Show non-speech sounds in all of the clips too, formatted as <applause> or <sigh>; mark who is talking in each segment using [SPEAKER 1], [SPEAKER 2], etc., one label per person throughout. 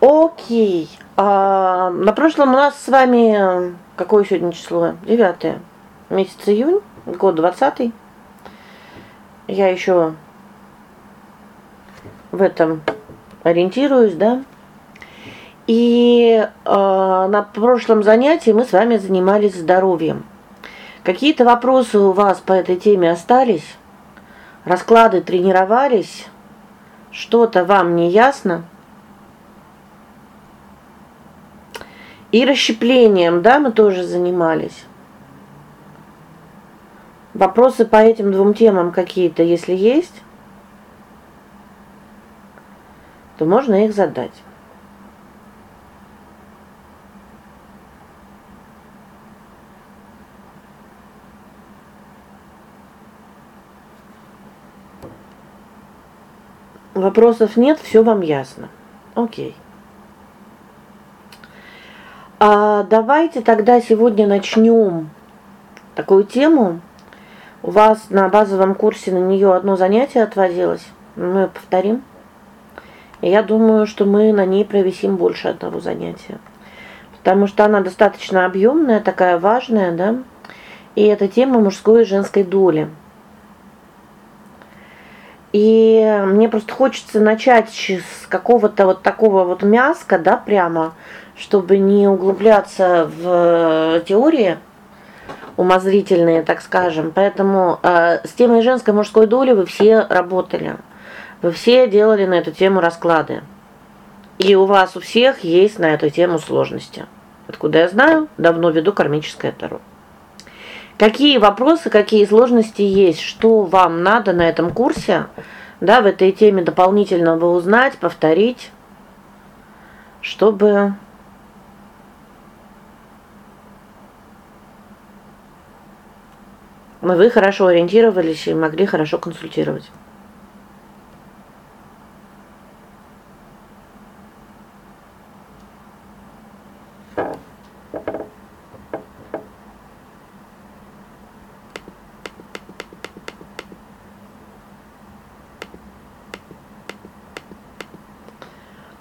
[SPEAKER 1] О'кей. А, на прошлом у нас с вами какое сегодня число? 9 месяц июнь, год 20. Я еще в этом ориентируюсь, да? И э, на прошлом занятии мы с вами занимались здоровьем. Какие-то вопросы у вас по этой теме остались? Расклады тренировались? Что-то вам не ясно? И расщеплением, да, мы тоже занимались. Вопросы по этим двум темам какие-то, если есть, то можно их задать. Вопросов нет, все вам ясно. О'кей. А давайте тогда сегодня начнем такую тему. У вас на базовом курсе на нее одно занятие отводилось. Мы повторим. И я думаю, что мы на ней провисим больше одного занятия. Потому что она достаточно объемная, такая важная, да? И это тема мужской и женской доли. И мне просто хочется начать с какого-то вот такого вот мяска, да, прямо, чтобы не углубляться в теории умозрительные, так скажем. Поэтому э, с темой женской мужской доли вы все работали. Вы все делали на эту тему расклады. И у вас у всех есть на эту тему сложности. Откуда я знаю, давно веду кармическое таро. Какие вопросы, какие сложности есть, что вам надо на этом курсе, да, в этой теме дополнительно бы узнать, повторить, чтобы вы хорошо ориентировались и могли хорошо консультировать.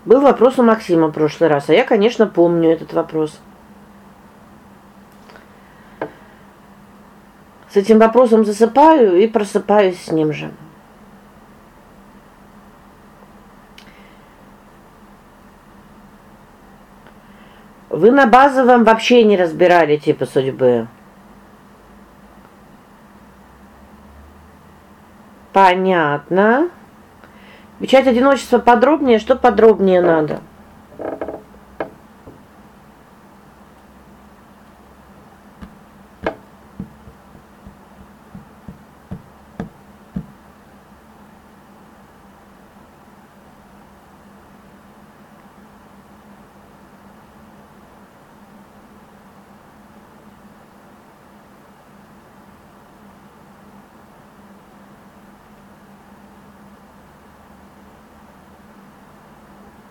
[SPEAKER 1] Был вопрос у Максима в прошлый раз, а я, конечно, помню этот вопрос. С этим вопросом засыпаю и просыпаюсь с ним же. Вы на базовом вообще не разбирали типы судьбы. Понятно. Печать одиночества подробнее, что подробнее надо?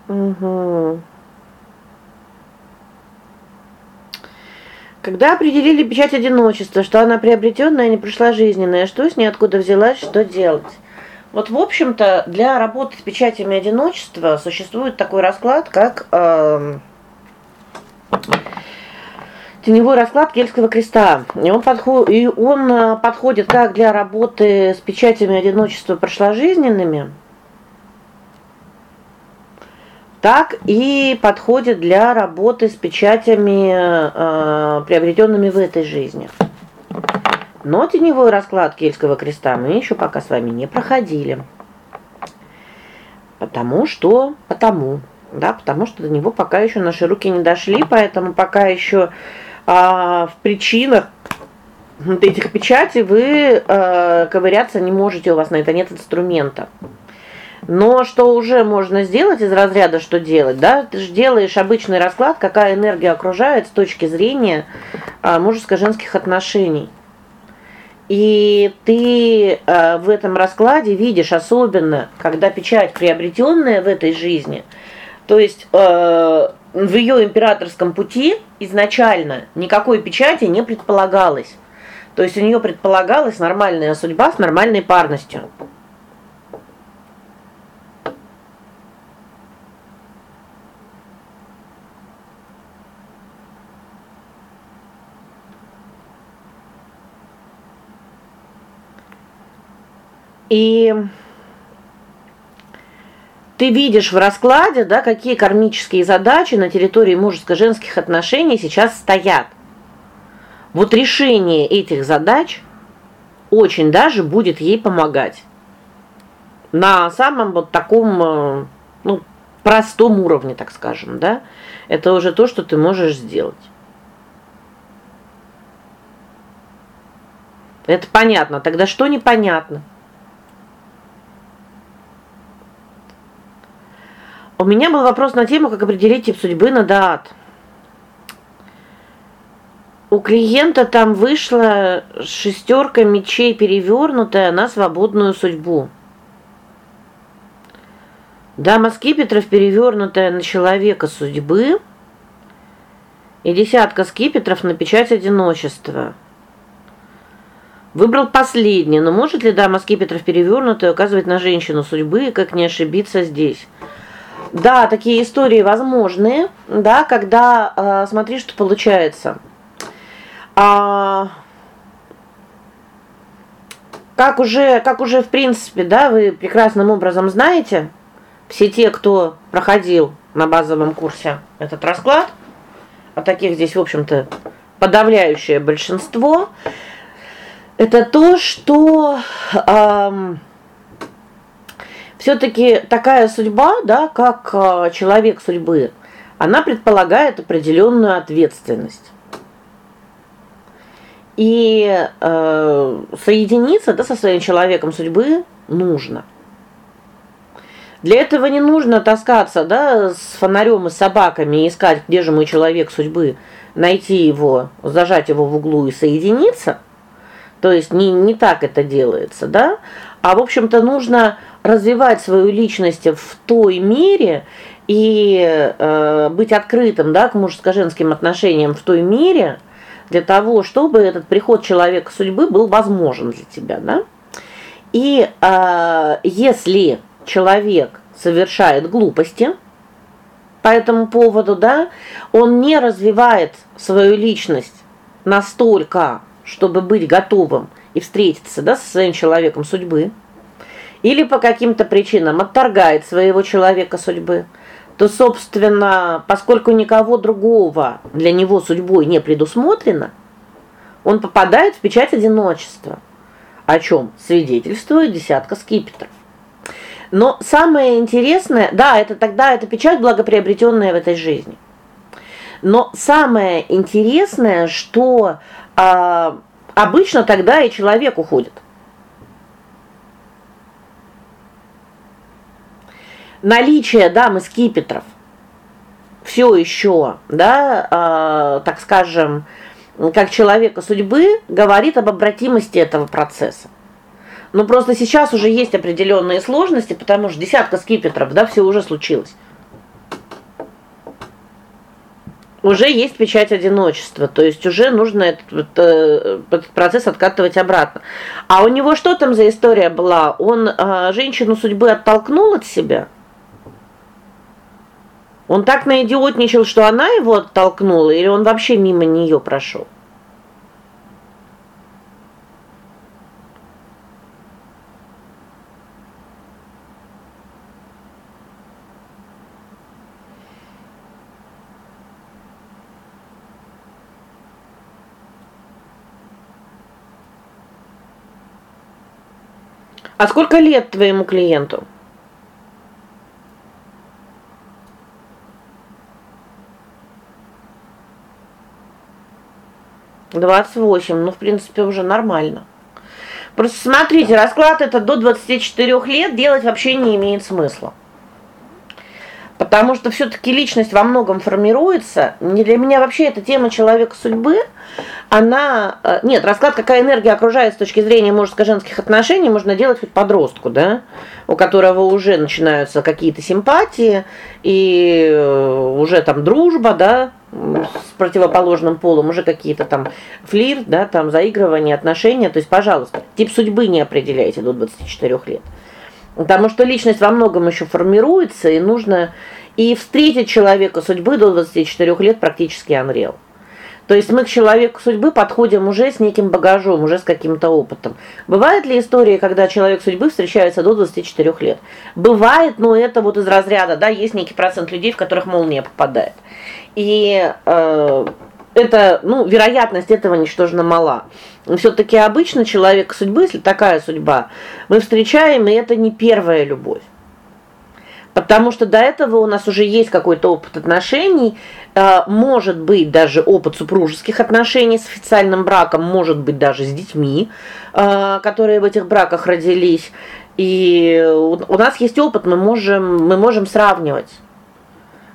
[SPEAKER 1] Угу. Когда определили печать одиночества, что она приобретенная, не пришла жизненная, что с ней откуда взялась, что делать? Вот, в общем-то, для работы с печатями одиночества существует такой расклад, как э, теневой расклад Кельтского креста. И он подходит и он э, подходит как для работы с печатями одиночества прошложизненными, так и подходит для работы с печатями, э, приобретенными в этой жизни. Но теневой расклад Кельтского креста мы еще пока с вами не проходили. Потому что потому, да, потому что до него пока еще наши руки не дошли, поэтому пока еще а, в причинах этих печатей вы э, ковыряться не можете, у вас на это нет инструмента. Но что уже можно сделать из разряда что делать, да? Ты же делаешь обычный расклад, какая энергия окружает с точки зрения а, мужеско-женских отношений. И ты а, в этом раскладе видишь особенно, когда печать приобретенная в этой жизни, то есть э, в ее императорском пути изначально никакой печати не предполагалось. То есть у нее предполагалась нормальная судьба с нормальной парностью. И ты видишь в раскладе, да, какие кармические задачи на территории мужеско-женских отношений сейчас стоят. Вот решение этих задач очень даже будет ей помогать. На самом вот таком, э, ну, простом уровне, так скажем, да? Это уже то, что ты можешь сделать. Это понятно. Тогда что непонятно? У меня был вопрос на тему, как определить тип судьбы на дат. У клиента там вышла шестерка мечей перевернутая на свободную судьбу. Дама скипетров перевернутая на человека судьбы и десятка скипетров на печать одиночества. Выбрал последний, но может ли дама скипетров перевернутая указывать на женщину судьбы и как не ошибиться здесь? Да, такие истории возможны, да, когда э, смотри, что получается. А как уже, как уже в принципе, да, вы прекрасным образом знаете, все те, кто проходил на базовом курсе этот расклад, а таких здесь, в общем-то, подавляющее большинство, это то, что эм, все таки такая судьба, да, как э, человек судьбы, она предполагает определенную ответственность. И э, соединиться, да, со своим человеком судьбы нужно. Для этого не нужно таскаться, да, с фонарем и собаками и искать, где же мой человек судьбы, найти его, зажать его в углу и соединиться. То есть не не так это делается, да? А в общем-то нужно развивать свою личность в той мере и э, быть открытым, да, к мужско-женским отношениям в той мере для того, чтобы этот приход человека судьбы был возможен для тебя, да? И э, если человек совершает глупости по этому поводу, да, он не развивает свою личность настолько, чтобы быть готовым и встретиться, да, со своим человеком судьбы, или по каким-то причинам отторгает своего человека судьбы, то, собственно, поскольку никого другого для него судьбой не предусмотрено, он попадает в печать одиночества, о чем свидетельствует десятка скипетров. Но самое интересное, да, это тогда это печать благоприобретенная в этой жизни. Но самое интересное, что а, обычно тогда и человек уходит. Наличие дамы скипетров все еще, да, э, так скажем, как человека судьбы говорит об обратимости этого процесса. Но просто сейчас уже есть определенные сложности, потому что десятка скипетров, да, все уже случилось. Уже есть печать одиночества, то есть уже нужно этот, э, этот процесс откатывать обратно. А у него что там за история была? Он э, женщину судьбы оттолкнул от себя. Он так наидиотничал, что она его оттолкнула, или он вообще мимо нее прошел? А сколько лет твоему клиенту? Двадцать восемь. Ну, в принципе, уже нормально. Просто смотрите, расклад это до 24 лет делать вообще не имеет смысла. Потому что все таки личность во многом формируется. Не для меня вообще эта тема человека судьбы, она э, нет, расклад какая энергия окружает с точки зрения мужско-женских отношений можно делать хоть подростку, да, у которого уже начинаются какие-то симпатии и э, уже там дружба, да, с противоположным полом, уже какие-то там флирт, да, там заигрывания, отношения, то есть, пожалуйста, тип судьбы не определяйте до 24 лет. Потому что личность во многом еще формируется, и нужно и встретить человека судьбы до 24 лет практически unreal. То есть мы к человеку судьбы подходим уже с неким багажом, уже с каким-то опытом. Бывают ли истории, когда человек судьбы встречается до 24 лет? Бывает, но это вот из разряда, да, есть некий процент людей, в которых молния попадает. И э это, ну, вероятность этого ничтожно мала. все таки обычно человек судьбы, если такая судьба, мы встречаем, и это не первая любовь. Потому что до этого у нас уже есть какой-то опыт отношений, может быть даже опыт супружеских отношений с официальным браком, может быть даже с детьми, э, которые в этих браках родились. И у нас есть опыт, мы можем мы можем сравнивать.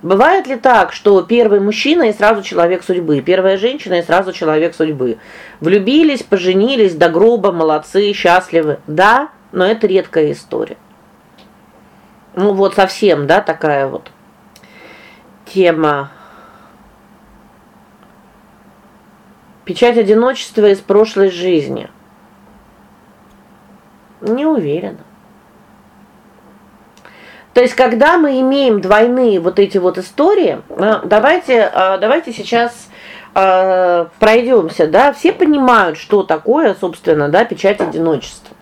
[SPEAKER 1] Бывает ли так, что первый мужчина и сразу человек судьбы, первая женщина и сразу человек судьбы? Влюбились, поженились до гроба, молодцы, счастливы. Да, но это редкая история. Ну вот совсем, да, такая вот тема. Печать одиночества из прошлой жизни. Не уверена. То есть когда мы имеем двойные вот эти вот истории, э, давайте э, давайте сейчас э, пройдемся, да? Все понимают, что такое, собственно, да, печать одиночества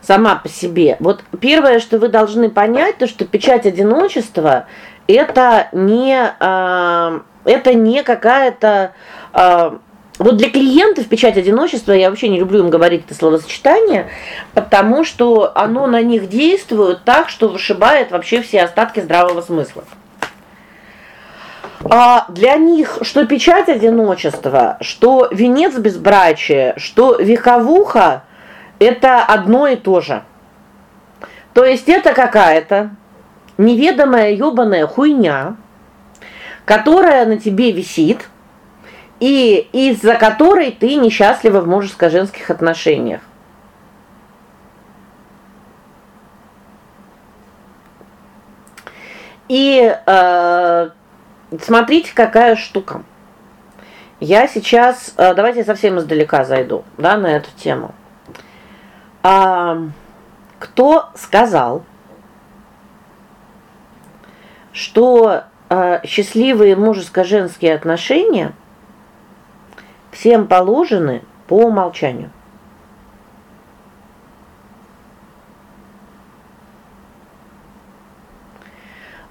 [SPEAKER 1] сама по себе. Вот первое, что вы должны понять, то что печать одиночества это не это не какая-то вот для клиентов печать одиночества, я вообще не люблю им говорить это словосочетание, потому что оно на них действует так, что вышибает вообще все остатки здравого смысла. А для них что печать одиночества, что венец безбрачия, что вековуха это одно и то же. То есть это какая-то неведомая ёбаная хуйня, которая на тебе висит, и из-за которой ты несчастлива в мужеско-женских отношениях. И э, смотрите, какая штука. Я сейчас, э, давайте совсем издалека зайду, да, на эту тему. А кто сказал, что э, счастливые мужеско-женские отношения всем положены по умолчанию?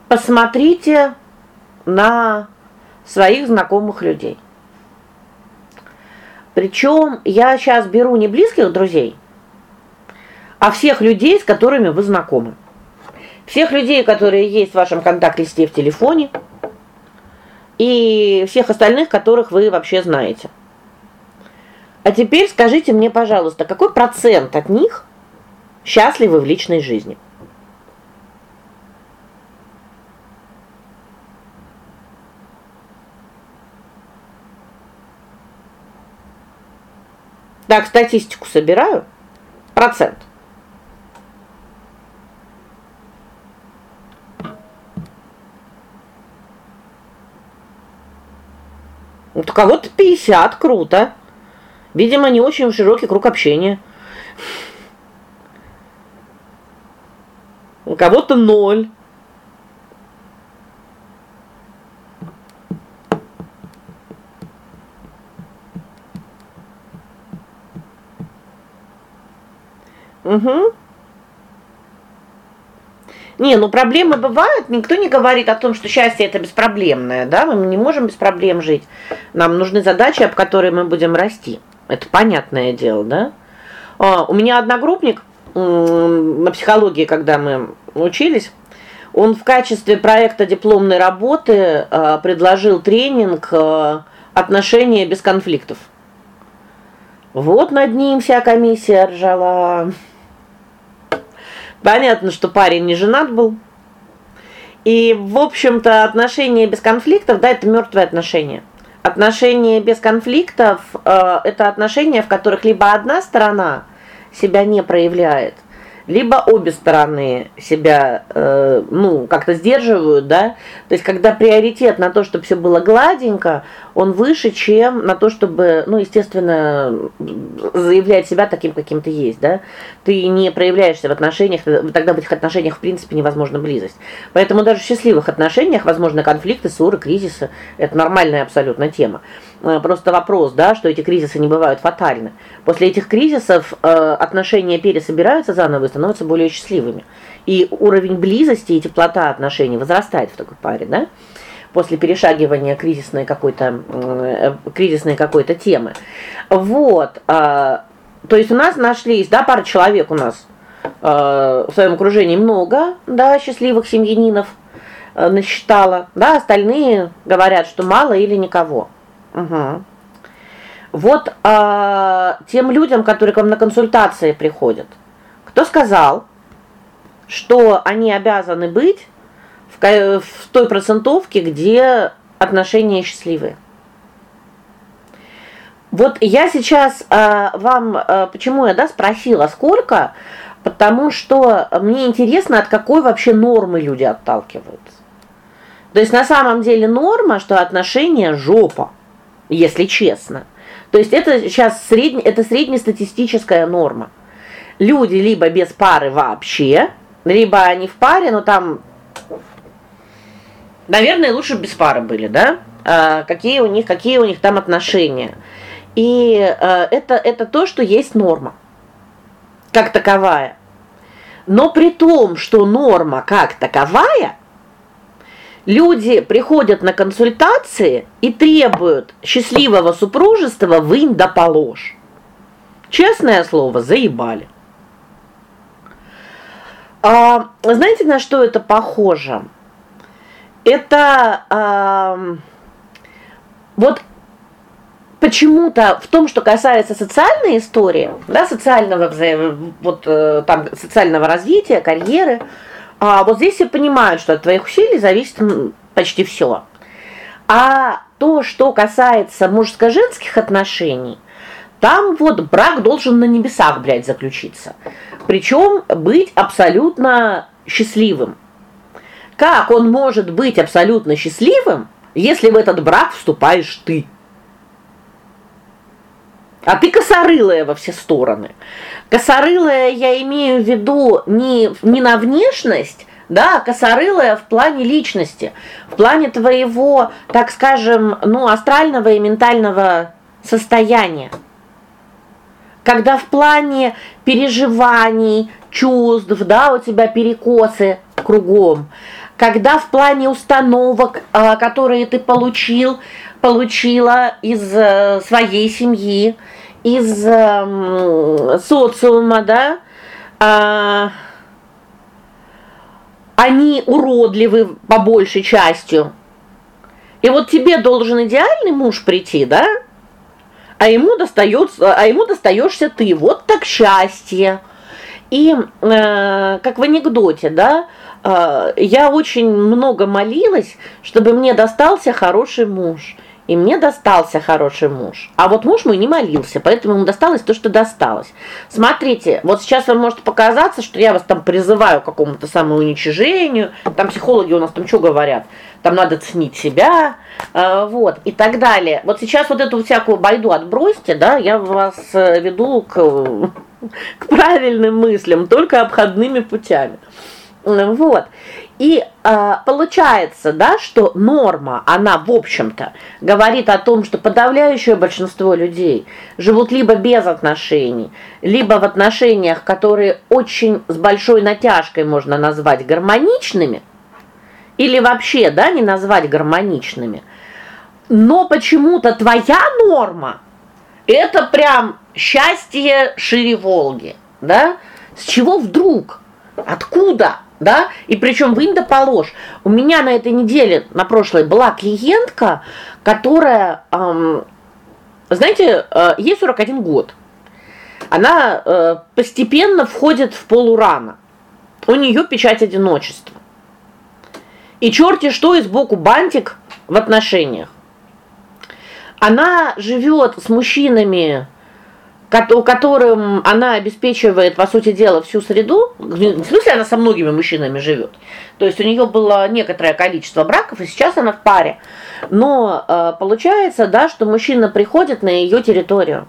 [SPEAKER 1] Посмотрите на своих знакомых людей. Причем я сейчас беру не близких друзей, а всех людей, с которыми вы знакомы. Всех людей, которые есть в вашем контакт-листе в телефоне, и всех остальных, которых вы вообще знаете. А теперь скажите мне, пожалуйста, какой процент от них счастливы в личной жизни? Так, статистику собираю. Процент. Вот у кого-то 50, круто. Видимо, не очень широкий круг общения. У кого-то ноль. Угу. Не, ну проблемы бывают, никто не говорит о том, что счастье это беспроблемное, да? Мы не можем без проблем жить. Нам нужны задачи, об которые мы будем расти. Это понятное дело, да? А, у меня одногруппник на психологии, когда мы учились, он в качестве проекта дипломной работы а, предложил тренинг а, отношения без конфликтов. Вот над ним вся комиссия ржала. Понятно, что парень не женат был. И, в общем-то, отношения без конфликтов, да, это мертвые отношения. Отношения без конфликтов э это отношения, в которых либо одна сторона себя не проявляет, либо обе стороны себя э, ну, как-то сдерживают, да? То есть когда приоритет на то, чтобы все было гладенько, он выше, чем на то, чтобы, ну, естественно, заявлять себя таким, каким ты есть, да? Ты не проявляешься в отношениях, тогда в этих отношениях в принципе невозможна близость. Поэтому даже в счастливых отношениях возможны конфликты, ссоры, кризисы. Это нормальная абсолютно тема. Э, просто вопрос, да, что эти кризисы не бывают фатальны. После этих кризисов э, отношения пересобираются заново и становятся более счастливыми. И уровень близости и теплота отношений возрастает в такой паре, да? После перешагивания кризисной какой-то э, кризисной какой-то темы. Вот. Э, то есть у нас нашлись, да, пара человек у нас э, в своем окружении много, да, счастливых семьянинов э, насчитала, да, остальные говорят, что мало или никого. Угу. Вот а, тем людям, которые к вам на консультации приходят. Кто сказал, что они обязаны быть в, в той процентовке, где отношения счастливые? Вот я сейчас а, вам а, почему я да спросила сколько? Потому что мне интересно, от какой вообще нормы люди отталкиваются. То есть на самом деле норма, что отношения жопа если честно. То есть это сейчас средне это среднестатистическая норма. Люди либо без пары вообще, либо они в паре, но там наверное, лучше без пары были, да? А, какие у них какие у них там отношения. И а, это это то, что есть норма. Как таковая. Но при том, что норма как таковая, Люди приходят на консультации и требуют счастливого супружества в им да положь. Честное слово, заебали. А знаете, на что это похоже? Это вот почему-то в том, что касается социальной истории, да, социального вот э, там социального развития, карьеры, а вот здесь все понимают, что от твоих усилий зависит почти все. А то, что касается мужско-женских отношений, там вот брак должен на небесах, блядь, заключиться. Причем быть абсолютно счастливым. Как он может быть абсолютно счастливым, если в этот брак вступаешь ты? А ты косорылая во все стороны. Косорылая я имею в виду не не на внешность, да, косорылая в плане личности, в плане твоего, так скажем, ну, астрального и ментального состояния. Когда в плане переживаний, чувств, да, у тебя перекосы кругом. Когда в плане установок, а, которые ты получил, получила из э, своей семьи, из э, социума, да? А, они уродливы по большей частью. И вот тебе должен идеальный муж прийти, да? А ему достается, а ему достаешься ты. Вот так счастье. И э, как в анекдоте, да? Э, я очень много молилась, чтобы мне достался хороший муж и мне достался хороший муж. А вот муж мой не молился, поэтому ему досталось то, что досталось. Смотрите, вот сейчас вам может показаться, что я вас там призываю к какому-то самоуничижению. Там психологи у нас там что говорят? Там надо ценить себя, э, вот, и так далее. Вот сейчас вот эту всякую байду отбросьте, да? Я вас э, веду к <laughs> к правильным мыслям, только обходными путями. Вот. И э, получается, да, что норма, она, в общем-то, говорит о том, что подавляющее большинство людей живут либо без отношений, либо в отношениях, которые очень с большой натяжкой можно назвать гармоничными, или вообще, да, не назвать гармоничными. Но почему-то твоя норма это прям счастье шире Волги, да? С чего вдруг? Откуда? Да? И причем вынь да положь. У меня на этой неделе, на прошлой была клиентка, которая, эм, знаете, э, ей 41 год. Она э, постепенно входит в полурана. У нее печать одиночества. И черти что и сбоку бантик в отношениях. Она живет с мужчинами которым она обеспечивает, по сути дела, всю среду. В смысле, она со многими мужчинами живет. То есть у нее было некоторое количество браков, и сейчас она в паре. Но э, получается, да, что мужчина приходит на ее территорию.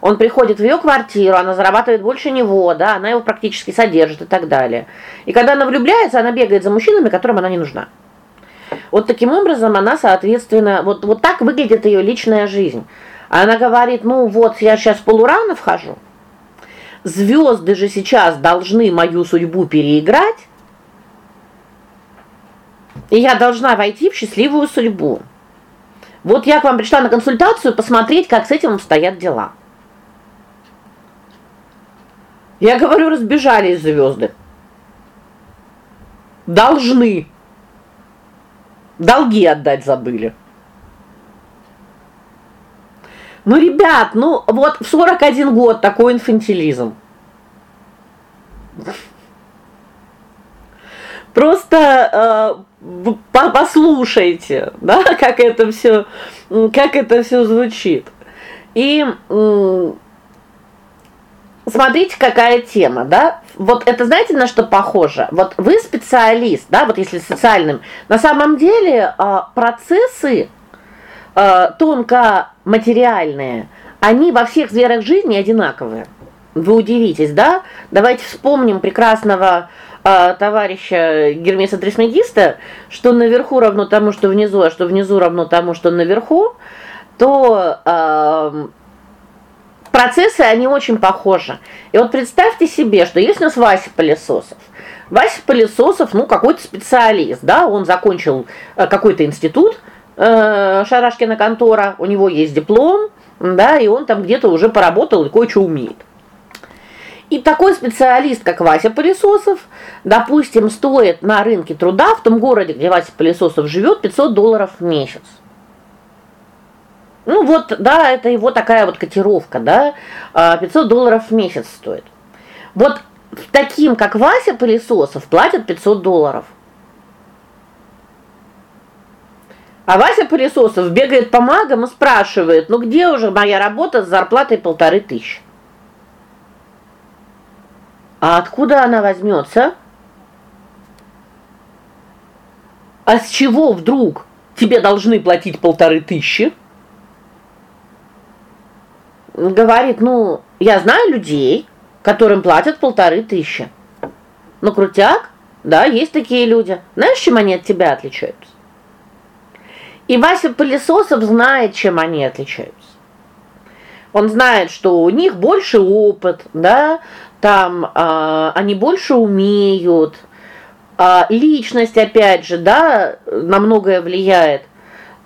[SPEAKER 1] Он приходит в ее квартиру, она зарабатывает больше него, да, она его практически содержит и так далее. И когда она влюбляется, она бегает за мужчинами, которым она не нужна. Вот таким образом она, соответственно, вот вот так выглядит ее личная жизнь. Она говорит: "Ну вот я сейчас в полурана вхожу. Звезды же сейчас должны мою судьбу переиграть. И я должна войти в счастливую судьбу. Вот я к вам пришла на консультацию посмотреть, как с этим обстоят дела". Я говорю, разбежались звезды. Должны. Долги отдать забыли. Ну, ребят, ну вот в 41 год такой инфантилизм. Просто э, послушайте, да, <laughs> как это все как это все звучит. И э, смотрите, какая тема, да? Вот это знаете, на что похоже? Вот вы специалист, да, вот если социальным. На самом деле, а, процессы а, тонко материальные, они во всех сферах жизни одинаковые. Вы удивитесь, да? Давайте вспомним прекрасного э, товарища Гермеса Трисмегиста, что наверху равно тому, что внизу, а что внизу равно тому, что наверху, то э, процессы они очень похожи. И вот представьте себе, что есть у нас Вася Пылесосов. Вася Пылесосов, ну, какой-то специалист, да, он закончил э, какой-то институт, э, Шарашкина контора, у него есть диплом, да, и он там где-то уже поработал и кое-что умеет. И такой специалист, как Вася Пылесосов, допустим, стоит на рынке труда в том городе, где Вася Пылесосов живет, 500 долларов в месяц. Ну вот, да, это его такая вот котировка, да? 500 а, долларов в месяц стоит. Вот таким, как Вася Пылесосов, платят 500 долларов. А Вася Пылесосов бегает по магам и спрашивает: "Ну где уже моя работа с зарплатой полторы тысячи?" А откуда она возьмется? А с чего вдруг тебе должны платить полторы тысячи? говорит: "Ну, я знаю людей, которым платят полторы тысячи". Ну, крутяк? Да, есть такие люди. Знаешь, чем они от тебя отличаются? И Вася Пылесосов знает, чем они отличаются. Он знает, что у них больше опыт, да, там а, они больше умеют. А личность опять же, да, на многое влияет.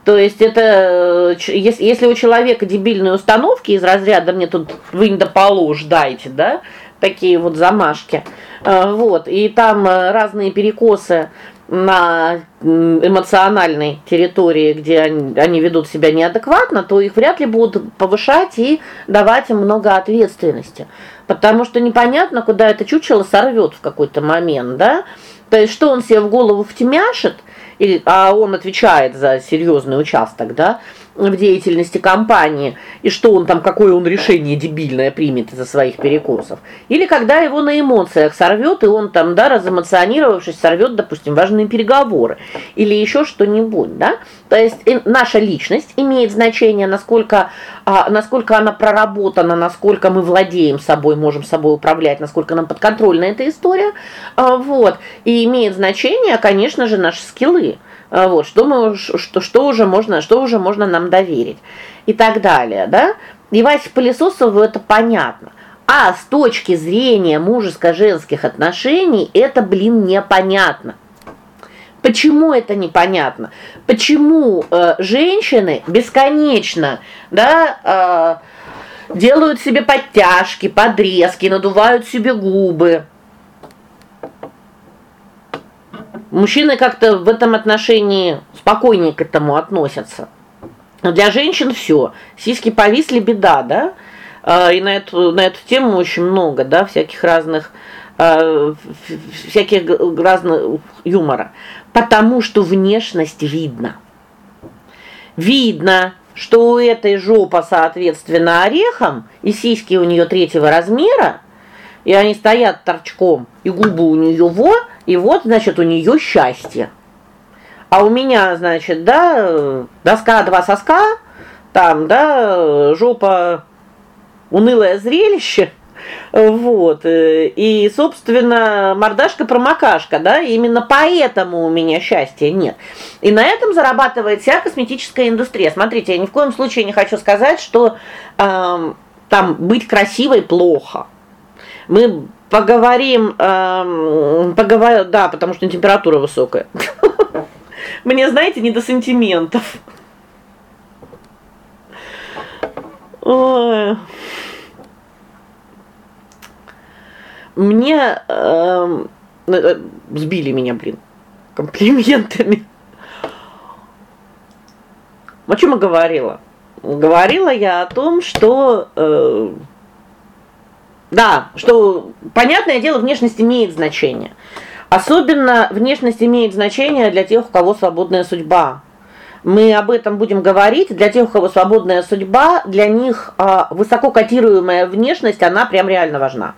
[SPEAKER 1] То есть это если у человека дебильные установки из разряда мне тут вы не доположь дайте, да? Такие вот замашки. А, вот, и там э, разные перекосы на эмоциональной территории, где они, они ведут себя неадекватно, то их вряд ли будут повышать и давать им много ответственности. Потому что непонятно, куда это чучело сорвет в какой-то момент, да? То есть что он себе в голову втемяшит, или а он отвечает за серьезный участок, да, в деятельности компании, и что он там какое он решение дебильное примет из-за своих перекосов. Или когда его на эмоциях сорвет, и он там, да, разэмоционировавшись, сорвет, допустим, важные переговоры или еще что-нибудь, да? То есть наша личность имеет значение, насколько а, насколько она проработана, насколько мы владеем собой, можем собой управлять, насколько нам подконтрольна эта история. А, вот. И имеет значение, конечно же, наши скиллы. А, вот, что мы что что уже можно, что уже можно нам доверить и так далее, да? И Васе Пылесосову это понятно. А с точки зрения мужеско-женских отношений это, блин, непонятно. Почему это непонятно? Почему э, женщины бесконечно, да, э, делают себе подтяжки, подрезки, надувают себе губы? Мужчины как-то в этом отношении спокойнее к этому относятся. Но для женщин все. Сиськи повисли беда, да? Э, и на эту на эту тему очень много, да, всяких разных э, всяких разных юмора потому что внешность видно. Видно, что у этой жопа, соответственно, орехом, и сиськи у нее третьего размера, и они стоят торчком, и губы у нее во, и вот, значит, у нее счастье. А у меня, значит, да, доска два соска, там, да, жопа унылое зрелище. Вот. Э, и, собственно, мордашка-промокашка, да, именно поэтому у меня счастья нет. И на этом зарабатывает вся косметическая индустрия. Смотрите, я ни в коем случае не хочу сказать, что э, там быть красивой плохо. Мы поговорим, э, поговорим, да, потому что температура высокая. <laughs> Мне, знаете, не до сантиментов. Ой. Мне эм, э, сбили меня, блин, комплиментами. О чем я говорила? Говорила я о том, что э, да, что понятное дело, внешность имеет значение. Особенно внешность имеет значение для тех, у кого свободная судьба. Мы об этом будем говорить. Для тех, у кого свободная судьба, для них э, высоко котируемая внешность, она прям реально важна.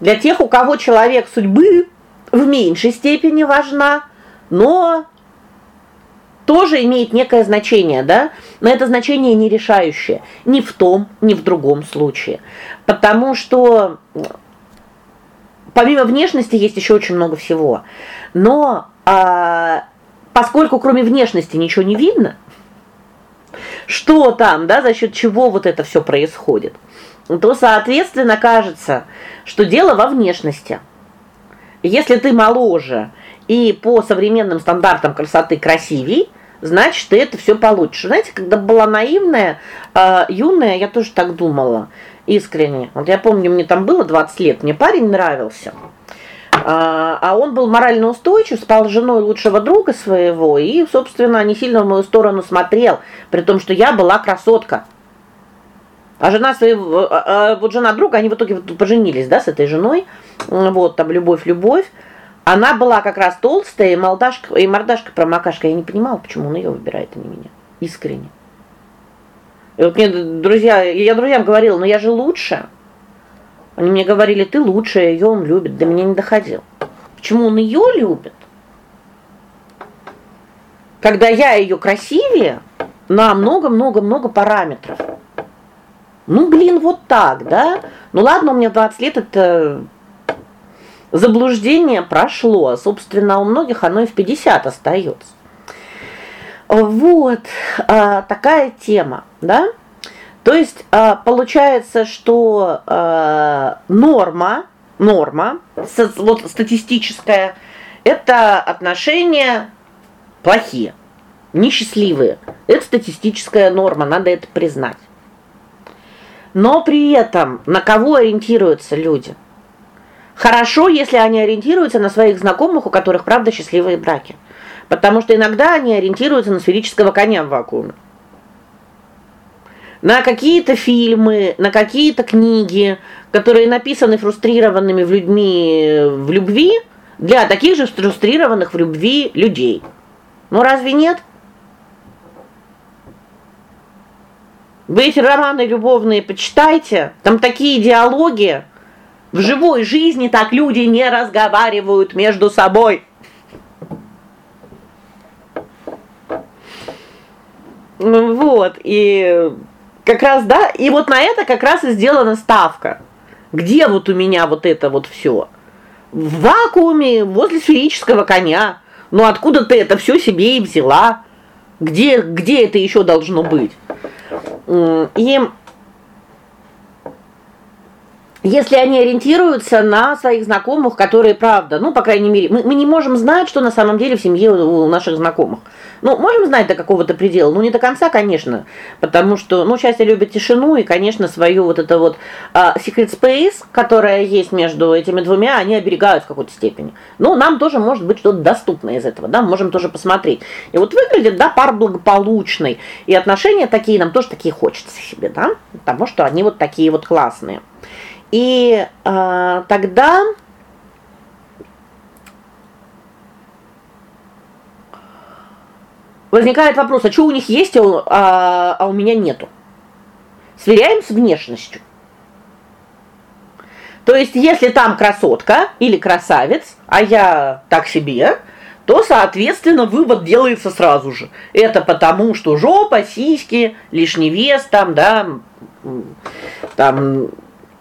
[SPEAKER 1] Для тех, у кого человек судьбы в меньшей степени важна, но тоже имеет некое значение, да? Но это значение не решающее ни в том, ни в другом случае. Потому что помимо внешности есть еще очень много всего. Но а, поскольку кроме внешности ничего не видно, что там, да, за счет чего вот это все происходит, то, соответственно, кажется, что дело во внешности. Если ты моложе и по современным стандартам красоты красивей, значит, ты это все получишь. Знаете, когда была наивная, э, юная, я тоже так думала, искренне. Вот я помню, мне там было 20 лет, мне парень нравился. А, а он был морально устойчив, спал с женой лучшего друга своего и, собственно, не сильно в мою сторону смотрел, при том, что я была красотка. А жена своего а, а, вот жена друга, они в итоге поженились, да, с этой женой. Вот, там любовь, любовь. Она была как раз толстая, и молдашка, и мордашка промокашка. Я не понимала, почему он ее выбирает, а не меня. Искренне. И вот мне друзья, я друзьям говорила: "Но я же лучше". Они мне говорили: "Ты лучше, ее он любит". До меня не доходил. Почему он ее любит? Когда я ее красивее на много-много-много параметров. Ну, блин, вот так, да? Ну ладно, у меня 20 лет это заблуждение прошло, а, собственно, у многих оно и в 50 остается. Вот, а, такая тема, да? То есть, а, получается, что а, норма, норма, вот статистическая это отношения плохие, несчастливые. Это статистическая норма, надо это признать. Но при этом на кого ориентируются люди? Хорошо, если они ориентируются на своих знакомых, у которых правда счастливые браки. Потому что иногда они ориентируются на сферического коня в вакууме. На какие-то фильмы, на какие-то книги, которые написаны фрустрированными в людьми в любви для таких же фрустрированных в любви людей. Ну разве нет? Вы эти романы любовные почитайте, там такие диалоги. В живой жизни так люди не разговаривают между собой. Вот, и как раз, да, и вот на это как раз и сделана ставка. Где вот у меня вот это вот все? В вакууме возле сферического коня. Ну откуда ты это все себе и взяла? Где где это еще должно быть? И если они ориентируются на своих знакомых, которые правда, ну, по крайней мере, мы, мы не можем знать, что на самом деле в семье у, у наших знакомых. Ну, можем знать до какого-то предела, но не до конца, конечно, потому что, ну, счастье любит тишину и, конечно, свою вот это вот uh, secret space, которая есть между этими двумя, они оберегают в какой-то степени. Ну, нам тоже может быть что-то доступное из этого, да, мы можем тоже посмотреть. И вот выглядит, да, пар благополучный, и отношения такие нам тоже такие хочется себе, да, потому что они вот такие вот классные. И э, тогда возникает вопрос: а что у них есть, а, а, а у меня нету? Сверяем с внешностью. То есть, если там красотка или красавец, а я так себе, то, соответственно, вывод делается сразу же. Это потому, что жопа, сиськи, лишний вес там, да, там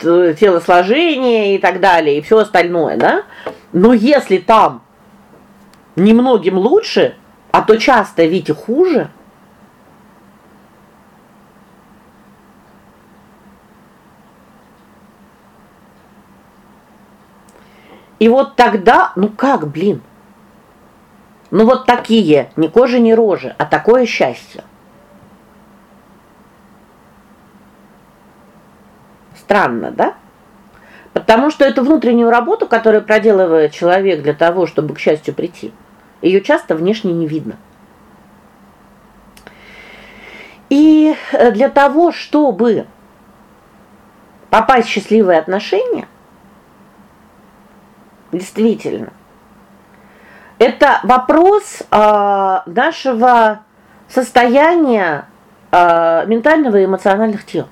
[SPEAKER 1] телосложение и так далее, и все остальное, да? Но если там немногим лучше, а то часто ведь хуже, И вот тогда, ну как, блин? Ну вот такие, ни кожи, ни рожи, а такое счастье. Странно, да? Потому что эту внутреннюю работу, которую проделывает человек для того, чтобы к счастью прийти, ее часто внешне не видно. И э, для того, чтобы попасть в счастливые отношения, Действительно. Это вопрос а, нашего состояния а, ментального и эмоциональных тел.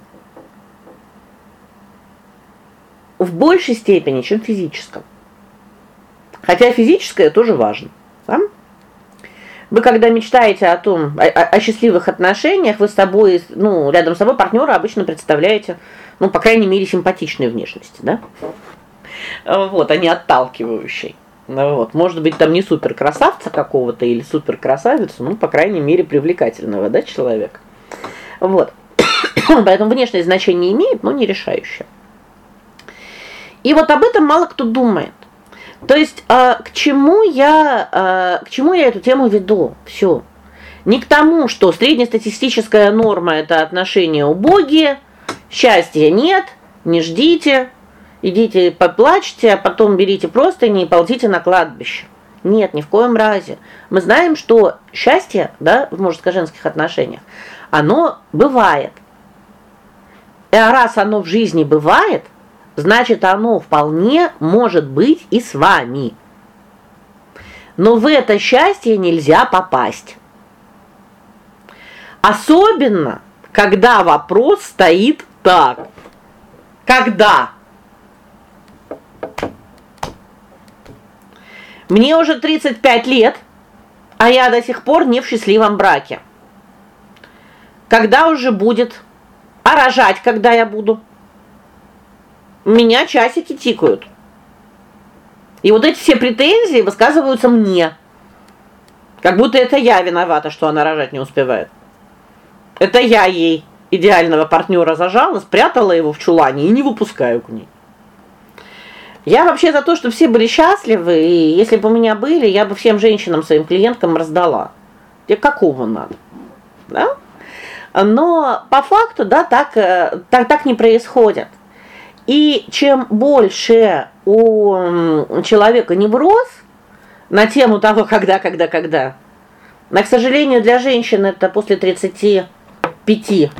[SPEAKER 1] В большей степени, чем физическом. Хотя физическое тоже важно, да? Вы когда мечтаете о том, о, о счастливых отношениях, вы с собой, ну, рядом с собой партнера обычно представляете, ну, по крайней мере, симпатичной внешности, да? Вот, а не отталкивающий. Ну вот, может быть, там не супер красавца какого-то или супер красавицу, ну, по крайней мере, привлекательного, да, человека. Вот. <coughs> Поэтому внешнее значение имеет, но не решающее. И вот об этом мало кто думает. То есть, а, к чему я, а, к чему я эту тему веду? Все. Не к тому, что среднестатистическая норма это отношения убогие, счастья нет, не ждите, Идите поплачьте, а потом берите простыни и ползите на кладбище. Нет, ни в коем разе. Мы знаем, что счастье, да, в мужско-женских отношениях, оно бывает. И раз оно в жизни бывает, значит, оно вполне может быть и с вами. Но в это счастье нельзя попасть. Особенно, когда вопрос стоит так: когда Мне уже 35 лет, а я до сих пор не в счастливом браке. Когда уже будет? А рожать когда я буду? У меня часики тикают. И вот эти все претензии высказываются мне. Как будто это я виновата, что она рожать не успевает. Это я ей идеального партнера зажала, спрятала его в чулане и не выпускаю к ней. Я вообще за то, чтобы все были счастливы, и если бы у меня были, я бы всем женщинам своим клиенткам раздала. Тебе какого надо? Да? Но по факту, да, так э, так так не происходит. И чем больше у человека невроз на тему того, <laughs> когда, когда, когда. Но, к сожалению, для женщин это после 35.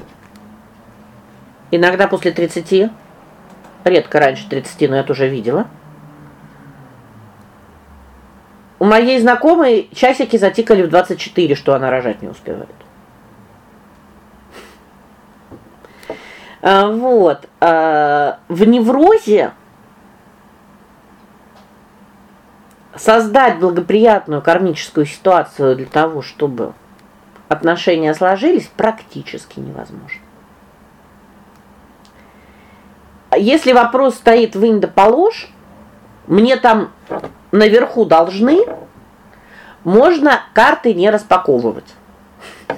[SPEAKER 1] Иногда после 30 Редко раньше 30, но я тоже видела. У моей знакомой часики затикали в 24, что она рожать не успевает. Вот. А, в неврозе создать благоприятную кармическую ситуацию для того, чтобы отношения сложились, практически невозможно. Если вопрос стоит вынь да мне там наверху должны, можно карты не распаковывать. <laughs>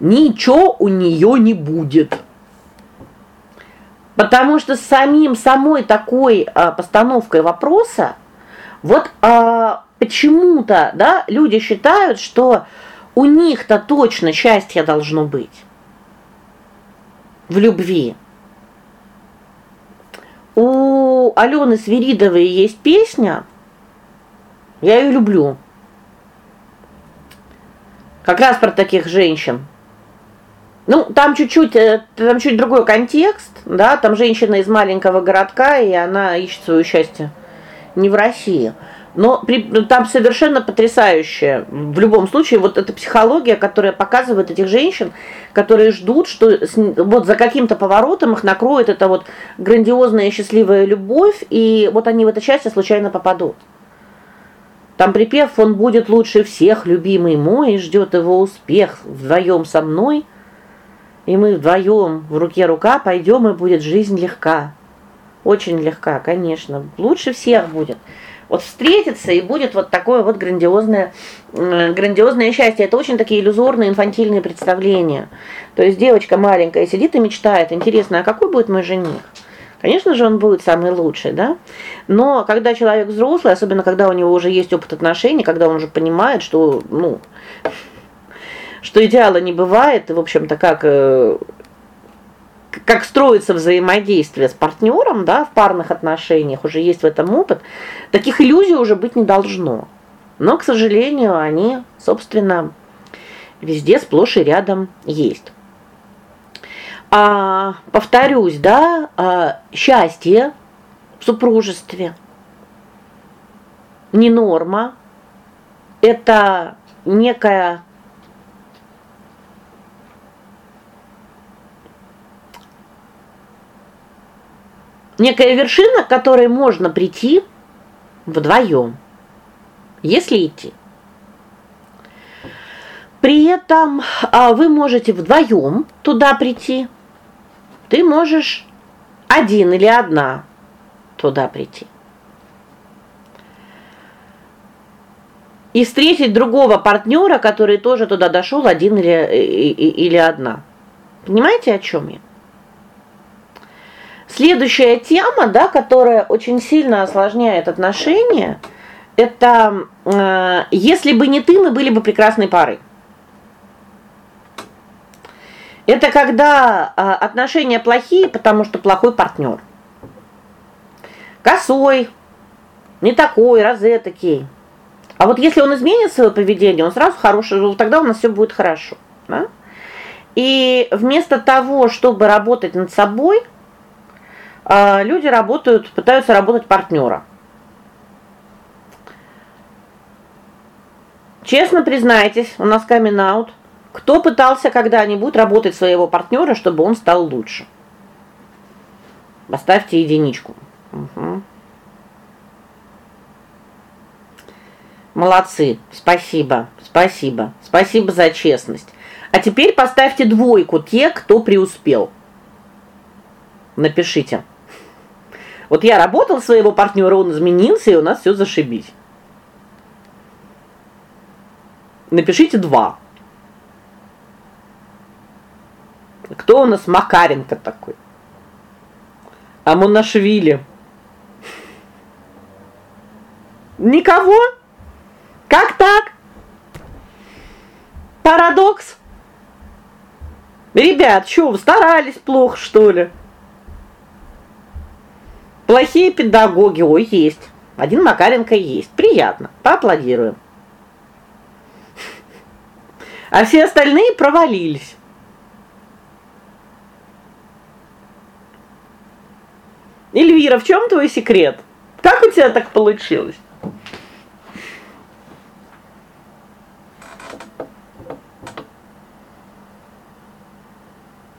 [SPEAKER 1] Ничего у нее не будет. Потому что самим самой такой а, постановкой вопроса вот а, почему-то, да, люди считают, что у них-то точно счастье должно быть в любви. У Алены Свиридовой есть песня. Я ее люблю. Как раз про таких женщин. Ну, там чуть-чуть, э, там чуть другой контекст, да? Там женщина из маленького городка, и она ищет свое счастье не в России. Но при, ну, там совершенно потрясающая. В любом случае, вот эта психология, которая показывает этих женщин, которые ждут, что с, вот за каким-то поворотом их накроет эта вот грандиозная счастливая любовь, и вот они в это счастье случайно попадут. Там припев он будет лучше всех, любимый мой, ждет его успех вдвоем со мной. И мы вдвоем в руке рука пойдем и будет жизнь легка. Очень легка, конечно. Лучше всех будет. Вот встретиться и будет вот такое вот грандиозное грандиозное счастье. Это очень такие иллюзорные, инфантильные представления. То есть девочка маленькая сидит и мечтает: "Интересно, а какой будет мой жених?" Конечно же, он будет самый лучший, да? Но когда человек взрослый, особенно когда у него уже есть опыт отношений, когда он уже понимает, что, ну, что идеала не бывает, и, в общем-то, как э, как строится взаимодействие с партнером, да, в парных отношениях, уже есть в этом опыт. Таких иллюзий уже быть не должно. Но, к сожалению, они, собственно, везде сплошь и рядом есть. А повторюсь, да, а, счастье в супружестве не норма. Это некая некая вершина, к которой можно прийти вдвоем, если идти. При этом а, вы можете вдвоем туда прийти, ты можешь один или одна туда прийти. И встретить другого партнера, который тоже туда дошел один или или одна. Понимаете, о чем я? Следующая тема, да, которая очень сильно осложняет отношения, это э, если бы не ты, мы были бы прекрасной парой. Это когда а, отношения плохие, потому что плохой партнер. Косой, не такой, розетокий. А вот если он изменит свое поведение, он сразу хороший, тогда у нас все будет хорошо, да? И вместо того, чтобы работать над собой, люди работают, пытаются работать партнера. Честно признайтесь, у нас камин-аут. Кто пытался когда-нибудь работать своего партнера, чтобы он стал лучше? Поставьте единичку. Угу. Молодцы. Спасибо. Спасибо. Спасибо за честность. А теперь поставьте двойку те, кто преуспел. Напишите. Вот я работал своего партнера, он изменился, и у нас все зашибись. Напишите два. Кто у нас Макаренко такой? А Монашвили. Никого? Как так? Парадокс. Ребят, что, вы старались плохо, что ли? Плохие педагоги, ой, есть. Один Макаренко есть. Приятно. Поаплодируем. А все остальные провалились. Эльвира, в чем твой секрет? Как у тебя так получилось?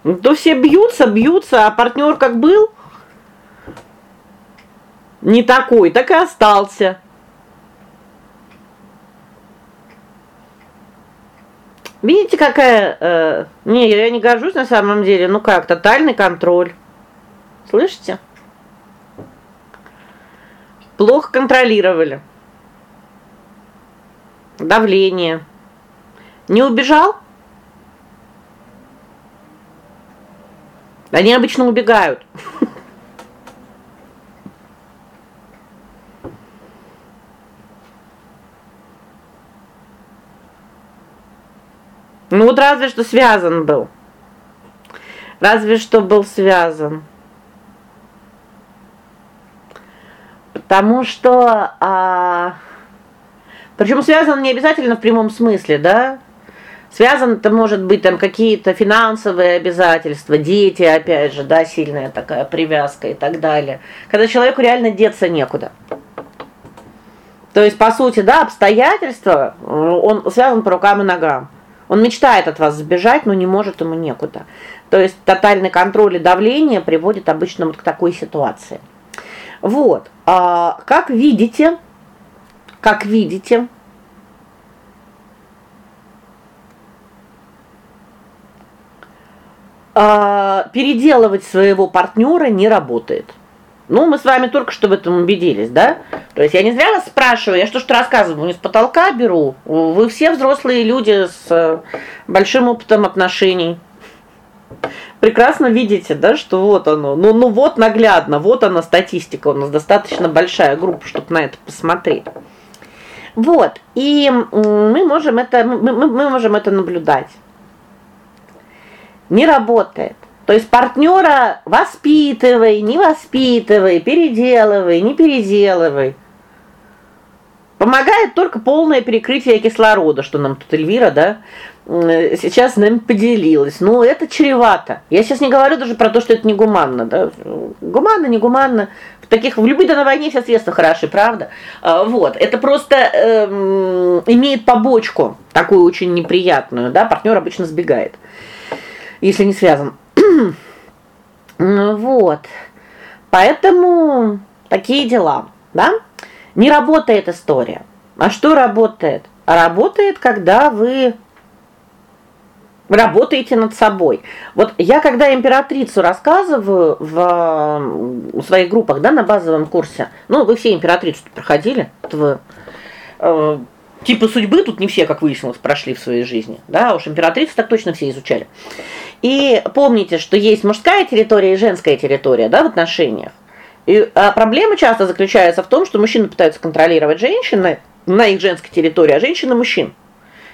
[SPEAKER 1] Ну, то все бьются, бьются, а партнер как был не такой, так и остался. Видите, какая э, не, я не горжусь на самом деле, ну как, тотальный контроль. Слышите? Плохо контролировали. Давление. Не убежал? Они обычно убегают. <laughs> Ну вот разве что связан был. Разве что был связан. Потому что а причем связан не обязательно в прямом смысле, да? Связан это может быть там какие-то финансовые обязательства, дети, опять же, да, сильная такая привязка и так далее. Когда человеку реально деться некуда. То есть, по сути, да, обстоятельства, он связан по рукам и ногам. Он мечтает от вас сбежать, но не может, ему некуда. То есть тотальный контроль и давление приводит обычно вот к такой ситуации. Вот. А как видите, как видите, а, переделывать своего партнера не работает. Ну, мы с вами только что в этом убедились, да? То есть я не зря вас спрашиваю, я что что рассказываю, не с потолка беру. Вы все взрослые люди с э, большим опытом отношений. Прекрасно видите, да, что вот оно. Ну, ну вот наглядно, вот она статистика. У нас достаточно большая группа, чтобы на это посмотреть. Вот. И мы можем это мы, мы можем это наблюдать. Не работает. То есть партнера воспитывай, не воспитывай, переделывай, не переделывай. Помогает только полное перекрытие кислорода, что нам тут Эльвира, да, сейчас с нами поделилась. Ну, это чревато. Я сейчас не говорю даже про то, что это не гуманно, да? Гуманно, не гуманно. В таких в да на войне все средства хороши, правда? А, вот. Это просто э, имеет побочку такую очень неприятную, да? Партнер обычно сбегает. Если не связан. Вот. Поэтому такие дела, да? Не работает история. А что работает? А работает, когда вы работаете над собой. Вот я когда императрицу рассказываю в, в своих группах, да, на базовом курсе. Ну, вы все императрицу проходили. Это вы э, типа судьбы тут не все, как выяснилось, прошли в своей жизни. Да, уж императрицу так точно все изучали. И помните, что есть мужская территория и женская территория, да, в отношениях. И а проблема часто заключается в том, что мужчины пытаются контролировать женщин на их женской территории, а женщины мужчин.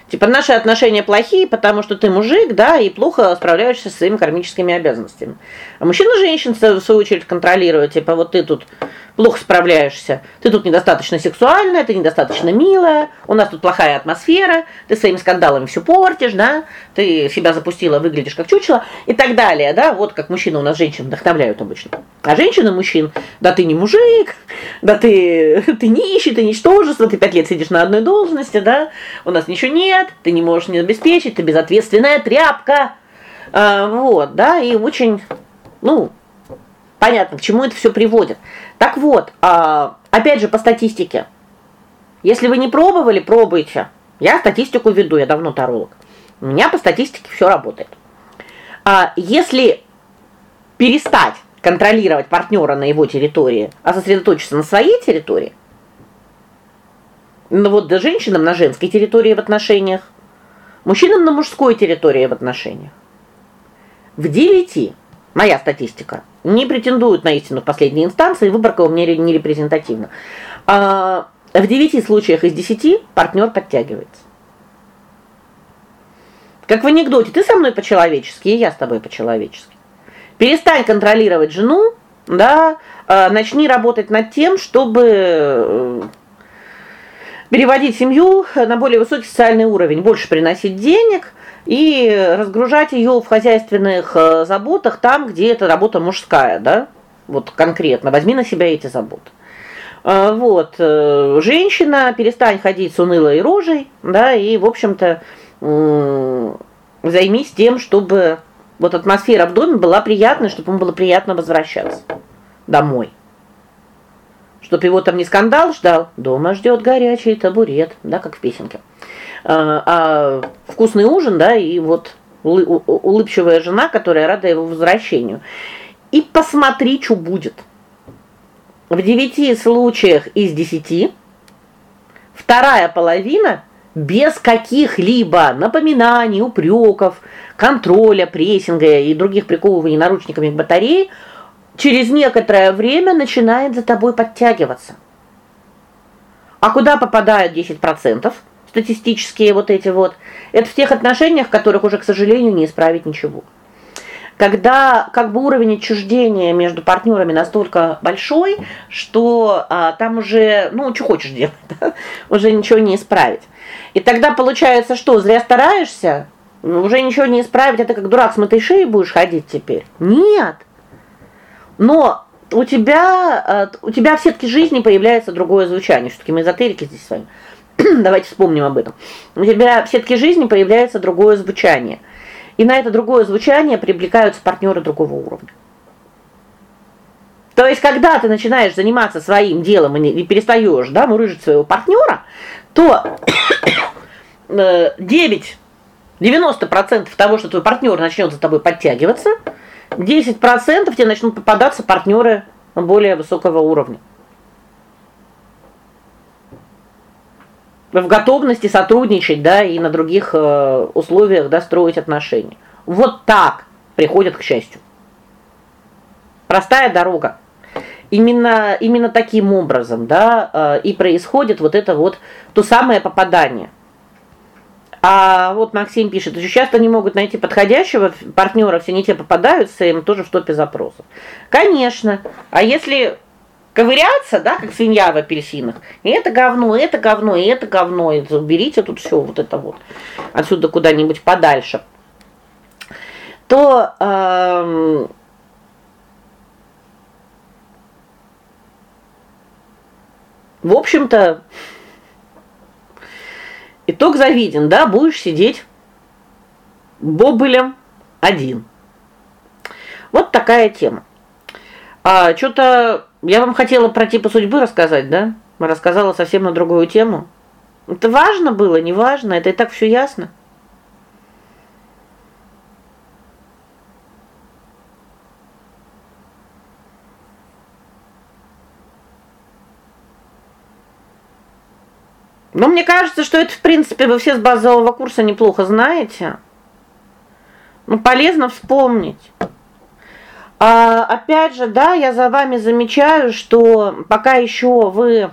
[SPEAKER 1] Типа наши отношения плохие, потому что ты мужик, да, и плохо справляешься со своими кармическими обязанностями. А мужчина женщин в свою очередь контролирует, типа вот ты тут плохо справляешься. Ты тут недостаточно сексуальная, ты недостаточно милая, у нас тут плохая атмосфера, ты своими скандалами все портишь, да? Ты себя запустила, выглядишь как чучело и так далее, да? Вот как мужчины у нас женщин вдохновляют обычно. А женщины мужчин: "Да ты не мужик, да ты ты нищий, ты ничтожество, ты пять лет сидишь на одной должности, да? У нас ничего нет, ты не можешь не обеспечить, ты безответственная тряпка". А, вот, да? И очень, ну, понятно, к чему это все приводит. Так вот, а, опять же по статистике. Если вы не пробовали, пробуйте. Я статистику веду, я давно таролог. У меня по статистике все работает. А если перестать контролировать партнера на его территории, а сосредоточиться на своей территории, ну вот да женщинам на женской территории в отношениях, мужчинам на мужской территории в отношениях. В 9 моя статистика не претендуют на истину в последней инстанции, выборка у меня не репрезентативна. А в 9 случаях из 10 партнер подтягивается. Как в анекдоте: ты со мной по-человечески, и я с тобой по-человечески. Перестань контролировать жену, да, а, начни работать над тем, чтобы э, переводить семью на более высокий социальный уровень, больше приносить денег, и разгружать ее в хозяйственных э, заботах там, где это работа мужская, да? Вот конкретно возьми на себя эти заботы. Э, вот, э, женщина, перестань ходить с унылой рожей, да, и, в общем-то, займись тем, чтобы вот атмосфера в доме была приятной, чтобы ему было приятно возвращаться домой. Чтобы его там не скандал ждал, дома ждет горячий табурет, да, как в песенке. А, а вкусный ужин, да, и вот улыбчивая жена, которая рада его возвращению. И посмотри, что будет. В девяти случаях из десяти вторая половина без каких-либо напоминаний, упреков, контроля, прессинга и других приковываний наручниками к батарее через некоторое время начинает за тобой подтягиваться. А куда попадают 10%? статистические вот эти вот. Это в тех отношениях, в которых уже, к сожалению, не исправить ничего. Когда как бы уровень отчуждения между партнерами настолько большой, что а, там уже, ну, что хочешь делать, <laughs> да? уже ничего не исправить. И тогда получается, что зря стараешься, уже ничего не исправить, это как дурак с мотой шеей будешь ходить теперь. Нет. Но у тебя а, у тебя в сетке жизни появляется другое звучание. все таки мы эзотерики здесь с вами. <clears throat> Давайте вспомним об этом. У тебя в сетке жизни появляется другое звучание. И на это другое звучание привлекаются партнеры другого уровня. То есть, когда ты начинаешь заниматься своим делом и не перестаешь, да, мурыжить своего партнера, то 9 <coughs> э, 90% того, что твой партнер начнет за тобой подтягиваться, 10% тебе начнут попадаться партнеры более высокого уровня. в готовности сотрудничать, да, и на других э, условиях, да, отношения. Вот так приходят к счастью. Простая дорога. Именно именно таким образом, да, э, и происходит вот это вот то самое попадание. А вот Максим пишет: "Очень часто не могут найти подходящего партнера, все не те попадаются, им тоже в топе запросов". Конечно. А если ковыряться, да, как свинья в апельсинах. И это говно, и это говно, и это говно. И уберите тут все вот это вот отсюда куда-нибудь подальше. То эм, В общем-то, итог завиден, да, будешь сидеть бобылем один. Вот такая тема. А что-то я вам хотела про типы судьбы рассказать, да? Рассказала совсем на другую тему. Это важно было, не важно, это и так все ясно. Но мне кажется, что это, в принципе, вы все с базового курса неплохо знаете. Ну, полезно вспомнить. А опять же, да, я за вами замечаю, что пока еще вы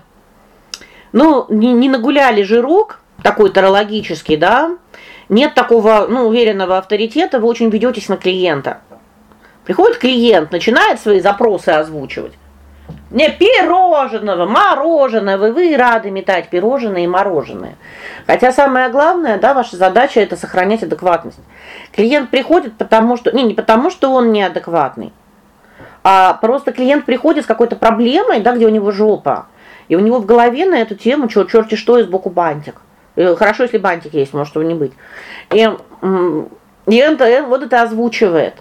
[SPEAKER 1] ну, не, не нагуляли жирок такой тарологический, да? Нет такого, ну, уверенного авторитета, вы очень ведетесь на клиента. Приходит клиент, начинает свои запросы озвучивать. Не пирожного, мороженого, вы рады метать пирожные и мороженое. Хотя самое главное, да, ваша задача это сохранять адекватность. Клиент приходит потому что, не, не потому что он неадекватный, а просто клиент приходит с какой-то проблемой, да, где у него жопа. И у него в голове на эту тему чёрт чёрти что и сбоку бантик. И хорошо, если бантик есть, может его не быть. И и это вот это озвучивает.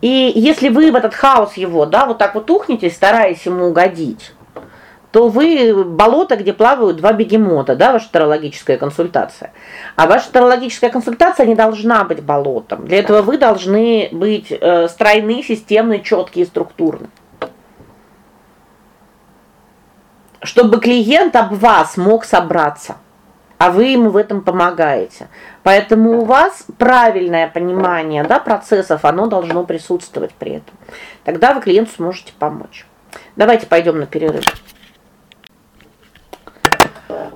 [SPEAKER 1] И если вы в этот хаос его, да, вот так вот ухнете, стараясь ему угодить, то вы болото, где плавают два бегемота, да, ваша тарологическая консультация. А ваша тарологическая консультация не должна быть болотом. Для этого вы должны быть э, стройны, системны, четкие, структурны. Чтобы клиент об вас мог собраться а вы ему в этом помогаете. Поэтому у вас правильное понимание, да, процессов, оно должно присутствовать при этом. Тогда вы клиенту сможете помочь. Давайте пойдем на перерыв.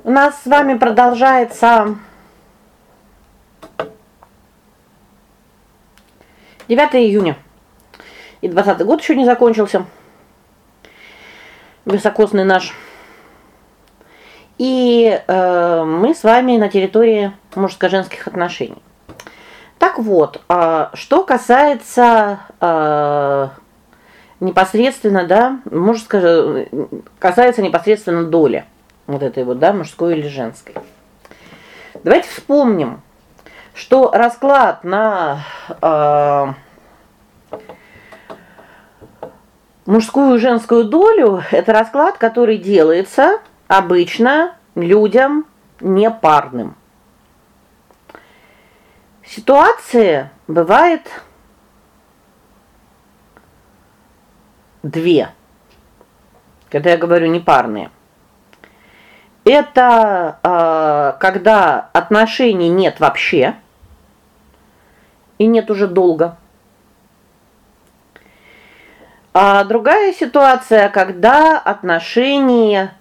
[SPEAKER 1] У нас с вами продолжается 9 июня. И 20 год еще не закончился. Високосный наш и э, мы с вами на территории мужско-женских отношений. Так вот, э, что касается э, непосредственно, да, мужского касается непосредственно доли вот этой вот, да, мужской или женской. Давайте вспомним, что расклад на э, мужскую и женскую долю это расклад, который делается обычно людям непарным. Ситуации бывает две. Когда я говорю непарные. Это э, когда отношений нет вообще и нет уже долго. А другая ситуация, когда отношения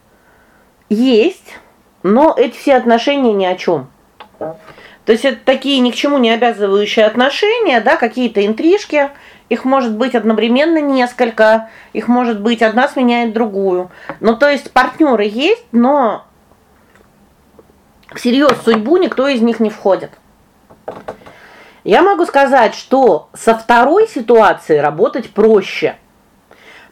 [SPEAKER 1] есть, но эти все отношения ни о чем. То есть это такие ни к чему не обязывающие отношения, да, какие-то интрижки, их может быть одновременно несколько, их может быть одна сменяет другую. Ну, то есть партнеры есть, но всерьез в судьбу никто из них не входит. Я могу сказать, что со второй ситуацией работать проще.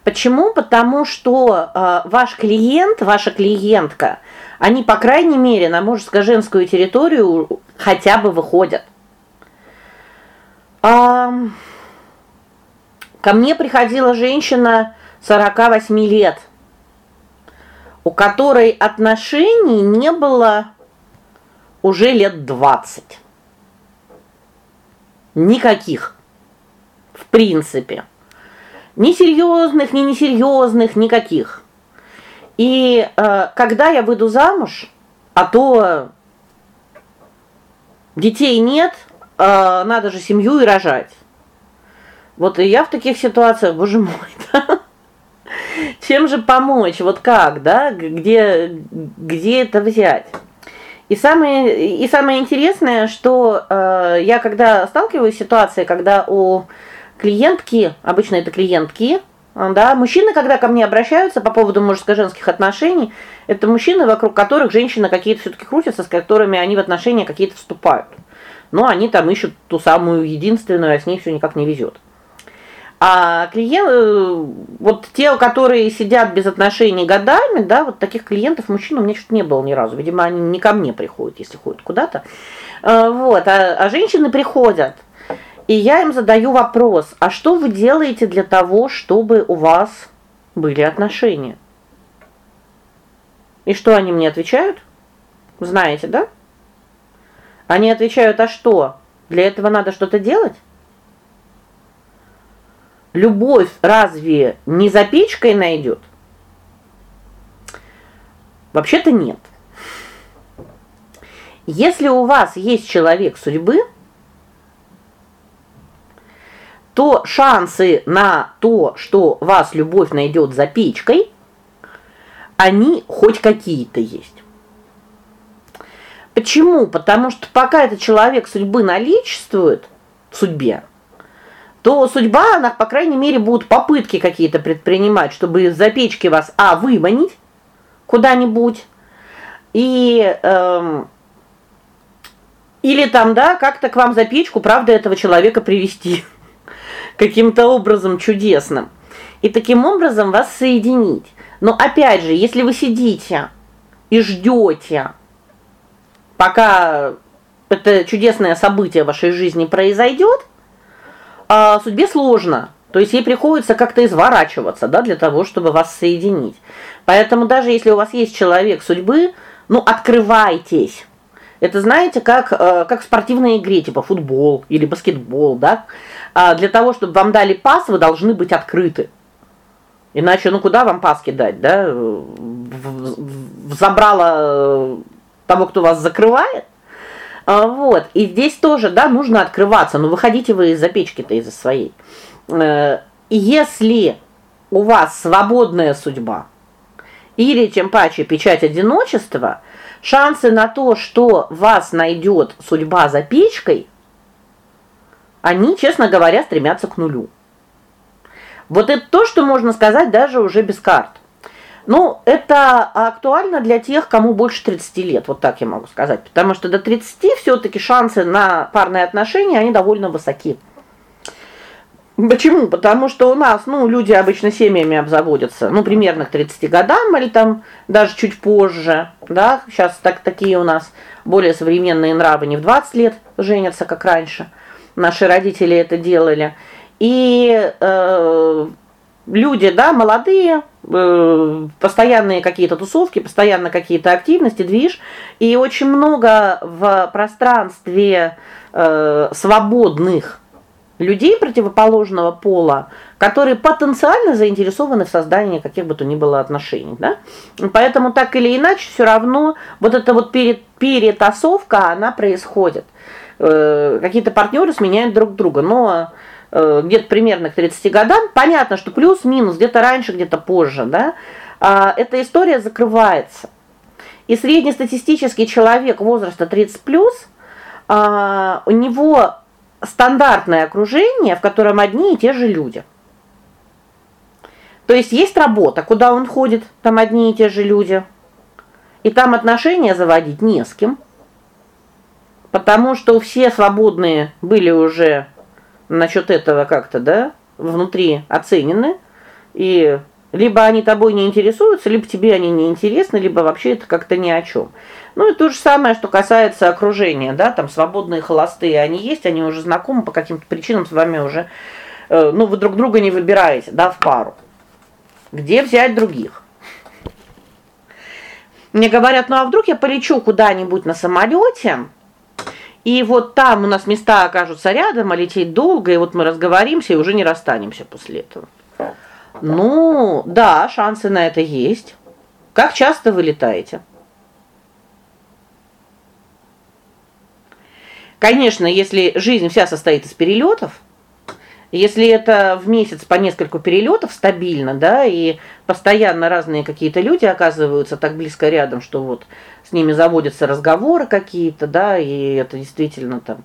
[SPEAKER 1] Почему? Потому что э, ваш клиент, ваша клиентка, они по крайней мере на мужско-женскую территорию хотя бы выходят. А, ко мне приходила женщина 48 лет, у которой отношений не было уже лет 20. Никаких. В принципе. Ни серьезных, ни несерьезных, никаких. И э, когда я выйду замуж, а то детей нет, э, надо же семью и рожать. Вот и я в таких ситуациях, боже мой, <laughs> да? Чем же помочь? Вот как, да? Где где это взять? И самое и самое интересное, что э, я когда сталкиваюсь с ситуацией, когда у клиентки, обычно это клиентки, да, мужчины, когда ко мне обращаются по поводу мужско-женских отношений, это мужчины, вокруг которых женщины какие-то все таки крутятся, с которыми они в отношения какие-то вступают. Но они там ищут ту самую единственную, а с ней все никак не везет. А клиент э, вот те, которые сидят без отношений годами, да, вот таких клиентов мужчин у меня что-то не было ни разу. Видимо, они не ко мне приходят, если ходят куда-то. Э, вот, а, а женщины приходят. И я им задаю вопрос: "А что вы делаете для того, чтобы у вас были отношения?" И что они мне отвечают? Знаете, да? Они отвечают: "А что? Для этого надо что-то делать?" любовь разве не за печкой найдет? Вообще-то нет. Если у вас есть человек судьбы, то шансы на то, что вас любовь найдет за печкой, они хоть какие-то есть. Почему? Потому что пока этот человек судьбы наличествует в судьбе, то судьба, она, по крайней мере, будут попытки какие-то предпринимать, чтобы из запечки вас а выманить куда-нибудь и эм, или там, да, как-то к вам за печку, правда, этого человека привести каким-то образом чудесным. И таким образом вас соединить. Но опять же, если вы сидите и ждете, пока это чудесное событие в вашей жизни произойдет, а судьбе сложно. То есть ей приходится как-то изворачиваться, да, для того, чтобы вас соединить. Поэтому даже если у вас есть человек судьбы, ну, открывайтесь. Это знаете, как э, как в спортивной игре, типа футбол или баскетбол, да? А для того, чтобы вам дали пас, вы должны быть открыты. Иначе ну куда вам паски дать, да? Забрало того, кто вас закрывает. А, вот. И здесь тоже, да, нужно открываться, но выходите вы из-за печки-то из-за своей. Э, если у вас свободная судьба или тем паче печать одиночества, шансы на то, что вас найдет судьба за печкой, они, честно говоря, стремятся к нулю. Вот это то, что можно сказать даже уже без карт. Ну, это актуально для тех, кому больше 30 лет, вот так я могу сказать, потому что до 30 все таки шансы на парные отношения, они довольно высоки. Почему? Потому что у нас, ну, люди обычно семьями обзаводятся, ну, примерно к 30 годам или там даже чуть позже, да? Сейчас так такие у нас более современные нравы не в 20 лет женятся, как раньше. Наши родители это делали. И э люди, да, молодые, э, постоянные какие-то тусовки, постоянно какие-то активности, движ, и очень много в пространстве э, свободных людей противоположного пола, которые потенциально заинтересованы в создании каких бы то ни было отношений, да? Поэтому так или иначе все равно вот эта вот перетасовка, она происходит. Э, какие-то партнеры сменяют друг друга, но Э, где-то примерно к 30 годам, понятно, что плюс-минус где-то раньше, где-то позже, да? А эта история закрывается. И среднестатистический человек возраста 30+, плюс, а, у него стандартное окружение, в котором одни и те же люди. То есть есть работа, куда он ходит, там одни и те же люди. И там отношения заводить не с кем. Потому что все свободные были уже насчет этого как-то, да, внутри оценены, и либо они тобой не интересуются, либо тебе они не интересны, либо вообще это как-то ни о чем. Ну и то же самое, что касается окружения, да, там свободные холостые, они есть, они уже знакомы по каким-то причинам с вами уже э, ну вы друг друга не выбираете, да, в пару. Где взять других? Мне говорят: "Ну а вдруг я полечу куда-нибудь на самолете, И вот там у нас места окажутся рядом, а лететь долго, и вот мы разговоримся и уже не расстанемся после этого. Ну, да, шансы на это есть. Как часто вы летаете? Конечно, если жизнь вся состоит из перелетов, если это в месяц по несколько перелетов стабильно, да, и постоянно разные какие-то люди оказываются так близко рядом, что вот с ними заводятся разговоры какие-то, да, и это действительно там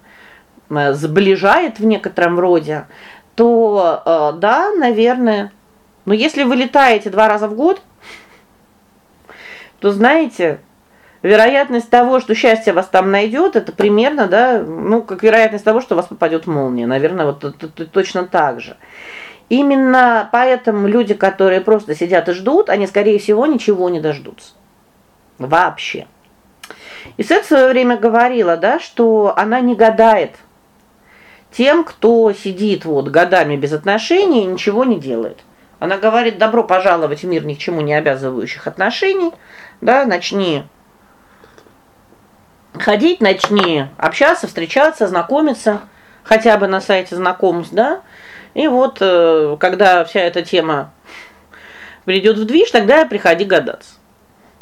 [SPEAKER 1] э, сближает в некотором роде, то э, да, наверное. Но если вы летаете два раза в год, то знаете, вероятность того, что счастье вас там найдет, это примерно, да, ну, как вероятность того, что вас попадет молния. Наверное, вот это, это точно так же. Именно поэтому люди, которые просто сидят и ждут, они скорее всего ничего не дождутся. Вообще. И Сет в свое время говорила, да, что она не гадает тем, кто сидит вот годами без отношений и ничего не делает. Она говорит: "Добро пожаловать в мир ни к чему не обязывающих отношений". Да, начни ходить, начни общаться, встречаться, знакомиться хотя бы на сайте знакомств, да? И вот э, когда вся эта тема придет в движ, тогда приходи гадаться.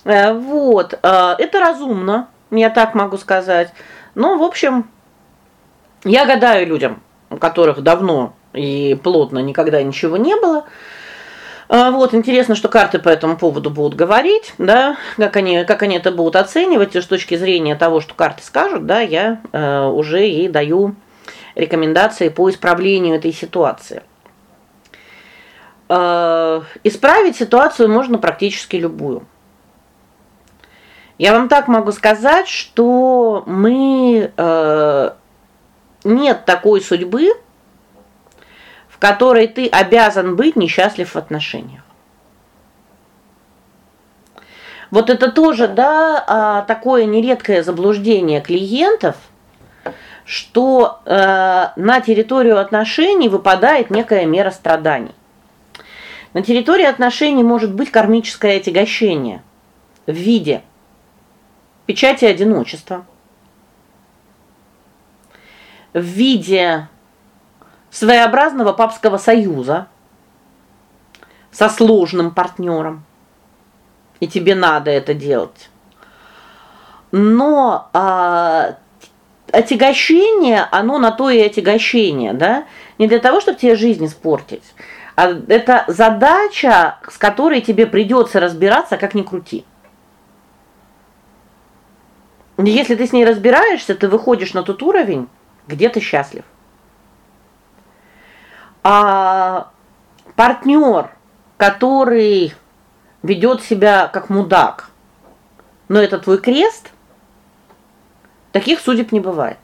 [SPEAKER 1] Э, вот, э, это разумно, я так могу сказать. Но, в общем, я гадаю людям, у которых давно и плотно никогда ничего не было. А, вот интересно, что карты по этому поводу будут говорить, да, как они как они это будут оценивать, с точки зрения того, что карты скажут, да, я э, уже ей даю рекомендации по исправлению этой ситуации. Э, исправить ситуацию можно практически любую. Я вам так могу сказать, что мы э, нет такой судьбы, которой ты обязан быть несчастлив в отношениях. Вот это тоже, да, а, такое нередкое заблуждение клиентов, что э, на территорию отношений выпадает некая мера страданий. На территории отношений может быть кармическое отягощение в виде печати одиночества, в виде своеобразного папского союза со сложным партнером. И тебе надо это делать. Но а, отягощение, оно на то и отягощение, да? Не для того, чтобы тебе жизнь испортить, а это задача, с которой тебе придется разбираться, как ни крути. Если ты с ней разбираешься, ты выходишь на тот уровень, где ты счастлив а партнер, который ведет себя как мудак, но это твой крест, таких судеб не бывает.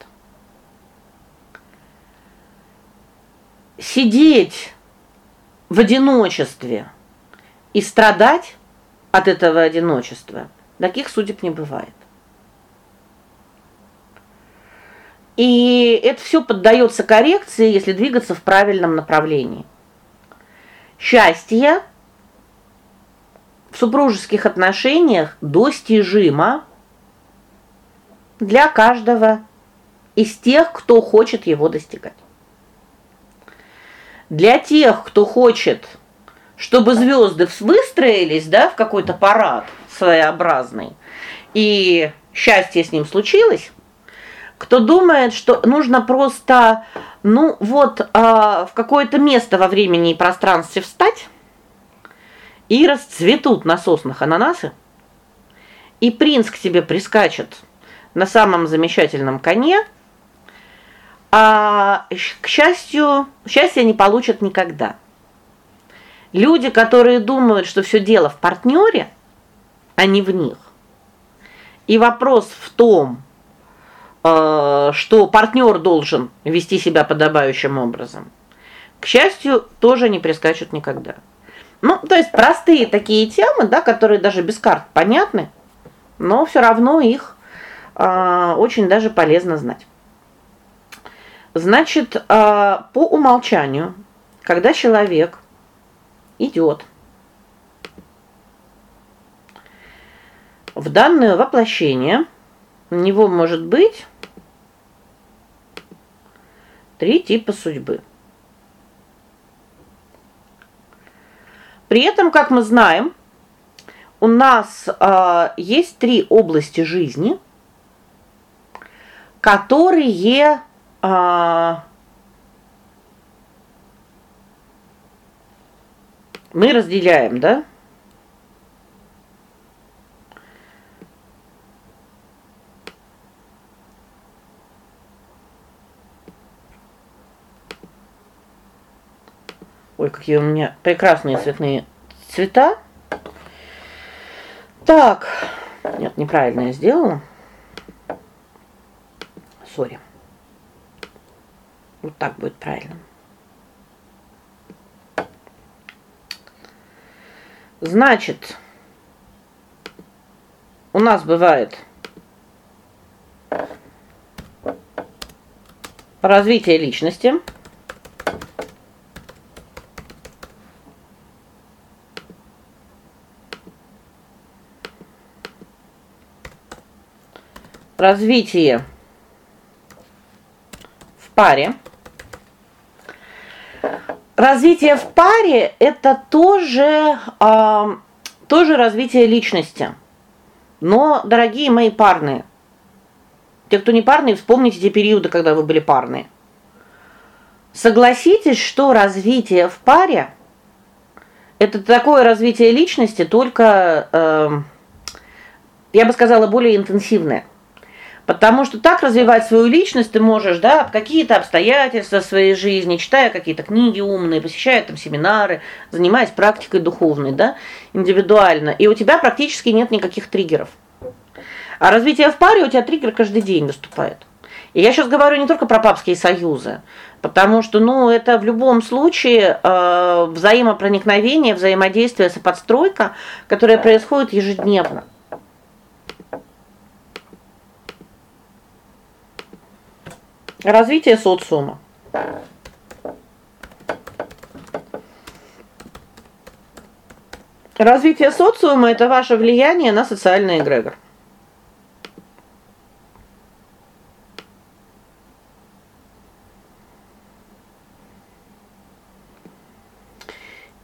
[SPEAKER 1] Сидеть в одиночестве и страдать от этого одиночества, таких судеб не бывает. И это все поддается коррекции, если двигаться в правильном направлении. Счастье в супружеских отношениях достижимо для каждого из тех, кто хочет его достигать. Для тех, кто хочет, чтобы звезды выстроились, да, в какой-то парад своеобразный, и счастье с ним случилось, кто думает, что нужно просто, ну, вот, а, в какое-то место во времени и пространстве встать, и расцветут на соснах ананасы, и принц к тебе прискачет на самом замечательном коне, а к счастью, счастья не получат никогда. Люди, которые думают, что все дело в партнере, а не в них. И вопрос в том, Э, что партнер должен вести себя подобающим образом. К счастью, тоже не прискачут никогда. Ну, то есть простые такие темы, да, которые даже без карт понятны, но все равно их э, очень даже полезно знать. Значит, э, по умолчанию, когда человек идет в данное воплощение, у него может быть Три типа судьбы. При этом, как мы знаем, у нас э, есть три области жизни, которые э, мы разделяем, да? Ой, какие у меня прекрасные цветные цвета. Так. Нет, неправильно я сделала. Сори. Вот так будет правильно. Значит, у нас бывает развитие личности. Развитие в паре. Развитие в паре это тоже э, тоже развитие личности. Но, дорогие мои парные, те, кто не парные, вспомните те периоды, когда вы были парные. Согласитесь, что развитие в паре это такое развитие личности, только э, я бы сказала, более интенсивное. Потому что так развивать свою личность ты можешь, да, какие-то обстоятельства своей жизни, читая какие-то книги умные, посещая там семинары, занимаясь практикой духовной, да, индивидуально. И у тебя практически нет никаких триггеров. А развитие в паре у тебя триггер каждый день выступает. И я сейчас говорю не только про папские союзы, потому что, ну, это в любом случае э взаимопроникновение, взаимодействие, соподстройка, которая происходит ежедневно. Развитие социума. Развитие социума это ваше влияние на социальный эгрегор.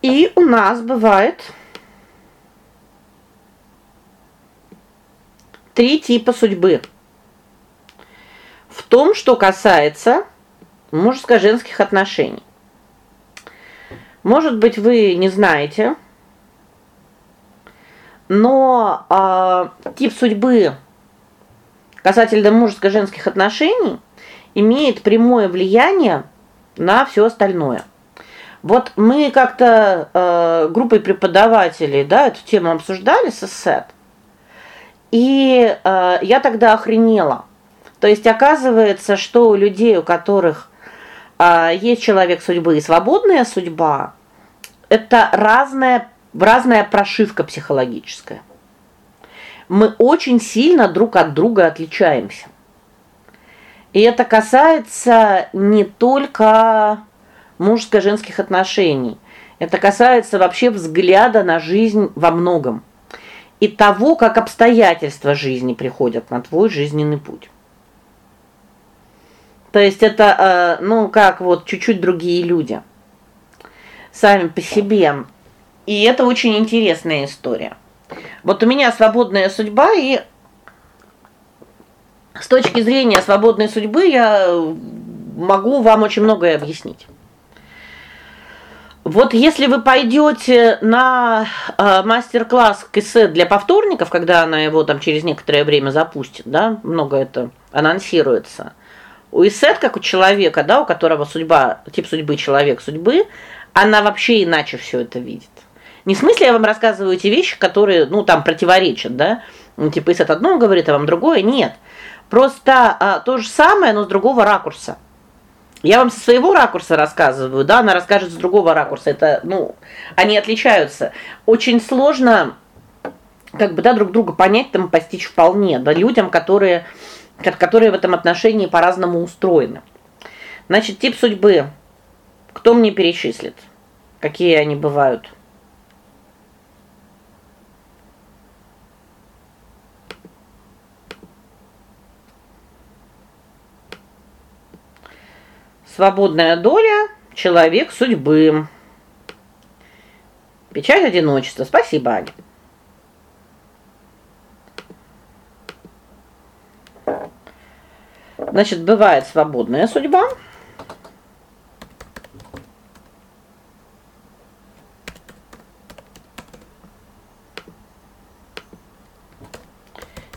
[SPEAKER 1] И у нас бывает три типа судьбы в том, что касается мужско-женских отношений. Может быть, вы не знаете, но э, тип судьбы касательно мужско-женских отношений имеет прямое влияние на все остальное. Вот мы как-то э, группой преподавателей, да, эту тему обсуждали с ССЭТ. И э, я тогда охренела. То есть оказывается, что у людей, у которых а, есть человек судьбы и свободная судьба, это разная разная прошивка психологическая. Мы очень сильно друг от друга отличаемся. И это касается не только мужско-женских отношений. Это касается вообще взгляда на жизнь во многом и того, как обстоятельства жизни приходят на твой жизненный путь. То есть это, э, ну, как вот чуть-чуть другие люди. Сами по себе. И это очень интересная история. Вот у меня свободная судьба, и с точки зрения свободной судьбы я могу вам очень многое объяснить. Вот если вы пойдете на э, мастер-класс КС для повторников, когда она его там через некоторое время запустит, да, много это анонсируется. У Исет, как у человека, да, у которого судьба, тип судьбы человек судьбы, она вообще иначе все это видит. Не в смысле я вам рассказываю эти вещи, которые, ну, там противоречат, да? Ну, типа Исет одно говорит, а вам другое нет. Просто а, то же самое, но с другого ракурса. Я вам со своего ракурса рассказываю, да, она расскажет с другого ракурса. Это, ну, они отличаются. Очень сложно как бы, да, друг друга понять, там постичь вполне, да, людям, которые которые в этом отношении по-разному устроены. Значит, тип судьбы. Кто мне перечислит? Какие они бывают? Свободная доля человек судьбы. Печать одиночества. Спасибо, Аня. Значит, бывает свободная судьба.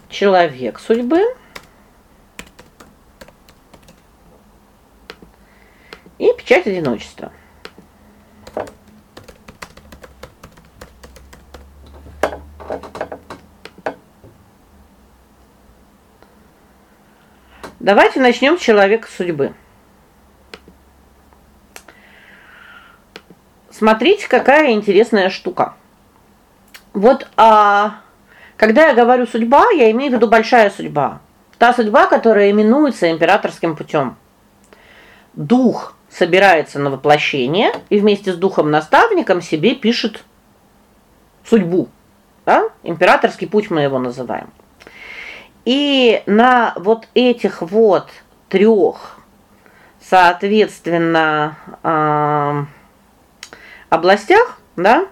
[SPEAKER 1] Человек судьбы. И печать одиночества. Давайте начнем с человека судьбы. Смотрите, какая интересная штука. Вот а когда я говорю судьба, я имею в виду большая судьба. Та судьба, которая именуется императорским путем. Дух собирается на воплощение и вместе с духом-наставником себе пишет судьбу. Да? Императорский путь мы его называем. И на вот этих вот трех, соответственно, э, областях, да,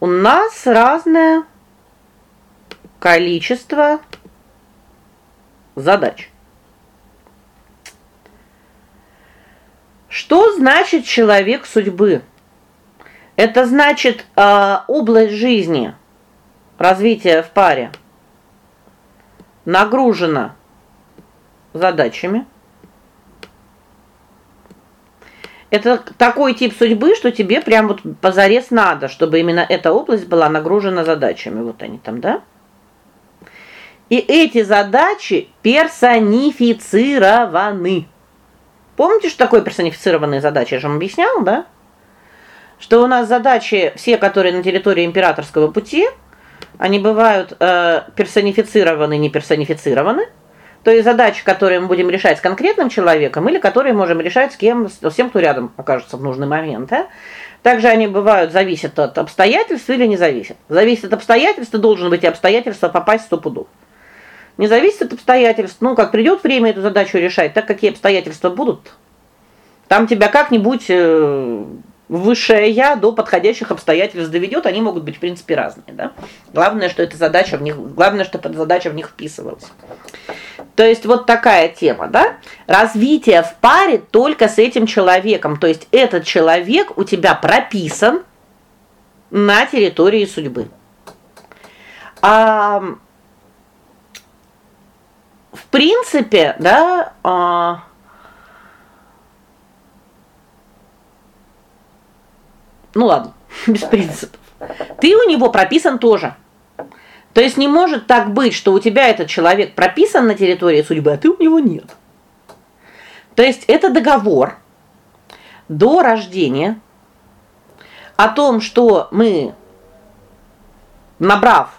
[SPEAKER 1] у нас разное количество задач. Что значит человек судьбы? Это значит э, область жизни, развития в паре нагружена задачами. Это такой тип судьбы, что тебе прям вот позарез надо, чтобы именно эта область была нагружена задачами. Вот они там, да? И эти задачи персонифицированы. Помните, что такое персонифицированные задачи? Я же вам объяснял, да? Что у нас задачи все, которые на территории императорского пути, они бывают э, персонифицированы, не персонифицированы. То есть задачи, которые мы будем решать с конкретным человеком или которые можем решать с кем, с тем, кто рядом окажется в нужный момент, да? Также они бывают зависят от обстоятельств или не зависят. Зависит от обстоятельств, должен быть и обстоятельства попасть стопудов. Не зависит от обстоятельств. Ну, как придет время эту задачу решать, так какие обстоятельства будут. Там тебя как-нибудь э, высшее я до подходящих обстоятельств доведет, они могут быть в принципе разные, да? Главное, что эта задача в них, главное, что эта задача в них вписывалась. То есть вот такая тема, да? Развитие в паре только с этим человеком. То есть этот человек у тебя прописан на территории судьбы. А в принципе, да, а, Ну ладно, <laughs> без принципов. Ты у него прописан тоже. То есть не может так быть, что у тебя этот человек прописан на территории судьбы, а ты у него нет. То есть это договор до рождения о том, что мы набрав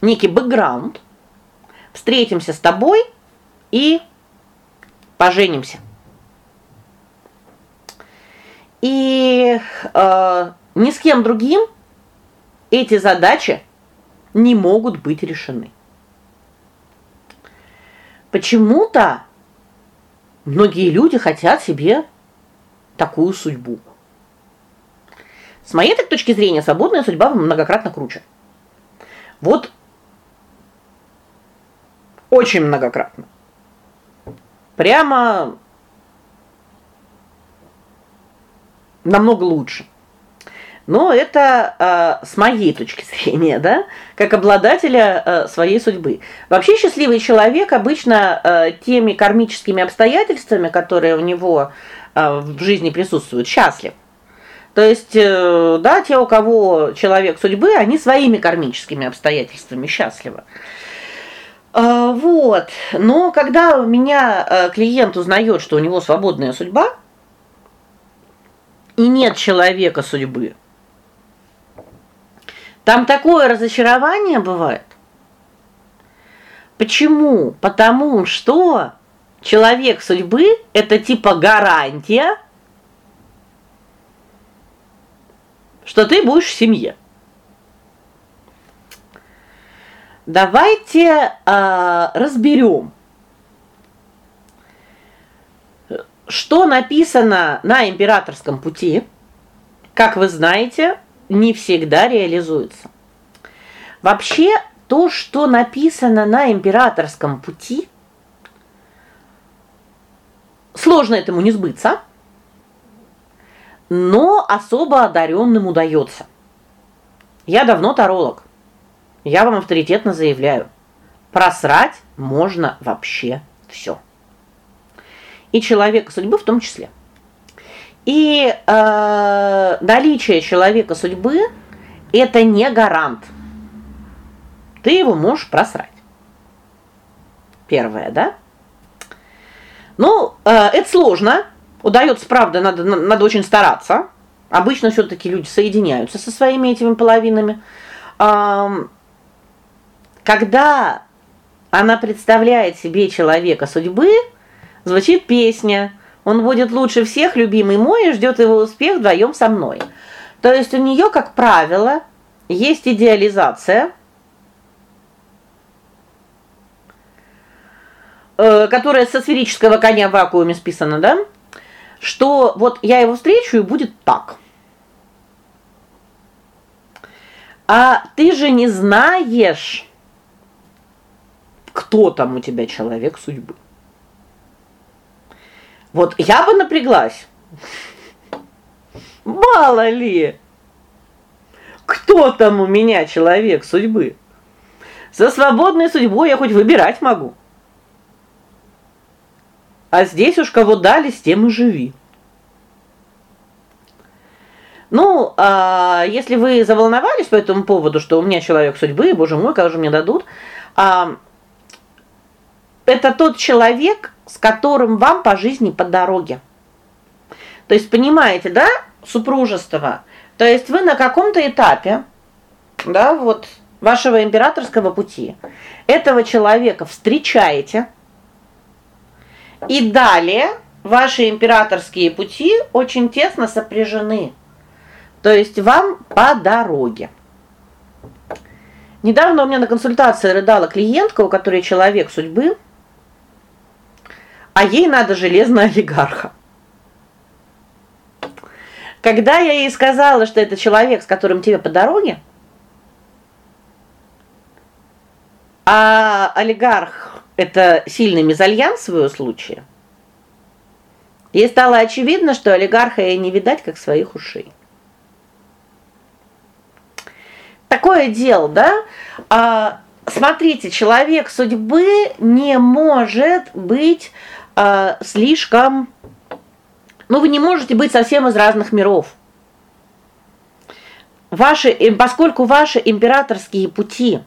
[SPEAKER 1] некий бэкграунд, встретимся с тобой и поженимся. И э, ни с кем другим эти задачи не могут быть решены. Почему-то многие люди хотят себе такую судьбу. С моей так точки зрения, свободная судьба многократно круче. Вот очень многократно. Прямо намного лучше. Но это э, с моей точки зрения, да, как обладателя э, своей судьбы. Вообще счастливый человек обычно э, теми кармическими обстоятельствами, которые у него в жизни присутствуют, счастлив. То есть, э, да, те, у кого человек судьбы, они своими кармическими обстоятельствами счастливы. Вот. Но когда у меня клиент узнает, что у него свободная судьба, и нет человека судьбы. Там такое разочарование бывает. Почему? Потому что человек судьбы это типа гарантия, что ты будешь в семье. Давайте э, разберем. Что написано на императорском пути, как вы знаете, не всегда реализуется. Вообще, то, что написано на императорском пути, сложно этому не сбыться, но особо одаренным удается. Я давно таролог. Я вам авторитетно заявляю, просрать можно вообще все. И человека судьбы в том числе. И э, наличие человека судьбы это не гарант. Ты его можешь просрать. Первое, да? Ну, э, это сложно. Удается, правда, надо надо очень стараться. Обычно все таки люди соединяются со своими этими половинами. Э, когда она представляет себе человека судьбы, звучит песня. Он будет лучше всех, любимый мой, и ждет его успех вдвоем со мной. То есть у нее, как правило, есть идеализация, э, которая со сферического коня в вакууме списана, да? Что вот я его встречу и будет так. А ты же не знаешь, кто там у тебя человек судьбы. Вот я бы напряглась. Мало ли. Кто там у меня человек судьбы? За свободной судьбой я хоть выбирать могу. А здесь уж кого дали, с тем и живи. Ну, а если вы заволновались по этому поводу, что у меня человек судьбы, боже мой, как же мне дадут, а это тот человек, с которым вам по жизни по дороге. То есть понимаете, да, супружество. То есть вы на каком-то этапе, да, вот вашего императорского пути этого человека встречаете. И далее ваши императорские пути очень тесно сопряжены. То есть вам по дороге. Недавно у меня на консультации рыдала клиентка, у которой человек судьбы а ей надо железного олигарха. Когда я ей сказала, что это человек, с которым тебе по дороге, а олигарх это сильный мезальянс в ее случае. Ей стало очевидно, что олигарха ей не видать как своих ушей. Такое дело, да? А смотрите, человек судьбы не может быть э, слишком ну вы не можете быть совсем из разных миров. Ваши поскольку ваши императорские пути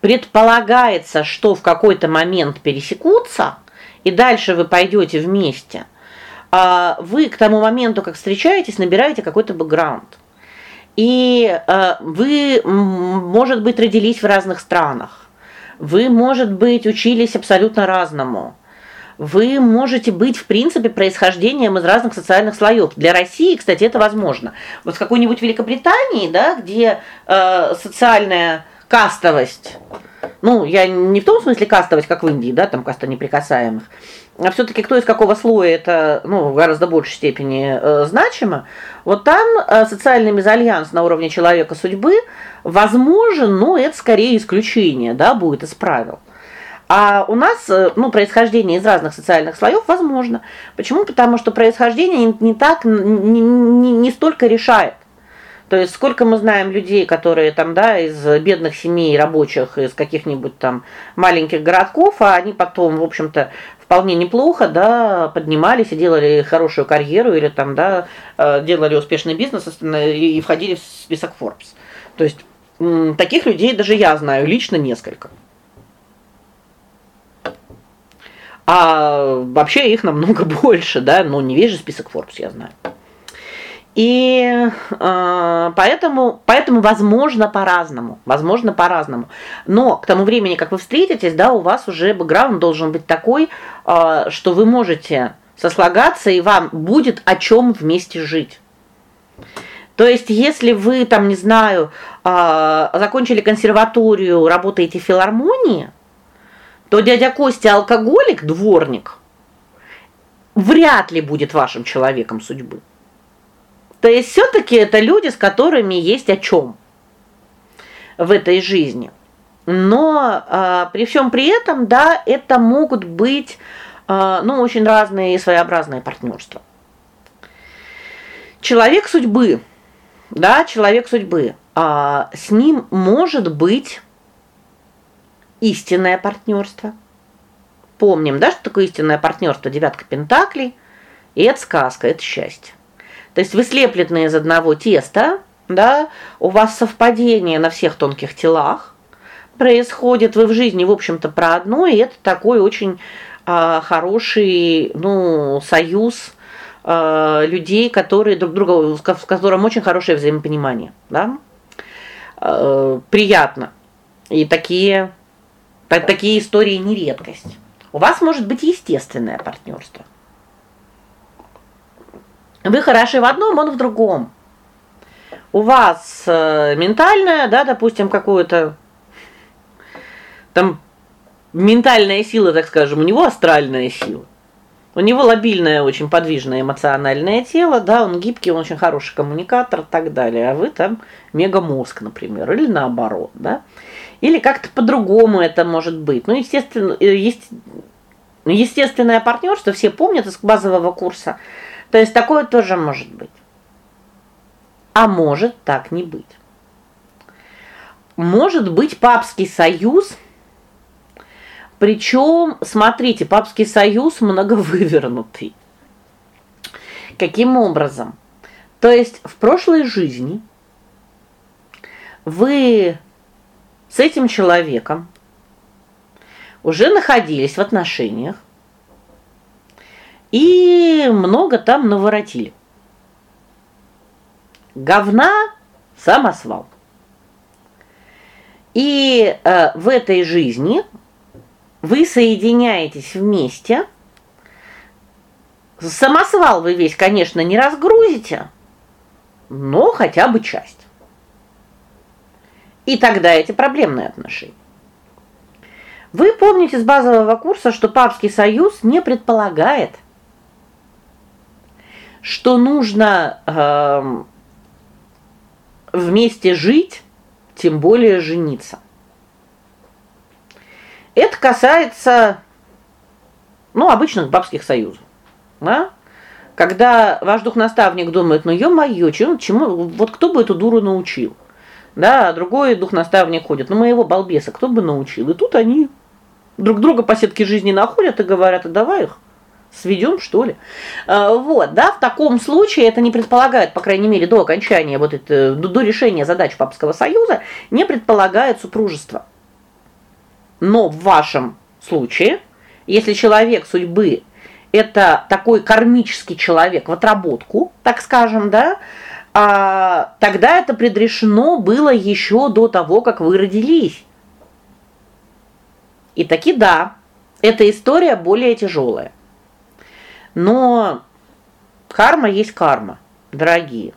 [SPEAKER 1] предполагается, что в какой-то момент пересекутся, и дальше вы пойдете вместе. А вы к тому моменту, как встречаетесь, набираете какой-то бэкграунд. И э, вы, может быть, родились в разных странах. Вы, может быть, учились абсолютно разному вы можете быть, в принципе, происхождением из разных социальных слоев. Для России, кстати, это возможно. Вот в какой-нибудь Великобритании, да, где э, социальная кастовость. Ну, я не в том смысле кастовость, как в Индии, да, там каста неприкасаемых. А все таки кто из какого слоя это, ну, в гораздо большей степени э, значимо. Вот там э, социальный мезальянс на уровне человека судьбы возможен, но это скорее исключение, да, будет из правил. А у нас, э, ну, происхождение из разных социальных слоев возможно. Почему? Потому что происхождение не, так не, не, не столько решает. То есть сколько мы знаем людей, которые там, да, из бедных семей рабочих, из каких-нибудь там маленьких городков, а они потом, в общем-то, вполне неплохо, да, поднимались и делали хорошую карьеру или там, да, э, делали успешный бизнес и входили в список Forbes. То есть таких людей даже я знаю лично несколько. А вообще их намного <laughs> больше, да, ну не весь же список Forbes, я знаю. И э, поэтому поэтому возможно по-разному, возможно по-разному. Но к тому времени, как вы встретитесь, да, у вас уже бэкграунд должен быть такой, э, что вы можете сослагаться и вам будет о чем вместе жить. То есть, если вы там, не знаю, э, закончили консерваторию, работаете в филармонии, то дядя Костя алкоголик, дворник. вряд ли будет вашим человеком судьбы. То есть все таки это люди, с которыми есть о чем в этой жизни. Но а, при всем при этом, да, это могут быть а, ну очень разные и своеобразные партнерства. Человек судьбы. Да, человек судьбы. А с ним может быть истинное партнерство. Помним, да, что такое истинное партнерство? Девятка пентаклей. И это сказка, это счастье. То есть вы слеплены из одного теста, да? У вас совпадение на всех тонких телах происходит, вы в жизни, в общем-то, про одно, и это такой очень а, хороший, ну, союз а, людей, которые друг друга с которым очень хорошее взаимопонимание, да? А, приятно. И такие так, такие истории не редкость. У вас может быть естественное партнерство. Вы хороши в одном, он в другом. У вас э, ментальная, да, допустим, какую-то там ментальная сила, так скажем, у него астральная сила. У него лобильное, очень подвижное эмоциональное тело, да, он гибкий, он очень хороший коммуникатор и так далее. А вы там мегамозг, например, или наоборот, да? Или как-то по-другому это может быть. Ну, естественно, э, есть естественное партнерство, все помнят из базового курса. То есть такое тоже может быть. А может так не быть. Может быть папский союз причем, смотрите, папский союз многовывернутый. Каким образом? То есть в прошлой жизни вы с этим человеком уже находились в отношениях и много там наворотили. Говна самосвал. И э, в этой жизни вы соединяетесь вместе. Самосвал вы весь, конечно, не разгрузите, но хотя бы часть. И тогда эти проблемные отношения. Вы помните с базового курса, что папский союз не предполагает, что нужно э, вместе жить, тем более жениться. Это касается ну, обычных бабских союзов. Да? Когда ваш дух-наставник думает: "Ну ё-моё, чему чему вот кто бы эту дуру научил?" Да, другой дух-наставник ходит: "Ну моего балбеса кто бы научил?" И тут они друг друга по сетке жизни находят и говорят: "А давай их сведем, что ли?" А, вот, да, в таком случае это не предполагает, по крайней мере, до окончания вот это до, до решения задач папского союза не предполагает супружество. Но в вашем случае, если человек судьбы это такой кармический человек в отработку, так скажем, да, а, тогда это предрешено было еще до того, как вы родились. И таки да, эта история более тяжелая. Но карма есть карма, дорогие.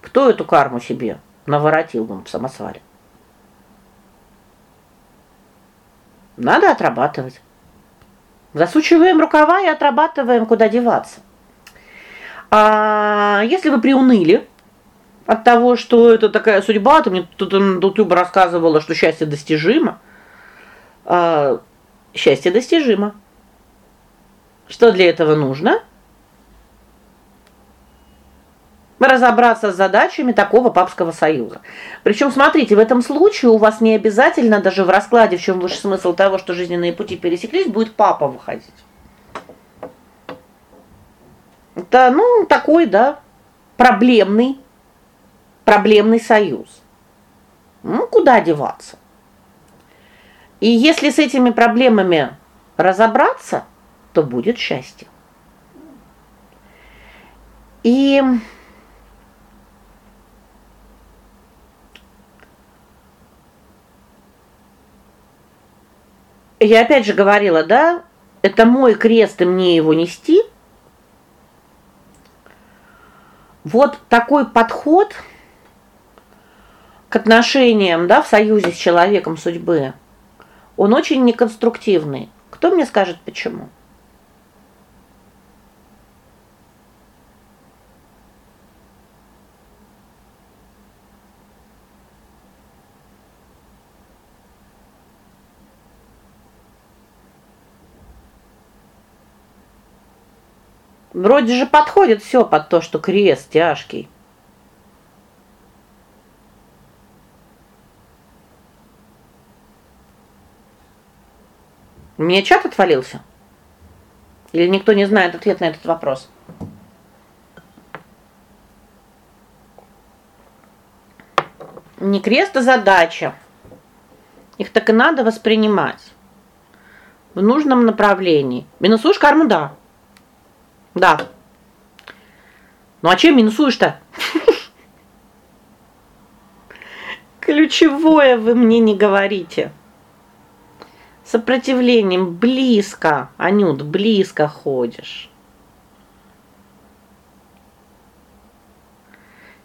[SPEAKER 1] Кто эту карму себе наворотил вам в самосваре? Надо отрабатывать. Засучиваем рукава и отрабатываем, куда деваться. А если вы приуныли от того, что это такая судьба, то мне тут YouTube рассказывала, что счастье достижимо. А счастье достижимо. Что для этого нужно? разобраться с задачами такого папского союза. Причем, смотрите, в этом случае у вас не обязательно даже в раскладе, в чем высший смысл того, что жизненные пути пересеклись, будет папа выходить. Это, ну, такой, да, проблемный проблемный союз. Ну, куда деваться? И если с этими проблемами разобраться, то будет счастье. И я опять же говорила, да, это мой крест, и мне его нести. Вот такой подход к отношениям, да, в союзе с человеком судьбы, он очень неконструктивный. Кто мне скажет почему? Вроде же подходит все под то, что крест тяжкий. У меня чат отвалился? Или никто не знает ответ на этот вопрос? Не крест, а задача. Их так и надо воспринимать в нужном направлении. Минусуешь карму, да. Да. Ну а чем минусуешь-то? <laughs> Ключевое вы мне не говорите. Сопротивлением близко, Анют, близко ходишь.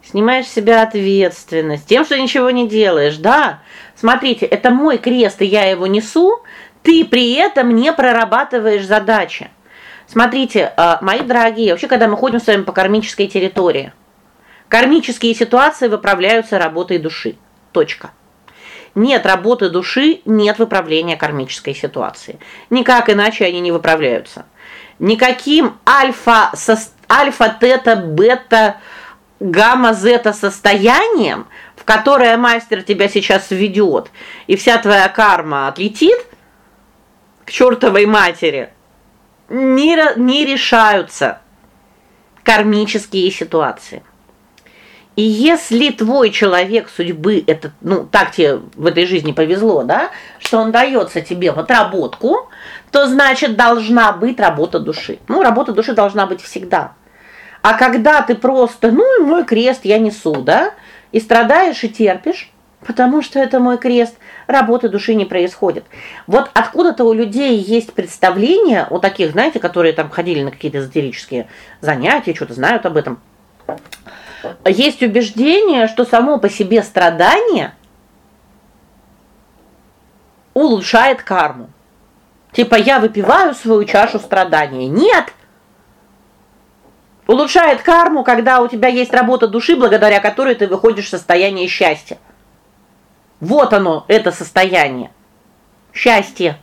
[SPEAKER 1] Снимаешь с себя ответственность тем, что ничего не делаешь. Да. Смотрите, это мой крест, и я его несу, ты при этом не прорабатываешь задачи. Смотрите, а, мои дорогие, вообще когда мы ходим с вами по кармической территории, кармические ситуации выправляются работой души. Точка. Нет работы души, нет выправления кармической ситуации. Никак иначе они не выправляются. Никаким альфа альфа тета бета гамма зета состоянием, в которое мастер тебя сейчас введет, и вся твоя карма отлетит к чертовой матери, не не решаются кармические ситуации. И если твой человек судьбы это, ну, так тебе в этой жизни повезло, да, что он дается тебе в отработку, то значит должна быть работа души. Ну, работа души должна быть всегда. А когда ты просто, ну, мой крест я несу, да, и страдаешь и терпишь, потому что это мой крест, работы души не происходит. Вот откуда-то у людей есть представление, у таких, знаете, которые там ходили на какие-то эзотерические занятия, что-то знают об этом есть убеждение, что само по себе страдание улучшает карму. Типа я выпиваю свою чашу страдания. Нет. Улучшает карму, когда у тебя есть работа души, благодаря которой ты выходишь в состояние счастья. Вот оно, это состояние. Счастье.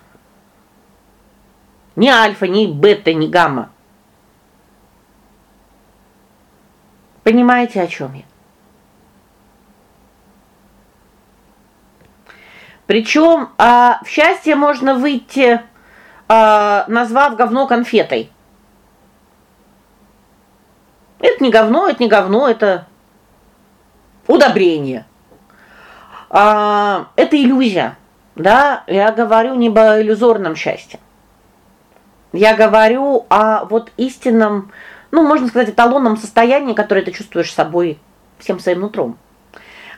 [SPEAKER 1] Не альфа, не бета, не гамма. Понимаете, о чем я? Причем а, в счастье можно выйти, а, назвав говно конфетой. Это не говно, это не говно, это удобрение. А, это иллюзия. Да, я говорю не об иллюзорном счастье. Я говорю о вот истинном ну, можно сказать, эталонном состоянии, которое ты чувствуешь собой всем своим нутром.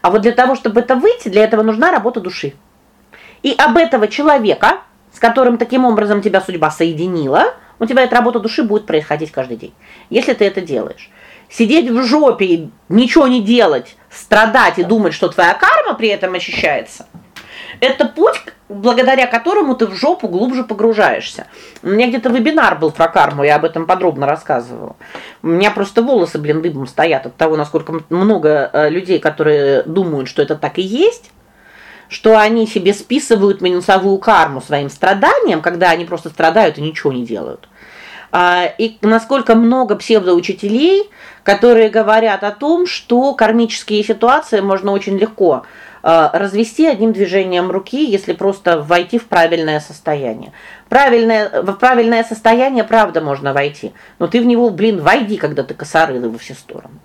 [SPEAKER 1] А вот для того, чтобы это выйти, для этого нужна работа души. И об этого человека, с которым таким образом тебя судьба соединила, у тебя эта работа души будет происходить каждый день. Если ты это делаешь. Сидеть в жопе и ничего не делать, страдать и думать, что твоя карма при этом ощущается – это путь, благодаря которому ты в жопу глубже погружаешься. У меня где-то вебинар был про карму, я об этом подробно рассказывала. У меня просто волосы, блин, дыбом стоят от того, насколько много э, людей, которые думают, что это так и есть что они себе списывают минусовую карму своим страданиям, когда они просто страдают и ничего не делают. А, и насколько много псевдоучителей, которые говорят о том, что кармические ситуации можно очень легко развести одним движением руки, если просто войти в правильное состояние. Правильное в правильное состояние правда можно войти, но ты в него, блин, войди, когда ты косорылый во все стороны.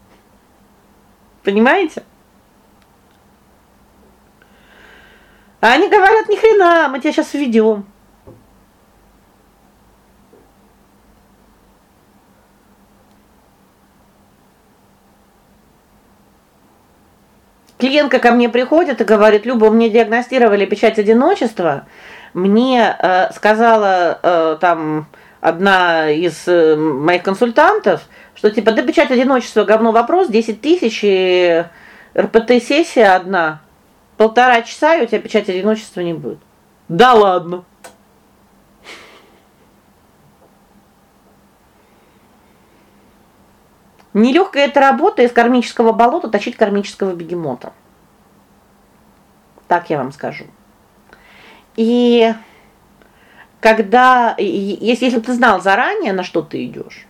[SPEAKER 1] Понимаете? А они говорят: "Ни хрена, мы тебя сейчас введем. Клиентка ко мне приходит и говорит: "Люба, мне диагностировали печать одиночества. Мне э, сказала э, там одна из э, моих консультантов, что типа да печать одиночества говно вопрос, 10 тысяч и РПТ-сессия одна. Полтора часа, и у тебя печать одиночества не будет. Да ладно. Нелегкая эта работа из кармического болота точить кармического бегемота. Так я вам скажу. И когда если если бы ты знал заранее, на что ты идешь,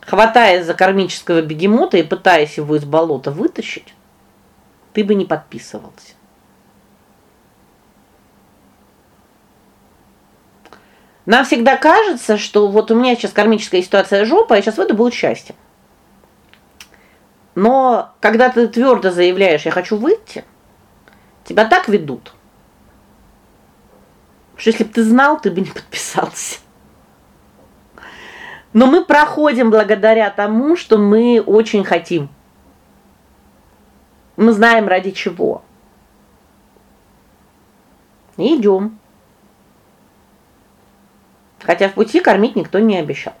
[SPEAKER 1] хватаясь за кармического бегемота и пытаясь его из болота вытащить, ты бы не подписывался. Нам всегда кажется, что вот у меня сейчас кармическая ситуация жопа, я сейчас выйду будет счастье. Но когда ты твердо заявляешь: "Я хочу выйти", тебя так ведут. Что если бы ты знал, ты бы не подписался. Но мы проходим благодаря тому, что мы очень хотим. Мы знаем ради чего. И идем. Хотя в пути кормить никто не обещал.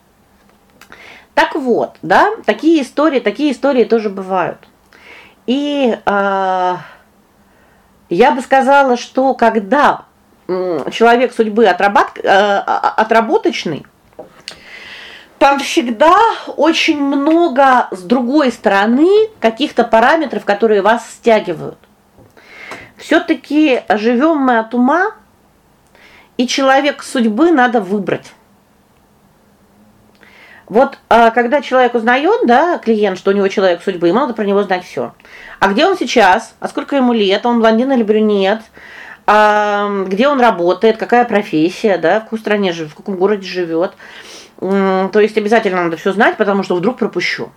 [SPEAKER 1] Так вот, да, такие истории, такие истории тоже бывают. И э, я бы сказала, что когда человек судьбы отрабат, э, отработочный, там всегда очень много с другой стороны каких-то параметров, которые вас стягивают. все таки живем мы от ума, и человек судьбы надо выбрать. Вот а, когда человек узнает, да, клиент, что у него человек судьбы, ему надо про него знать все. А где он сейчас? А сколько ему лет? Он блондин или брюнет? А, где он работает? Какая профессия, да, в какой стране живет, в каком городе живет? То есть обязательно надо все знать, потому что вдруг пропущу.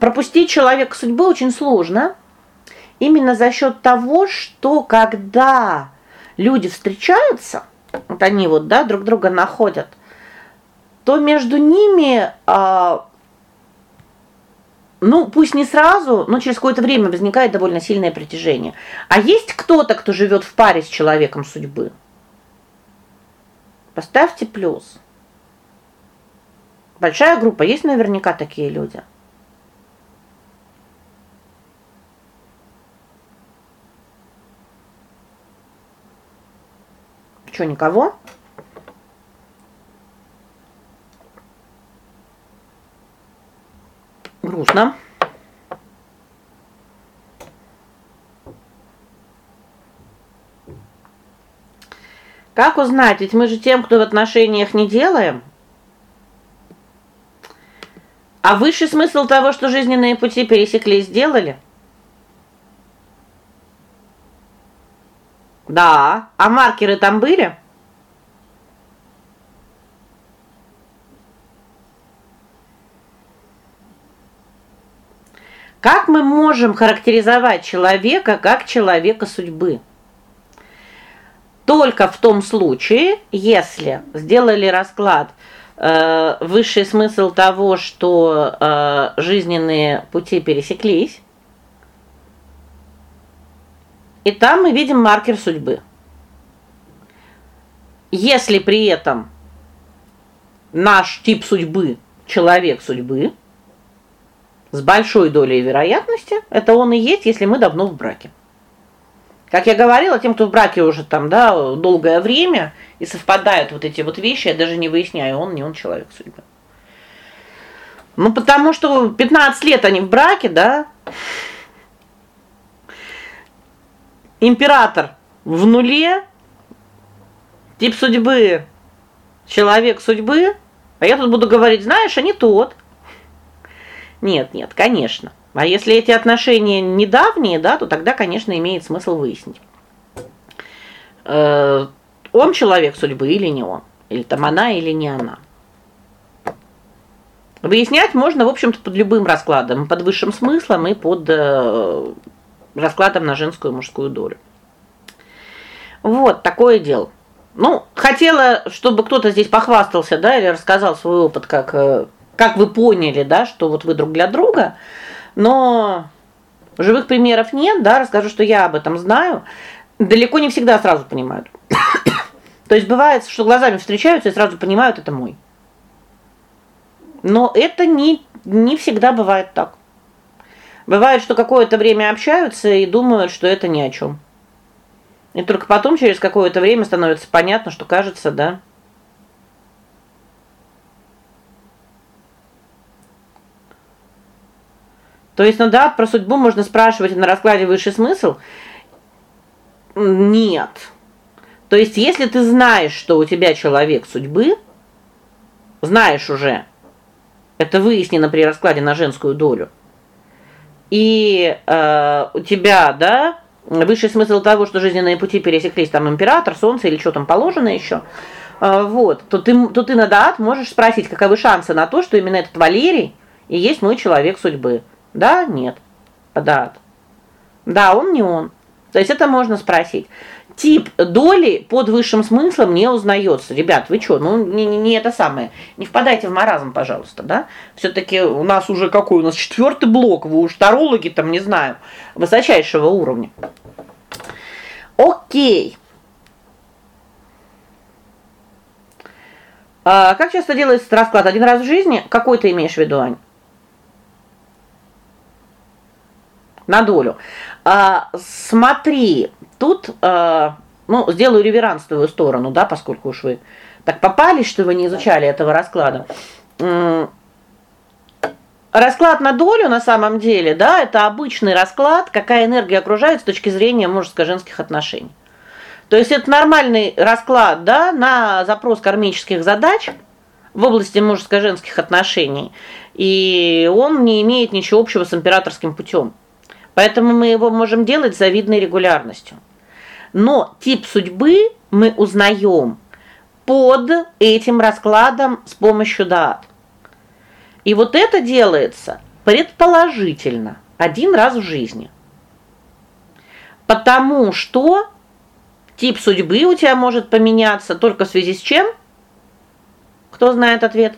[SPEAKER 1] Пропустить человека судьбы очень сложно. Именно за счет того, что когда люди встречаются, вот они вот, да, друг друга находят, то между ними а, ну, пусть не сразу, но через какое-то время возникает довольно сильное притяжение. А есть кто-то, кто живет в паре с человеком судьбы? Поставьте плюс. Большая группа, есть наверняка такие люди. Что, никого? Грустно. Как узнать? Ведь мы же тем, кто в отношениях не делаем. А высший смысл того, что жизненные пути пересеклись, сделали? Да. А маркеры там были? Как мы можем характеризовать человека как человека судьбы? только в том случае, если сделали расклад э, высший смысл того, что э, жизненные пути пересеклись. И там мы видим маркер судьбы. Если при этом наш тип судьбы человек судьбы, с большой долей вероятности это он и есть, если мы давно в браке. Как я говорила, тем, кто в браке уже там, да, долгое время и совпадают вот эти вот вещи, я даже не выясняю, он не он человек судьбы. Ну, потому что 15 лет они в браке, да? Император в нуле, тип судьбы человек судьбы, а я тут буду говорить, знаешь, а не тот. Нет, нет, конечно. А если эти отношения недавние, да, то тогда, конечно, имеет смысл выяснить. Э, он человек судьбы или не он? Или там она или не она? Выяснять можно, в общем-то, под любым раскладом, под высшим смыслом и под э, раскладом на женскую и мужскую долю. Вот такое дело. Ну, хотела, чтобы кто-то здесь похвастался, да, или рассказал свой опыт, как э, как вы поняли, да, что вот вы друг для друга. Но живых примеров нет, да, расскажу, что я об этом знаю. Далеко не всегда сразу понимают. <coughs> То есть бывает, что глазами встречаются и сразу понимают это мой. Но это не не всегда бывает так. Бывает, что какое-то время общаются и думают, что это ни о чем. И только потом через какое-то время становится понятно, что кажется, да, То есть, ну да, про судьбу можно спрашивать на раскладе высший смысл. Нет. То есть, если ты знаешь, что у тебя человек судьбы, знаешь уже, Это выяснено при раскладе на женскую долю. И э, у тебя, да, высший смысл того, что жизненные пути пересеклись там император, солнце или что там положено еще. Э, вот, то ты то ты на дат можешь спросить, каковы шансы на то, что именно этот Валерий и есть мой человек судьбы. Да, нет. Да. Да, он не он. То есть это можно спросить тип доли под высшим смыслом не узнается. Ребят, вы что? Ну не, не это самое. Не впадайте в маразм, пожалуйста, да? все таки у нас уже какой у нас четвертый блок, вы уж тарологи там, не знаю, высочайшего уровня. О'кей. А как часто делается расклад? Один раз в жизни? Какой ты имеешь в виду, Ань? На долю. А, смотри, тут, э, ну, сделаю реверанс в твою сторону, да, поскольку уж вы так попались, что вы не изучали этого расклада. Расклад на долю на самом деле, да, это обычный расклад, какая энергия окружает с точки зрения мужско-женских отношений. То есть это нормальный расклад, да, на запрос кармических задач в области мужско-женских отношений. И он не имеет ничего общего с императорским путем. Поэтому мы его можем делать с завидной регулярностью. Но тип судьбы мы узнаем под этим раскладом с помощью дат. И вот это делается предположительно один раз в жизни. Потому что тип судьбы у тебя может поменяться только в связи с чем? Кто знает ответ?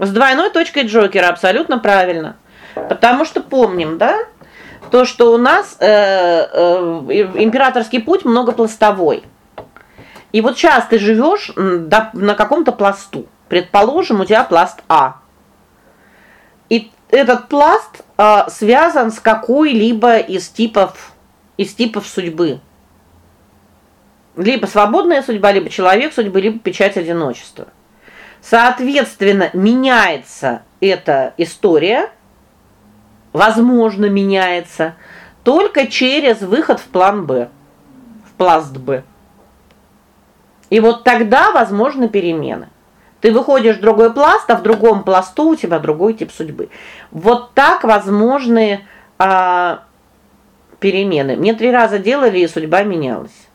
[SPEAKER 1] С двойной точкой Джокера абсолютно правильно. Потому что помним, да? То, что у нас э, э, императорский путь многопластовой. И вот сейчас ты живешь на каком-то пласту. Предположим, у тебя пласт А. И этот пласт э, связан с какой-либо из типов из типов судьбы. Либо свободная судьба, либо человек судьбы, либо печать одиночества. Соответственно, меняется эта история, возможно, меняется только через выход в план Б, в пласт Б. И вот тогда возможны перемены. Ты выходишь в другой пласт, а в другом пласту у тебя другой тип судьбы. Вот так возможны а, перемены. Мне три раза делали, и судьба менялась.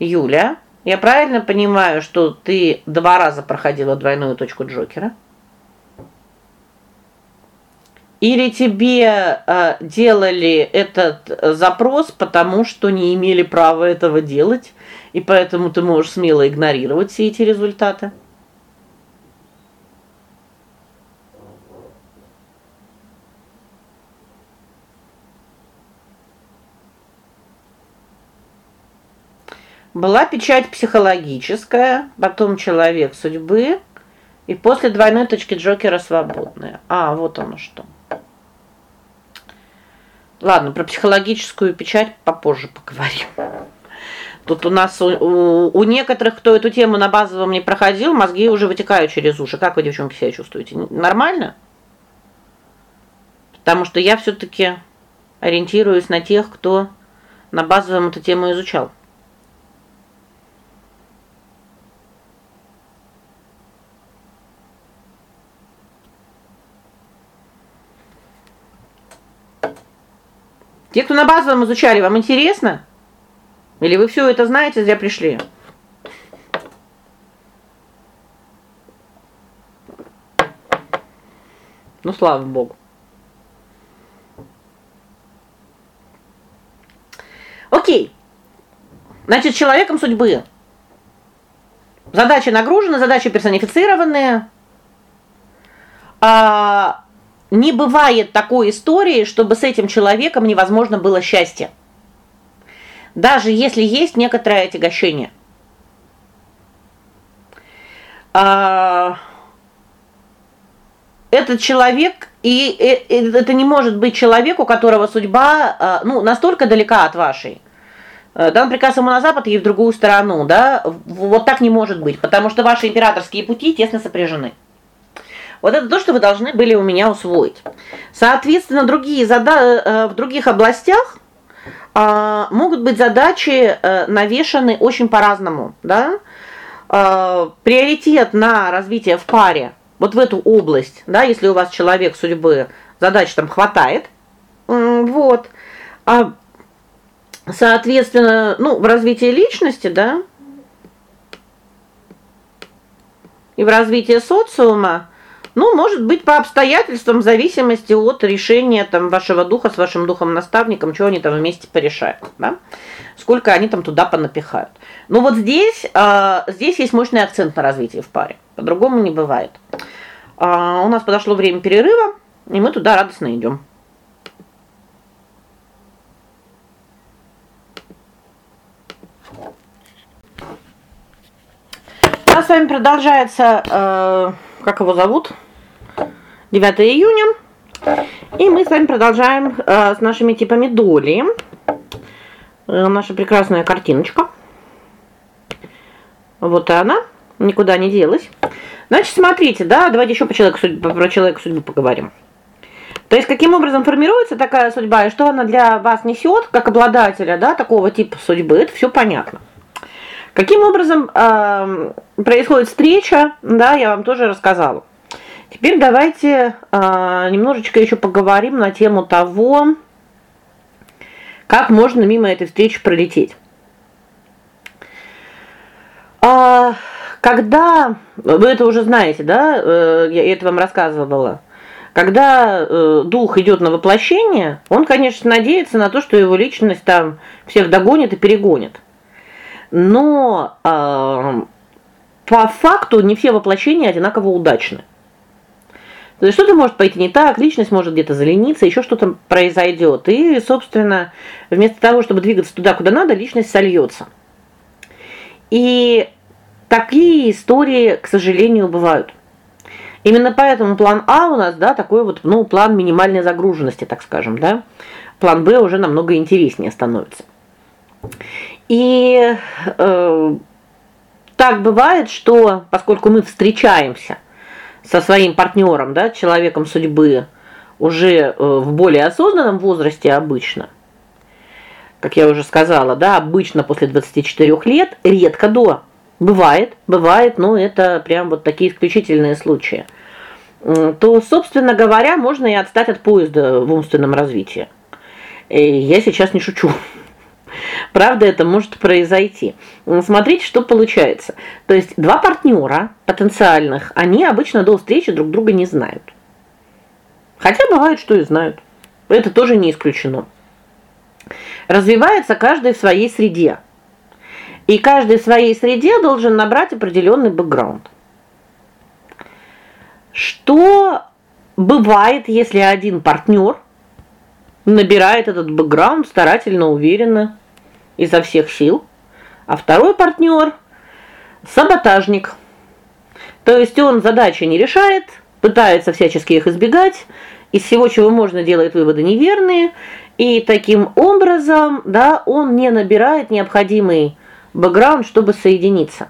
[SPEAKER 1] Юля я правильно понимаю, что ты два раза проходила двойную точку Джокера? Или тебе э, делали этот запрос, потому что не имели права этого делать, и поэтому ты можешь смело игнорировать все эти результаты? Была печать психологическая, потом человек судьбы, и после двойной точки Джокера свободная. А, вот оно что. Ладно, про психологическую печать попозже поговорим. Тут у нас у, у, у некоторых, кто эту тему на базовом не проходил, мозги уже вытекают через уши. Как вы, девчонки, себя чувствуете? Нормально? Потому что я все таки ориентируюсь на тех, кто на базовом эту тему изучал. Те, кто на базовом изучали, вам интересно? Или вы все это знаете, зря пришли? Ну, слава богу. О'кей. Значит, человеком судьбы. Задачи нагружены, задачи персонифицированные. А не бывает такой истории, чтобы с этим человеком невозможно было счастье. Даже если есть некоторое отягощение. А этот человек и, и, и это не может быть человек, у которого судьба, а, ну, настолько далека от вашей. Э, дан приказ ему на запад и в другую сторону, да? Вот так не может быть, потому что ваши императорские пути тесно сопряжены. Вот это то, что вы должны были у меня усвоить. Соответственно, другие зада э, в других областях А, могут быть задачи э, навешаны очень по-разному, да? А, приоритет на развитие в паре вот в эту область, да, если у вас человек судьбы, задач там хватает. Вот. А соответственно, ну, в развитии личности, да, и в развитии социума ну, может быть, по обстоятельствам, в зависимости от решения там вашего духа с вашим духом-наставником, что они там вместе порешают, да? Сколько они там туда понапихают. Ну вот здесь, э, здесь есть мощный акцент на развитие в паре. По-другому не бывает. Э, у нас подошло время перерыва, и мы туда радостно идем. У нас с вами продолжается э как его зовут? 9 июня. И мы с вами продолжаем э, с нашими типами доли. Э, наша прекрасная картиночка. Вот и она, никуда не делась. Значит, смотрите, да, давайте еще по человеку судьбы, про человека судьбы поговорим. То есть каким образом формируется такая судьба и что она для вас несет, как обладателя, да, такого типа судьбы, это все понятно. Каким образом э, происходит встреча, да, я вам тоже рассказала. Теперь давайте э, немножечко еще поговорим на тему того, как можно мимо этой встречи пролететь. А когда вы это уже знаете, да? Э, я это вам рассказывала. Когда э, дух идет на воплощение, он, конечно, надеется на то, что его личность там всех догонит и перегонит. Но э, по факту не все воплощения одинаково удачны. То есть что-то может пойти не так, личность может где-то залениться, еще что-то произойдет. И, собственно, вместо того, чтобы двигаться туда, куда надо, личность сольется. И такие истории, к сожалению, бывают. Именно поэтому план А у нас, да, такой вот, ну, план минимальной загруженности, так скажем, да. План Б уже намного интереснее становится. И э, так бывает, что поскольку мы встречаемся со своим партнером, да, человеком судьбы уже э, в более осознанном возрасте обычно, как я уже сказала, да, обычно после 24 лет, редко до. Бывает, бывает, но это прям вот такие исключительные случаи. То, собственно говоря, можно и отстать от поезда в умственном развитии. И я сейчас не шучу. Правда, это может произойти. Смотрите, что получается. То есть два партнера потенциальных, они обычно до встречи друг друга не знают. Хотя бывает, что и знают. Это тоже не исключено. Развивается каждый в своей среде. И каждый в своей среде должен набрать определенный бэкграунд. Что бывает, если один партнер набирает этот бэкграунд старательно, уверенно, изо всех сил, а второй партнер саботажник. То есть он задачи не решает, пытается всячески их избегать, из всего, чего можно, делает выводы неверные, и таким образом, да, он не набирает необходимый бэкграунд, чтобы соединиться.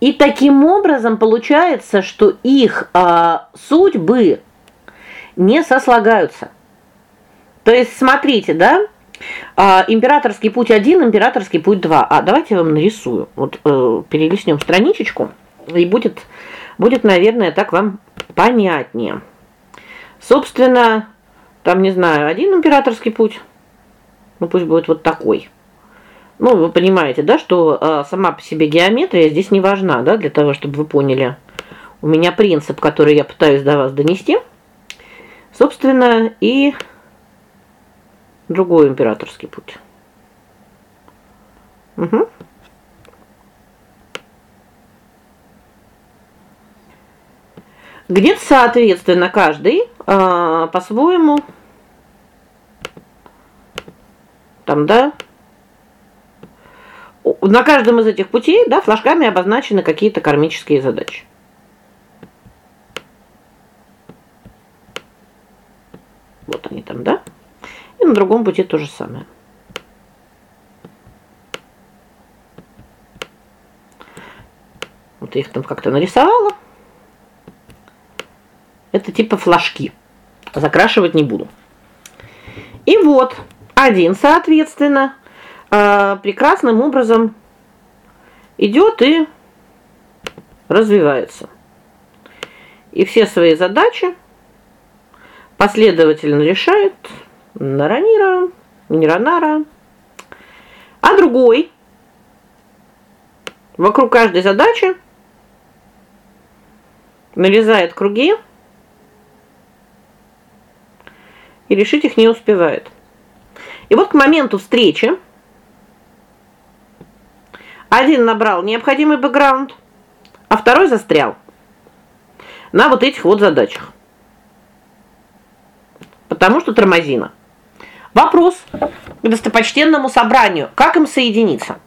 [SPEAKER 1] И таким образом получается, что их а, судьбы не сослагаются. То есть смотрите, да? А, императорский путь 1, императорский путь 2. А давайте я вам нарисую. Вот э, перелистнем страничечку, и будет будет, наверное, так вам понятнее. Собственно, там, не знаю, один императорский путь. Ну пусть будет вот такой. Ну, вы понимаете, да, что э, сама по себе геометрия здесь не важна, да, для того, чтобы вы поняли. У меня принцип, который я пытаюсь до вас донести. Собственно, и другой императорский путь. Угу. Где-то, соответственно, каждый э, по-своему там, да, на каждом из этих путей, да, флажками обозначены какие-то кармические задачи. Вот они там, да? И на другом пути то же самое. Вот я их там как-то нарисовала. Это типа флажки. Закрашивать не буду. И вот, Один, соответственно, э, прекрасным образом идет и развивается. И все свои задачи последовательно решает Наранира, Ниранара. А другой вокруг каждой задачи нарезает круги и решить их не успевает. И вот к моменту встречи один набрал необходимый бэкграунд, а второй застрял на вот этих вот задачах. Потому что тормозина. Вопрос к достопочтенному собранию: как им соединиться?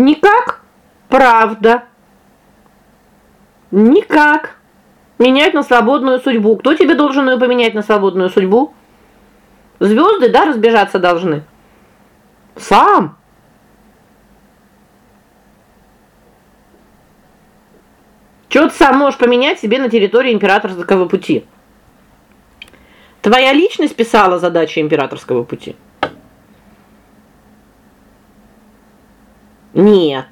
[SPEAKER 1] Никак? Правда. Никак. Менять на свободную судьбу. Кто тебе должен ее поменять на свободную судьбу? Звезды, да, разбежаться должны. Сам. Что ты сам можешь поменять себе на территории императорского пути? Твоя личность писала задачи императорского пути. Нет.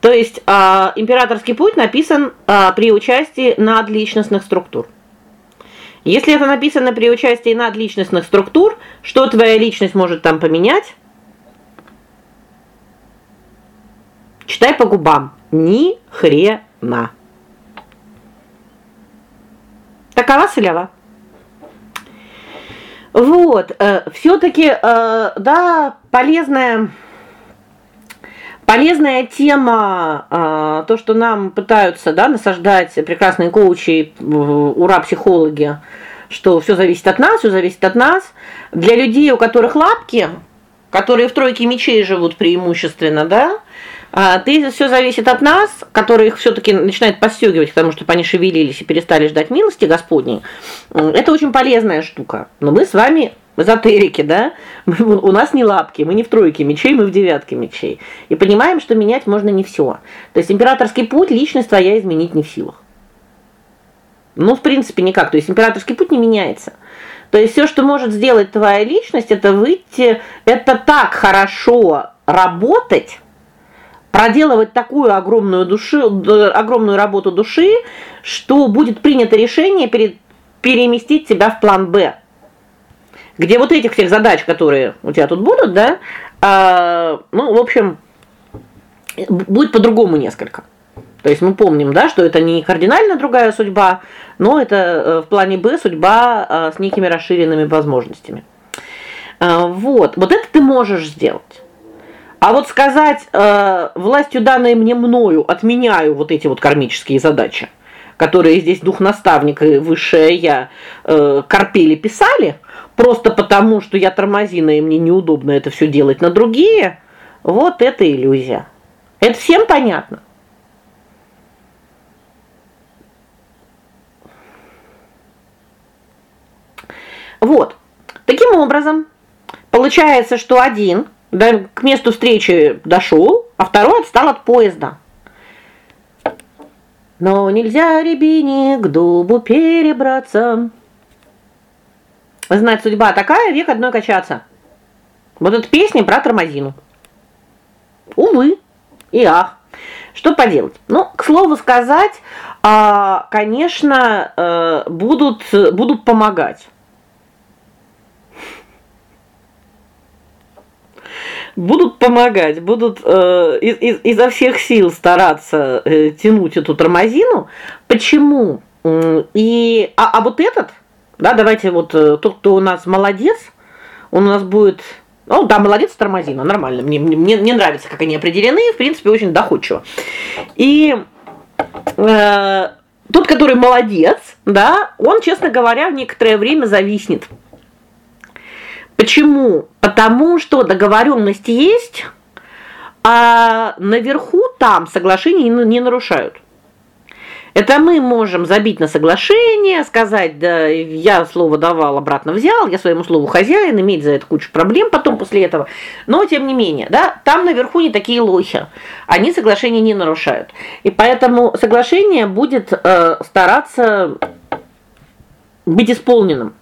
[SPEAKER 1] То есть э, императорский путь написан э, при участии надличностных структур. Если это написано при участии надличностных структур, что твоя личность может там поменять? Читай по губам. Ни хрена. Такова солява. Вот, э, все таки э, да, полезная Полезная тема а, то, что нам пытаются, да, насаждать прекрасные коучи, ура психологи, что все зависит от нас, все зависит от нас. Для людей, у которых лапки, которые в тройке мечей живут преимущественно, да? А ты все зависит от нас, которые их все таки начинает подстегивать к тому, чтобы они шевелились и перестали ждать милости Господней. Это очень полезная штука. Но мы с вами эзотерики, да? Мы, у нас не лапки, мы не в тройке мечей, мы в девятке мечей. И понимаем, что менять можно не все. То есть императорский путь личность твоя изменить не в силах. Ну, в принципе, никак. То есть императорский путь не меняется. То есть все, что может сделать твоя личность, это выйти, это так хорошо работать, проделывать такую огромную души, огромную работу души, что будет принято решение перед переместить тебя в план Б где вот этих всех задач, которые у тебя тут будут, да, а, ну, в общем, будет по-другому несколько. То есть мы помним, да, что это не кардинально другая судьба, но это э, в плане Б судьба а, с некими расширенными возможностями. А, вот. Вот это ты можешь сделать. А вот сказать, э, властью данной мне мною отменяю вот эти вот кармические задачи, которые здесь дух наставник и высшее я э, корпели писали, просто потому, что я тормозина и мне неудобно это все делать на другие, вот это иллюзия. Это всем понятно. Вот. Таким образом, получается, что один да, к месту встречи дошел, а второй отстал от поезда. Но нельзя рябине к дубу перебраться. Знать судьба такая, век одной качаться. Вот эта песня про тормозину. Увы и ах. Что поделать? Ну, к слову сказать, а, конечно, э, будут будут помогать. Будут помогать, будут э, из, из, изо всех сил стараться э, тянуть эту тормозину. Почему? И а, а вот этот да, давайте вот э, тот, кто у нас молодец, он у нас будет ну, да, молодец, тормозина, нормально. Мне мне мне нравится, как они определены, в принципе, очень доходчиво. И э, тот, который молодец, да, он, честно говоря, в некоторое время зависнет. Почему? Потому что договоренность есть, а наверху там соглашения не нарушают. Это мы можем забить на соглашение, сказать: "Да, я слово давал, обратно взял, я своему слову хозяин", иметь за это кучу проблем потом после этого. Но тем не менее, да, там наверху не такие лохи. Они соглашение не нарушают. И поэтому соглашение будет э, стараться быть исполненным.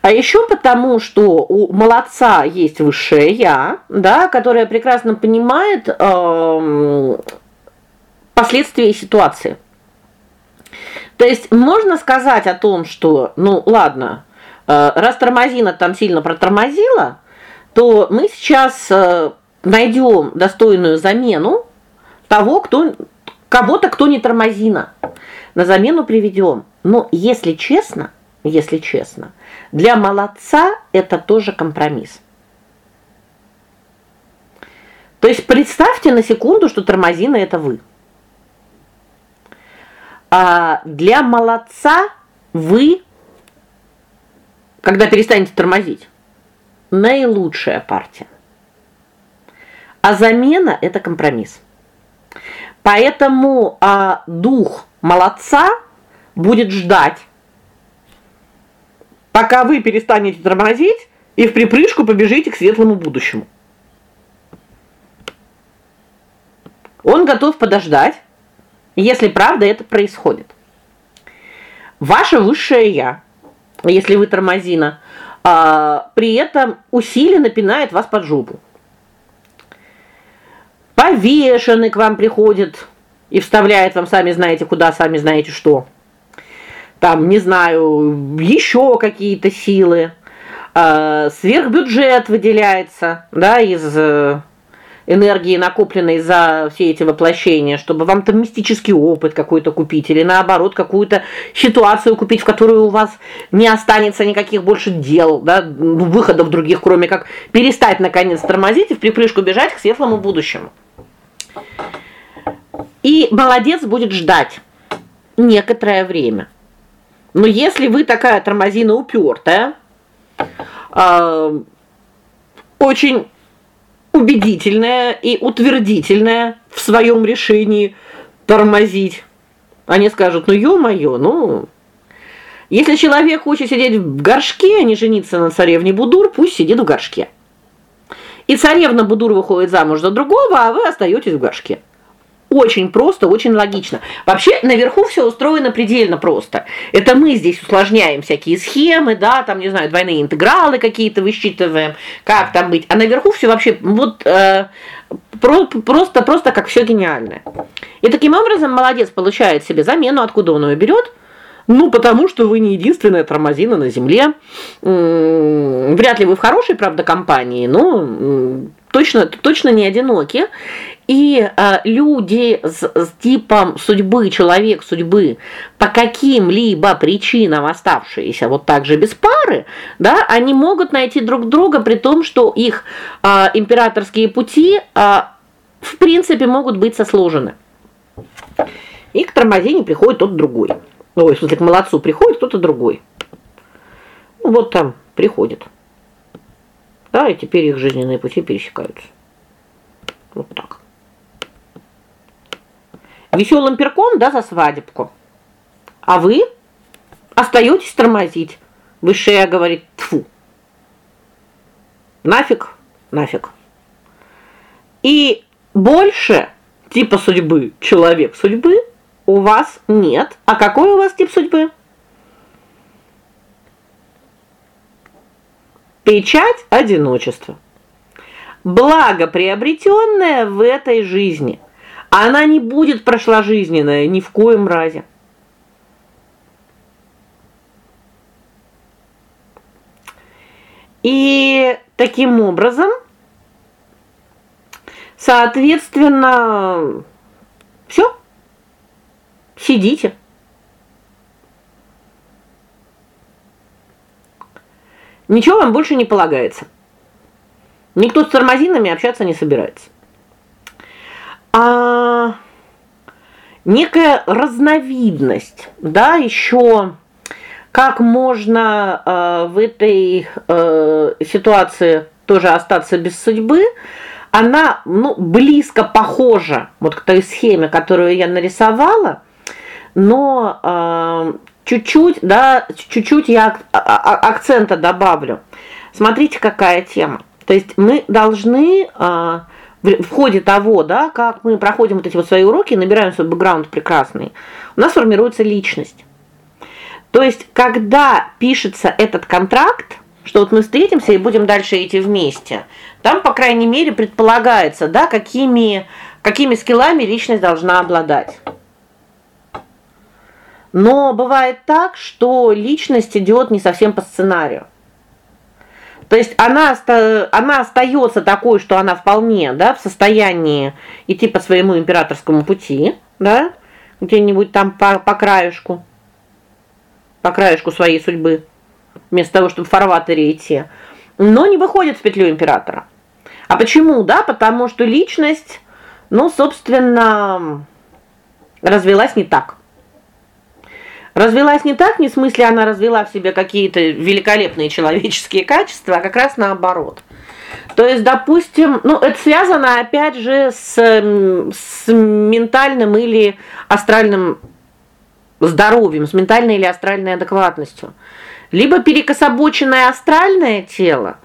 [SPEAKER 1] А еще потому, что у молодца есть высшее я, да, которое прекрасно понимает э, последствия ситуации. То есть можно сказать о том, что, ну, ладно, э, раз тормозина там сильно протормозила, то мы сейчас э, найдем достойную замену того, кто кого-то, кто не тормозина. На замену приведем. Но если честно, если честно, для молодца это тоже компромисс. То есть представьте на секунду, что тормозина это вы. А для молодца вы когда перестанете тормозить, наилучшая партия. А замена это компромисс. Поэтому а, дух молодца будет ждать пока вы перестанете тормозить и в припрыжку побежите к светлому будущему. Он готов подождать, если правда это происходит. Ваше высшее я, если вы тормозина, а, при этом усиленно пинает вас под жопу. Повешенный к вам приходит и вставляет вам сами знаете куда, сами знаете что. Там, не знаю, еще какие-то силы. Э, сверхбюджет выделяется, да, из э, энергии, накопленной за все эти воплощения, чтобы вам там мистический опыт какой-то купить или наоборот какую-то ситуацию купить, в которой у вас не останется никаких больше дел, да, выходов других, кроме как перестать наконец тормозить и в припрыжку бежать к светлому будущему. И молодец будет ждать некоторое время. Но если вы такая тормозина упертая, э, очень убедительная и утвердительная в своем решении тормозить. Они скажут: "Ну ё-моё, ну если человек хочет сидеть в горшке, а не жениться на царевне Будур, пусть сидит в горшке. И царевна Будур выходит замуж за другого, а вы остаетесь в горшке. Очень просто, очень логично. Вообще, наверху все устроено предельно просто. Это мы здесь усложняем всякие схемы, да, там, не знаю, двойные интегралы какие-то высчитываем, как там быть. А наверху все вообще вот э, про, просто просто как все гениальное. И таким образом молодец получает себе замену, откуда он ее берет? Ну, потому что вы не единственная тормозина на земле. Вряд ли вы в хорошей, правда, компании, но точно точно не одиноки. И э, люди с, с типом судьбы, человек судьбы, по каким-либо причинам оставшиеся вот так же без пары, да, они могут найти друг друга при том, что их э, императорские пути э, в принципе могут быть сосложены. И к тормозине приходит тот другой. Ой, в смысле, к молодцу приходит кто-то другой. Ну вот там приходит. Да, и теперь их жизненные пути пересекаются. Вот так веселым перком, да, за свадебку. А вы остаетесь тормозить. Высшая говорит: "Тфу. Нафиг, нафиг". И больше типа судьбы, человек судьбы у вас нет. А какой у вас тип судьбы? Печать одиночества. Благо приобретенное в этой жизни – она не будет прошложизненная ни в коем разе. И таким образом, соответственно, все. Сидите. Ничего вам больше не полагается. Никто с тормозинами общаться не собирается а некая разновидность, да, еще как можно э, в этой э, ситуации тоже остаться без судьбы, она, ну, близко похожа вот к той схеме, которую я нарисовала, но э, чуть-чуть, да, чуть-чуть я а, а, акцента добавлю. Смотрите, какая тема. То есть мы должны э, в ходе того, да, как мы проходим вот эти вот свои уроки, набираем свой бэкграунд прекрасный, у нас формируется личность. То есть, когда пишется этот контракт, что вот мы встретимся и будем дальше идти вместе, там, по крайней мере, предполагается, да, какими какими скиллами личность должна обладать. Но бывает так, что личность идет не совсем по сценарию. То есть она она остается такой, что она вполне, да, в состоянии идти по своему императорскому пути, да? Где-нибудь там по по краешку. По краешку своей судьбы, вместо того, чтобы в фарватере идти. Но не выходит в петлю императора. А почему? Да, потому что личность, ну, собственно, развилась не так. Развилась не так, не в смысле она развила в себе какие-то великолепные человеческие качества, а как раз наоборот. То есть, допустим, ну это связано опять же с с ментальным или астральным здоровьем, с ментальной или астральной адекватностью. Либо перекособоченное астральное тело,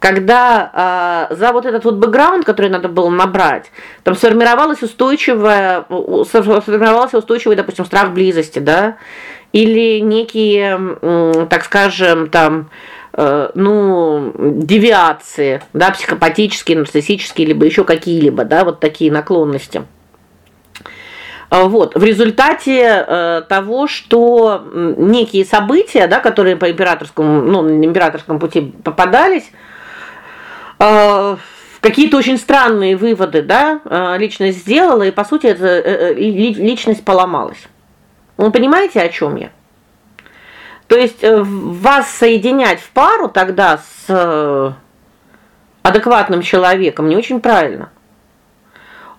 [SPEAKER 1] когда э, за вот этот вот бэкграунд, который надо было набрать, там сформировалась устойчивая сформировался устойчивый, допустим, страх близости, да? Или некие, так скажем, там э, ну, девиации, да, психопатические, нарциссические, либо еще какие-либо, да, вот такие наклонности. А, вот, в результате э, того, что некие события, да, которые по императорскому, ну, на императорском пути попадались, э, какие-то очень странные выводы, да, э, личность сделала, и по сути это э, личность поломалась. Вы понимаете, о чем я? То есть э, вас соединять в пару тогда с э, адекватным человеком не очень правильно.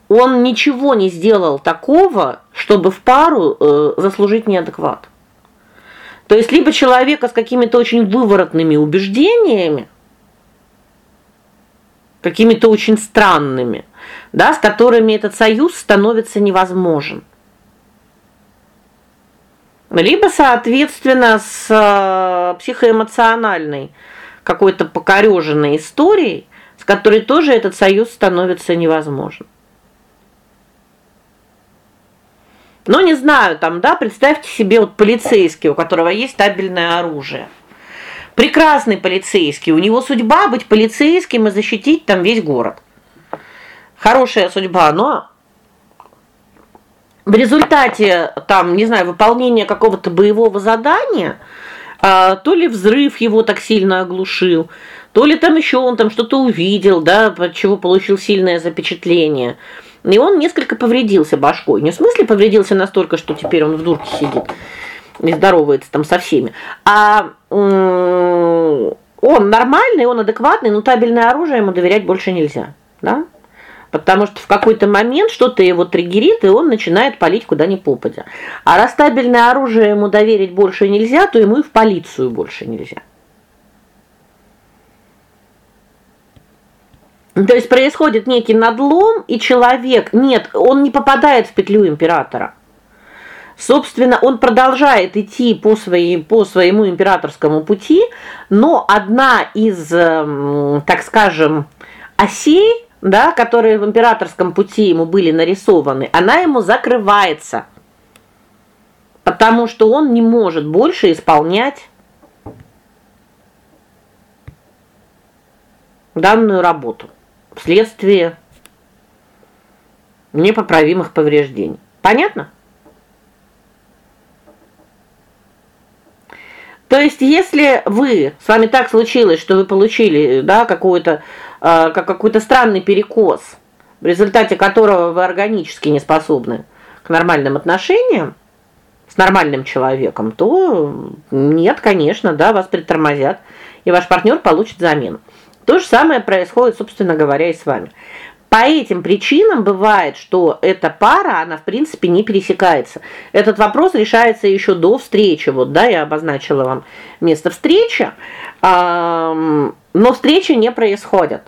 [SPEAKER 1] Он ничего не сделал такого, чтобы в пару э, заслужить неадекват. То есть либо человека с какими-то очень выворотными убеждениями, какими-то очень странными, да, с которыми этот союз становится невозможен. Либо, соответственно, с э, психоэмоциональной какой-то покореженной историей, с которой тоже этот союз становится невозможен. Но не знаю, там, да, представьте себе вот полицейский, у которого есть стабильное оружие. Прекрасный полицейский, у него судьба быть полицейским и защитить там весь город. Хорошая судьба, но в результате там, не знаю, выполнения какого-то боевого задания, а, то ли взрыв его так сильно оглушил, то ли там еще он там что-то увидел, да, от чего получил сильное запечатление. И он несколько повредился башкой. Не в смысле повредился настолько, что теперь он в дурке сидит и здоровается там со всеми. А он нормальный, он адекватный, но табельное оружие ему доверять больше нельзя, да? Потому что в какой-то момент что-то его триггерит, и он начинает палить куда ни попадя. А раз оружие ему доверить больше нельзя, то ему и в полицию больше нельзя. То есть происходит некий надлом, и человек, нет, он не попадает в петлю императора. Собственно, он продолжает идти по своей по своему императорскому пути, но одна из, эм, так скажем, осей да, которые в императорском пути ему были нарисованы, она ему закрывается. Потому что он не может больше исполнять данную работу вследствие непоправимых повреждений. Понятно? То есть, если вы с вами так случилось, что вы получили, да, какую-то как какой-то странный перекос, в результате которого вы органически не способны к нормальным отношениям с нормальным человеком, то нет, конечно, да, вас притормозят, и ваш партнер получит замену. То же самое происходит, собственно говоря, и с вами. по этим причинам бывает, что эта пара, она в принципе не пересекается. Этот вопрос решается еще до встречи. Вот, да, я обозначила вам место встречи. Но встречи не происходят.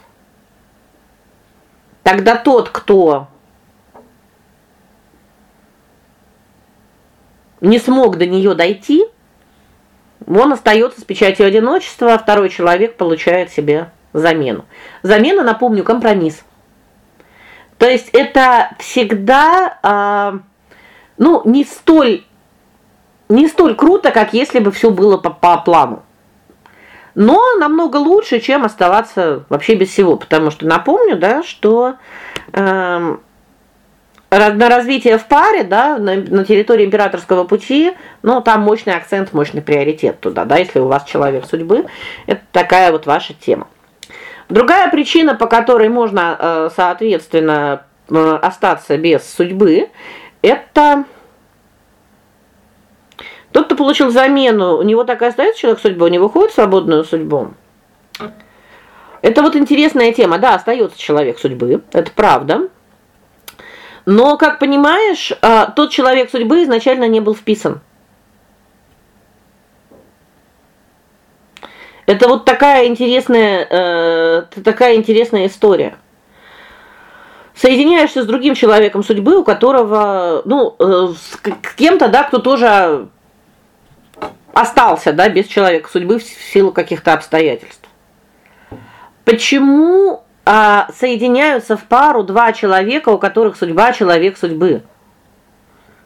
[SPEAKER 1] Тогда тот, кто не смог до нее дойти, он остается с печатью одиночества, а второй человек получает себе замену. Замена, напомню, компромисс. То есть это всегда а, ну, не столь не столь круто, как если бы все было по, по плану. Но намного лучше, чем оставаться вообще без всего, потому что напомню, да, что э, на развитие в паре, да, на, на территории императорского пути, ну, там мощный акцент, мощный приоритет туда, да, если у вас человек судьбы, это такая вот ваша тема. Другая причина, по которой можно, э, соответственно, э, остаться без судьбы это тот, кто получил замену, у него такая остается человек судьба, у него выходит свободную судьбу. Это вот интересная тема. Да, остается человек судьбы, это правда. Но, как понимаешь, э, тот человек судьбы изначально не был вписан. Это вот такая интересная, э, такая интересная история. Соединяешься с другим человеком судьбы, у которого, ну, э, с кем-то, да, кто тоже остался, да, без человека судьбы в силу каких-то обстоятельств. Почему а, соединяются в пару два человека, у которых судьба человек судьбы,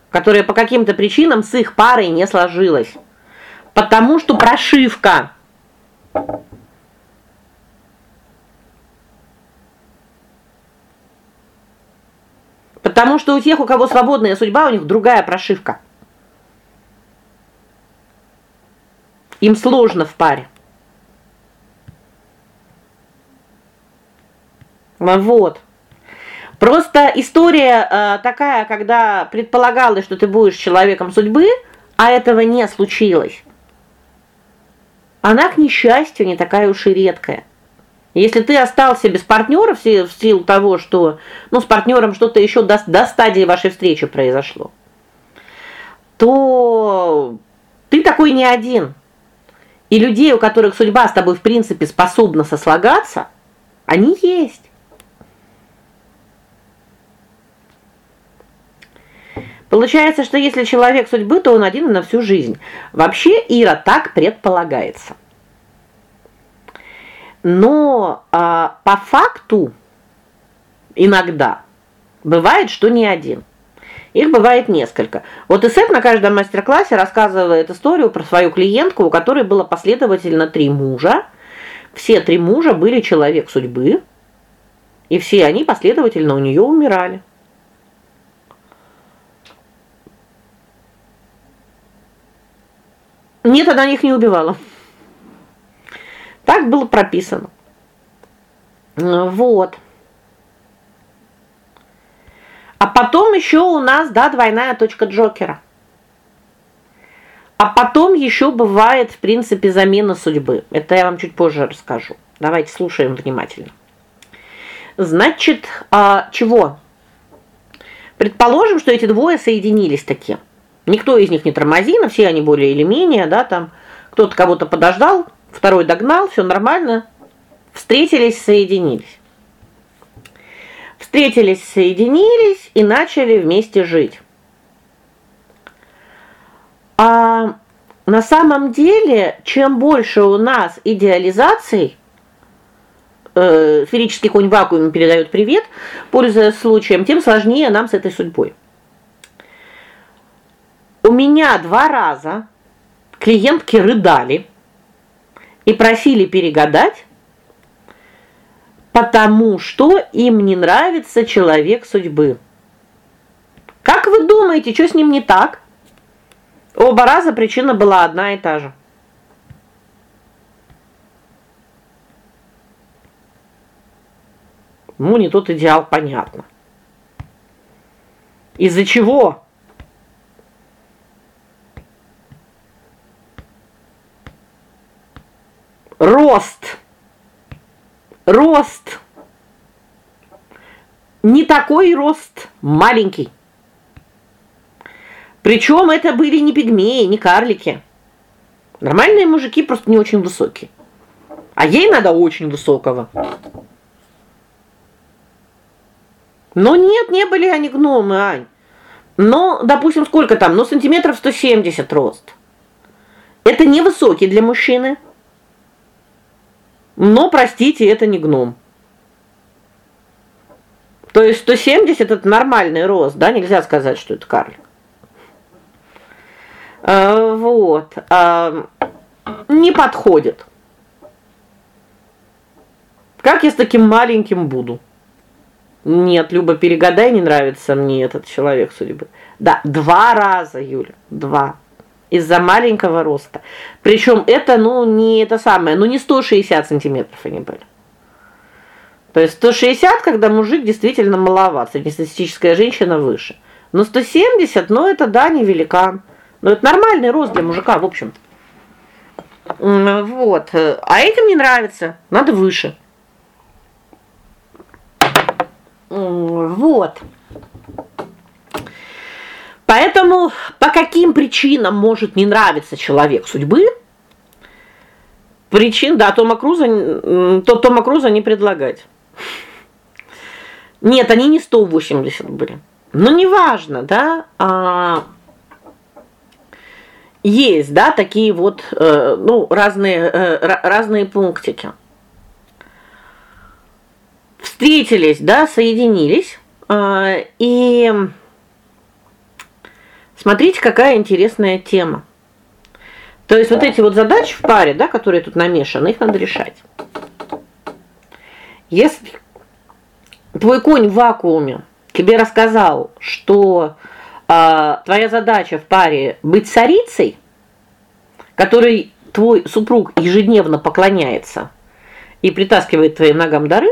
[SPEAKER 1] которые по каким-то причинам с их парой не сложилось? Потому что прошивка Потому что у тех, у кого свободная судьба, у них другая прошивка. Им сложно в паре. Вот. Просто история э, такая, когда предполагалось, что ты будешь человеком судьбы, а этого не случилось. Она, к несчастью, не такая уж и редкая. Если ты остался без партнера в силу того, что, ну, с партнером что-то еще до, до стадии вашей встречи произошло, то ты такой не один. И людей, у которых судьба с тобой в принципе способна сослагаться, они есть. Получается, что если человек судьбы, то он один на всю жизнь. Вообще, Ира, так предполагается. Но а, по факту иногда бывает, что не один. Их бывает несколько. Вот Исет на каждом мастер-классе рассказывает историю про свою клиентку, у которой было последовательно три мужа. Все три мужа были человек судьбы, и все они последовательно у нее умирали. Нет, она их не убивала. Так было прописано. Вот. А потом еще у нас, да, двойная точка Джокера. А потом еще бывает, в принципе, замена судьбы. Это я вам чуть позже расскажу. Давайте слушаем внимательно. Значит, а чего? Предположим, что эти двое соединились такие. Никто из них не тормозина, все они более или менее, да, там кто-то кого-то подождал, второй догнал, все нормально. Встретились, соединились. Встретились, соединились и начали вместе жить. А на самом деле, чем больше у нас идеализаций, э, сферический конь в вакууме передает привет, пользуясь случаем, тем сложнее нам с этой судьбой. У меня два раза клиентки рыдали и просили перегадать, потому что им не нравится человек судьбы. Как вы думаете, что с ним не так? Оба раза причина была одна и та же. Ну, не тот идеал, понятно. Из-за чего? рост. Рост. не такой рост, маленький. Причем это были не пигмеи, не карлики. Нормальные мужики просто не очень высокие. А ей надо очень высокого. Но нет, не были они гномы, Ань. Но, допустим, сколько там? Ну, сантиметров 170 рост. Это не высокий для мужчины. Но, простите, это не гном. То есть 170 это нормальный рост, да, нельзя сказать, что это карлик. А, вот. А, не подходит. Как я с таким маленьким буду? Нет, Люба, перегадай, не нравится мне этот человек судьбы. Да, два раза, Юля, два. Из-за маленького роста. Причем это, ну, не это самое, ну не 160 сантиметров они были. То есть 160, когда мужик действительно маловат, среднестатистическая женщина выше. Но 170, ну это да, не великан. Но это нормальный рост для мужика, в общем-то. Вот. А этим не нравится, надо выше. Вот. Поэтому по каким причинам может не нравиться человек судьбы? Причин, да, Тома Круза, то Тома Круза не предлагать. Нет, они не 180 были. Но неважно, да? А есть, да, такие вот, э, ну, разные э, разные пунктики встретились, да, соединились. Э, и смотрите, какая интересная тема. То есть вот эти вот задачи в паре, да, которые тут намешаны, их надо решать. Если твой конь в вакууме тебе рассказал, что э, твоя задача в паре быть царицей, которой твой супруг ежедневно поклоняется и притаскивает твоим ногам дары,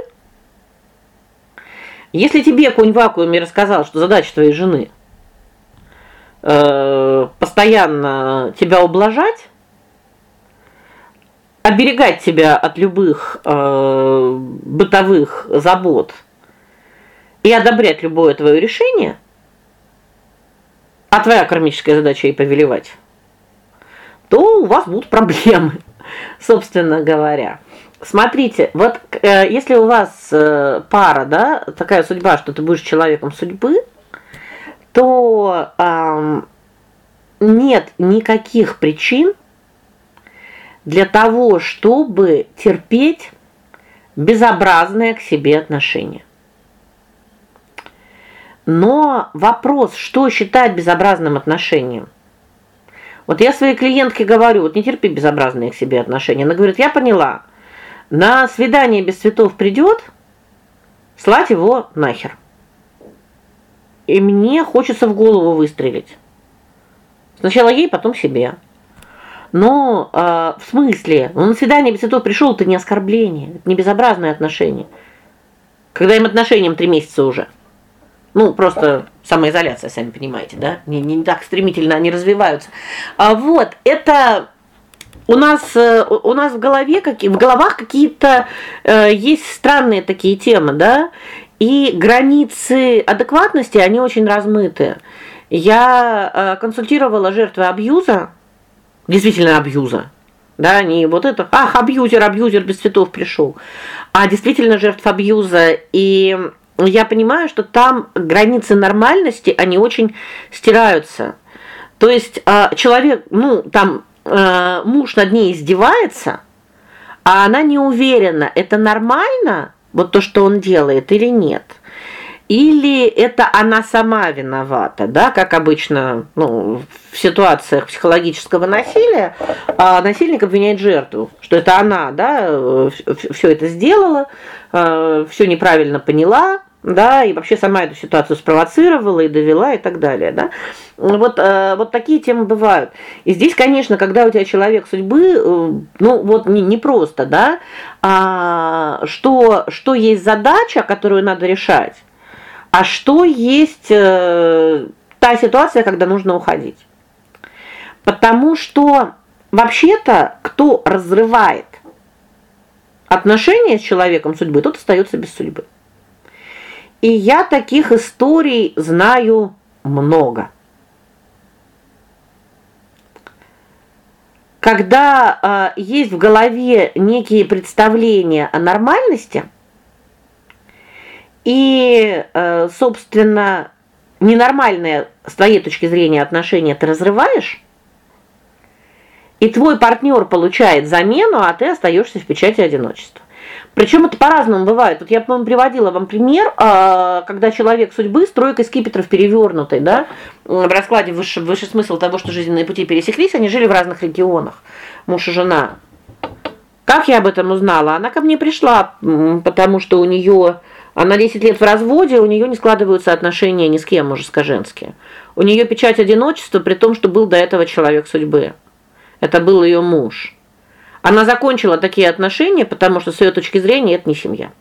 [SPEAKER 1] если тебе конь в вакууме рассказал, что задача твоей жены постоянно тебя ублажать, оберегать тебя от любых э бытовых забот и одобрять любое твое решение, а твоя кармическая задача и повелевать, то у вас будут проблемы, <laughs> собственно говоря. Смотрите, вот э, если у вас э, пара, да, такая судьба, что ты будешь человеком судьбы, то э, нет никаких причин для того, чтобы терпеть безобразное к себе отношение. Но вопрос, что считать безобразным отношением? Вот я своей клиентке говорю: "Вот не терпи безобразные к себе отношения". Она говорит: "Я поняла. На свидание без цветов придет, слать его нахер. И мне хочется в голову выстрелить. Сначала ей, потом себе. Но э, в смысле, он на свидание без цветов пришел, это не оскорбление, это не безобразное отношение. Когда им отношениям три месяца уже. Ну, просто самоизоляция, сами понимаете, да? Не не так стремительно они развиваются. А вот, это у нас э, у нас в голове какие в головах какие-то э, есть странные такие темы, да? И границы адекватности, они очень размыты. Я э, консультировала жертвы абьюза, действительно абьюза. Да, не вот это, ах, абьюзер, абьюзер без цветов пришел, а действительно жертв абьюза. И я понимаю, что там границы нормальности, они очень стираются. То есть а, человек, ну, там э, муж над ней издевается, а она не уверена, это нормально, вот то, что он делает или нет. Или это она сама виновата, да, как обычно, ну, в ситуациях психологического насилия, а насильник обвиняет жертву, что это она, да, все это сделала, э, все неправильно поняла, да, и вообще сама эту ситуацию спровоцировала и довела и так далее, да. Вот э, вот такие темы бывают. И здесь, конечно, когда у тебя человек судьбы, э, ну вот не не просто, да, а что что есть задача, которую надо решать, а что есть э, та ситуация, когда нужно уходить. Потому что вообще-то кто разрывает отношения с человеком судьбы, тот остается без судьбы. И я таких историй знаю много. Когда э, есть в голове некие представления о нормальности, и, э, собственно, ненормальное с твоей точки зрения отношения ты разрываешь, и твой партнер получает замену, а ты остаешься в печати одиночества. Причем это по-разному бывает. Вот я, по-моему, приводила вам пример, а, когда человек судьбы с тройкой скипетров перевернутой, да, в раскладе высший, высший смысл того, что жизненные пути пересеклись, они жили в разных регионах. Муж и жена. Как я об этом узнала? Она ко мне пришла, потому что у нее она 10 лет в разводе, у нее не складываются отношения ни с кем, мужско-женские. У нее печать одиночества, при том, что был до этого человек судьбы. Это был ее муж. Она закончила такие отношения, потому что с ее точки зрения это не семья.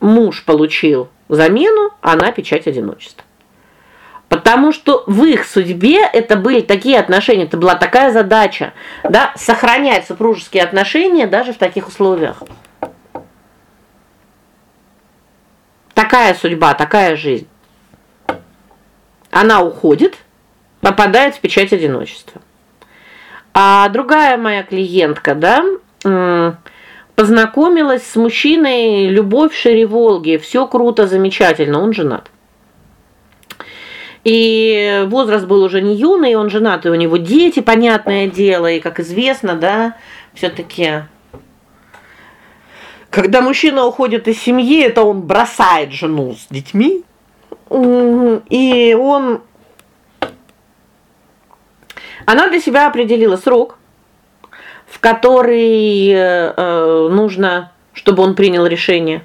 [SPEAKER 1] Муж получил замену, а она печать одиночества. Потому что в их судьбе это были такие отношения, это была такая задача, да, сохранять супружеские отношения даже в таких условиях. Такая судьба, такая жизнь. Она уходит, попадает в печать одиночества. А другая моя клиентка, да, познакомилась с мужчиной, любовь в Волги, все круто, замечательно, он женат. И возраст был уже не юный, он женат, и у него дети, понятное дело, и как известно, да, все таки когда мужчина уходит из семьи, это он бросает жену с детьми. И он она для себя определила срок, в который э, э, нужно, чтобы он принял решение.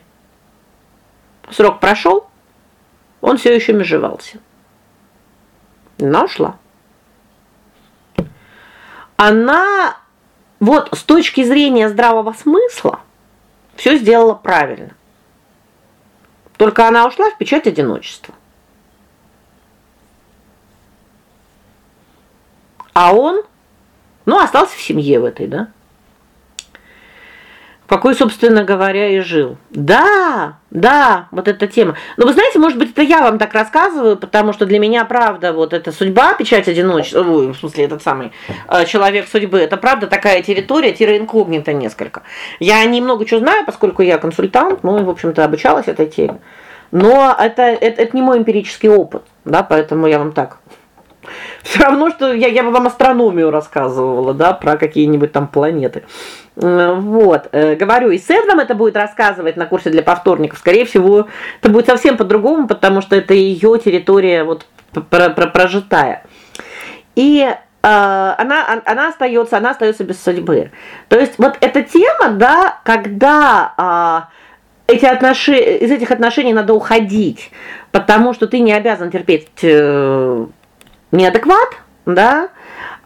[SPEAKER 1] Срок прошел, он все еще межевался. Она ушла. Она вот с точки зрения здравого смысла все сделала правильно. Только она ушла в печать одиночества. А он, ну, остался в семье в этой, да? какой, собственно говоря, и жил. Да, да, вот эта тема. Но вы знаете, может быть, это я вам так рассказываю, потому что для меня правда вот эта судьба, печать одиночества, в смысле, этот самый э, человек судьбы, это правда такая территория, тире инкогнито несколько. Я немного что знаю, поскольку я консультант, ну и, в общем-то, обучалась этой теме. Но это это, это не мой эмпирический опыт, да, поэтому я вам так все равно, что я я бы вам астрономию рассказывала, да, про какие-нибудь там планеты. Вот. Э, говорю, и Сет вам это будет рассказывать на курсе для повторников. Скорее всего, это будет совсем по-другому, потому что это ее территория вот про про прожитая. И э, она она остается, она остается без судьбы. То есть вот эта тема, да, когда э, эти отношения из этих отношений надо уходить, потому что ты не обязан терпеть э, неадекват, да?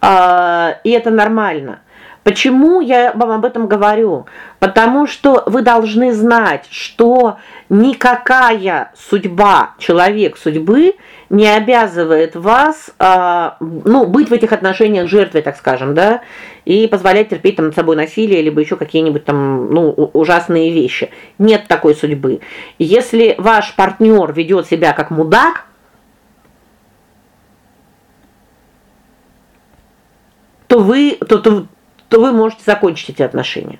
[SPEAKER 1] А, и это нормально. Почему я вам об этом говорю? Потому что вы должны знать, что никакая судьба, человек судьбы не обязывает вас, а, ну, быть в этих отношениях жертвой, так скажем, да, и позволять терпеть там над собой насилие либо еще какие-нибудь там, ну, ужасные вещи. Нет такой судьбы. Если ваш партнер ведет себя как мудак, то вы то, то, то вы можете закончить эти отношения.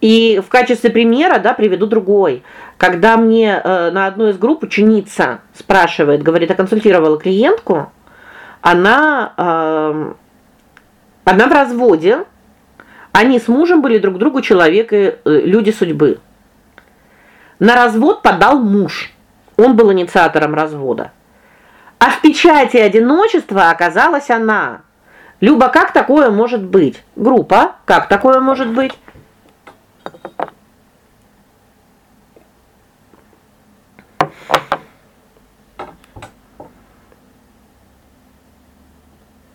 [SPEAKER 1] И в качестве примера, да, приведу другой. Когда мне э, на одной из групп ученица спрашивает, говорит, я консультировала клиентку, она э, она в разводе. Они с мужем были друг другу человек и э, люди судьбы. На развод подал муж. Он был инициатором развода. А в печати одиночества оказалась она. Люба, как такое может быть? Группа, как такое может быть?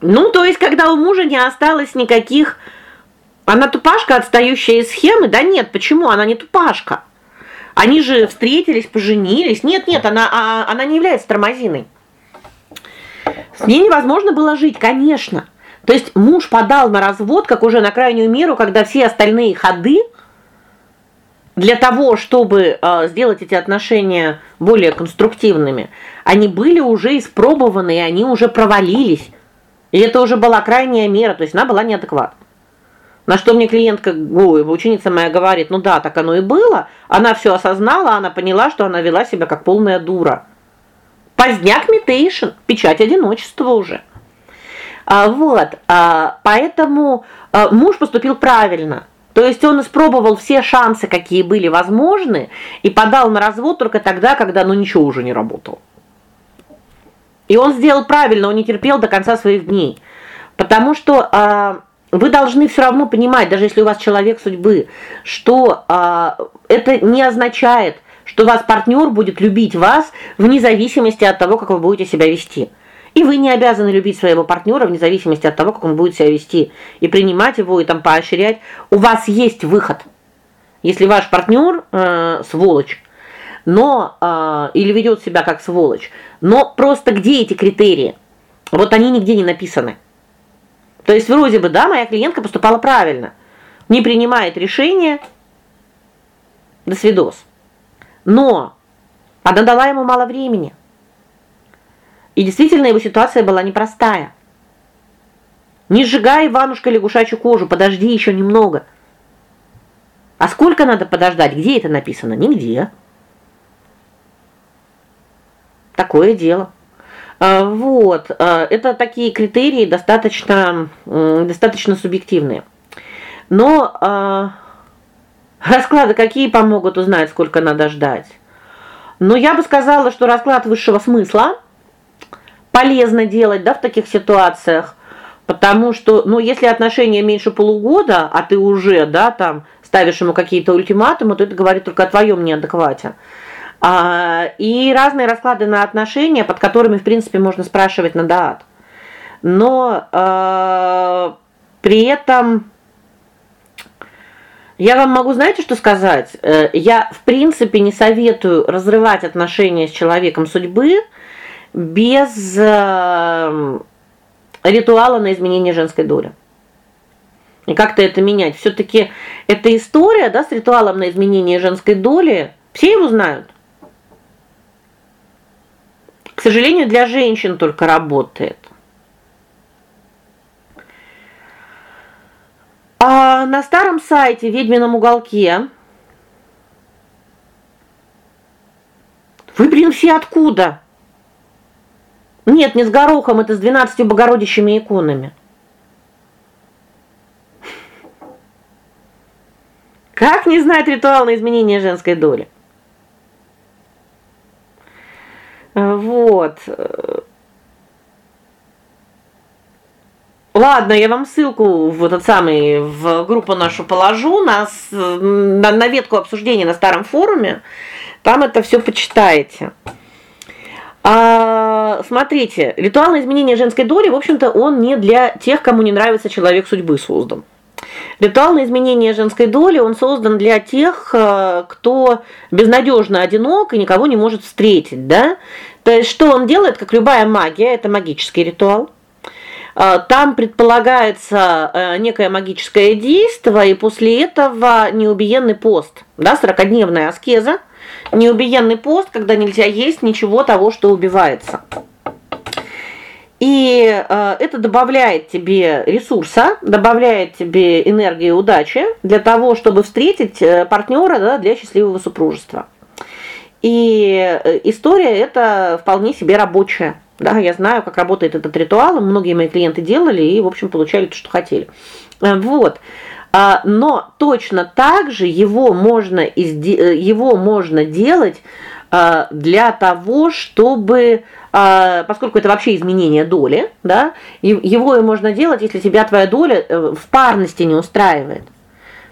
[SPEAKER 1] Ну, то есть, когда у мужа не осталось никаких она тупашка, отстающая из схемы? Да нет, почему? Она не тупашка. Они же встретились, поженились. Нет, нет, она а, она не является тормозиной. С ней невозможно было жить, конечно. То есть муж подал на развод, как уже на крайнюю меру, когда все остальные ходы для того, чтобы э, сделать эти отношения более конструктивными, они были уже испробованы, и они уже провалились. И это уже была крайняя мера, то есть она была неадекватна. На что мне клиентка, ой, ученица моя говорит: "Ну да, так оно и было". Она все осознала, она поняла, что она вела себя как полная дура. Поздняк метейшн, печать одиночества уже. А вот, а, поэтому а, муж поступил правильно. То есть он испробовал все шансы, какие были возможны, и подал на развод только тогда, когда ну ничего уже не работало. И он сделал правильно, он не терпел до конца своих дней. Потому что а, вы должны все равно понимать, даже если у вас человек судьбы, что а, это не означает, что вас партнер будет любить вас вне зависимости от того, как вы будете себя вести. И вы не обязаны любить своего партнера вне зависимости от того, как он будет себя вести, и принимать его и там поощрять. У вас есть выход. Если ваш партнер э сволочь, но э, или ведет себя как сволочь. Но просто где эти критерии? Вот они нигде не написаны. То есть вроде бы, да, моя клиентка поступала правильно. Не принимает решение. До свидос. Но она дала ему мало времени. И действительно его ситуация была непростая. Не сжигай, Иванушка, лягушачью кожу, подожди еще немного. А сколько надо подождать? Где это написано? Нигде. Такое дело. А, вот, а, это такие критерии достаточно достаточно субъективные. Но а, расклады какие помогут узнать, сколько надо ждать? Но я бы сказала, что расклад высшего смысла полезно делать, да, в таких ситуациях, потому что, ну, если отношения меньше полугода, а ты уже, да, там ставишь ему какие-то ультиматумы, то это говорит только о твоем неадеквате. А, и разные расклады на отношения, под которыми, в принципе, можно спрашивать на даат. Но э, при этом я вам могу, знаете, что сказать? Э, я, в принципе, не советую разрывать отношения с человеком судьбы, без э, ритуала на изменение женской доли. И как-то это менять. все таки эта история, да, с ритуалом на изменение женской доли, все его знают. К сожалению, для женщин только работает. А на старом сайте Ведьмином уголке Вы, блин, все откуда? Нет, не с горохом, это с двенадцатью богородичьими иконами. Как не знать ритуал на изменение женской доли? Вот. Ладно, я вам ссылку в этот самый в группу нашу положу, нас на, на ветку обсуждения на старом форуме. Там это все почитаете. А, смотрите, ритуал на изменение женской доли, в общем-то, он не для тех, кому не нравится человек судьбы создан. Ритуал на изменение женской доли, он создан для тех, э, кто безнадежно одинок и никого не может встретить, да? То есть что он делает, как любая магия, это магический ритуал. А, там предполагается э, некое магическое действие, и после этого неубиенный пост, да, 40-дневная аскеза неубиенный пост, когда нельзя есть ничего того, что убивается. И э, это добавляет тебе ресурса, добавляет тебе энергии и удачи для того, чтобы встретить э, партнера, да, для счастливого супружества. И э, история это вполне себе рабочая. Да, я знаю, как работает этот ритуал, многие мои клиенты делали и, в общем, получали то, что хотели. Э, вот. А, но точно так же его можно э, его можно делать а, для того, чтобы а, поскольку это вообще изменение доли, да? Его и можно делать, если тебя твоя доля э, в парности не устраивает.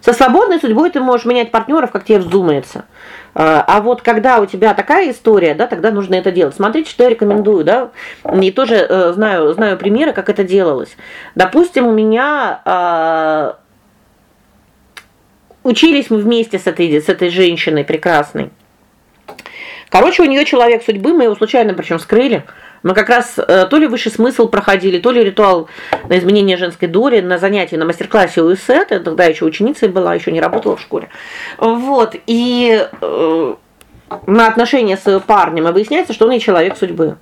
[SPEAKER 1] Со свободной судьбой ты можешь менять партнеров, как тебе вздумается. А вот когда у тебя такая история, да, тогда нужно это делать. Смотрите, что я рекомендую, да? И тоже э, знаю, знаю примеры, как это делалось. Допустим, у меня Учились мы вместе с этой с этой женщиной прекрасной. Короче, у нее человек судьбы, мы его случайно причем скрыли. Мы как раз э, то ли высший смысл проходили, то ли ритуал на изменение женской доли на занятии на мастер-классе у ИСЭТ, я тогда еще ученицей была, еще не работала в школе. Вот. И э, на отношения с парнем, и выясняется, что он не человек судьбы.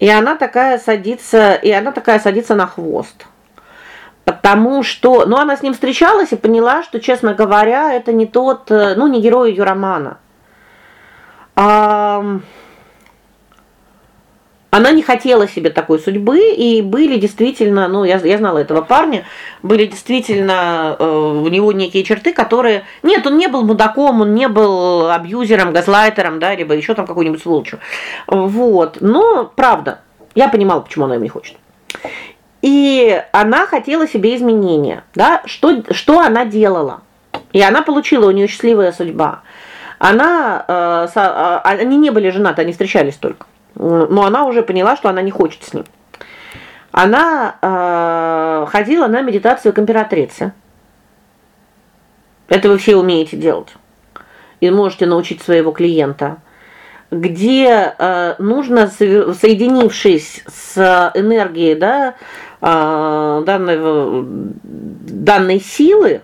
[SPEAKER 1] И она такая садится, и она такая садится на хвост. Потому что, ну она с ним встречалась и поняла, что, честно говоря, это не тот, э, ну не герой ее романа. А она не хотела себе такой судьбы, и были действительно, ну я я знала этого парня, были действительно э, у него некие черты, которые Нет, он не был мудаком, он не был абьюзером, газлайтером, да, либо еще там какой-нибудь сволочью. Вот. Но правда, я понимала, почему она его не хочет. И она хотела себе изменения, да? Что что она делала? И она получила, у нее счастливая судьба. Она э, со, э, они не были женаты, они встречались только но она уже поняла, что она не хочет с ним. Она э, ходила на медитацию к императрице. Это вы все умеете делать. И можете научить своего клиента, где э, нужно соединившись с энергией, да, э, данной данной силы,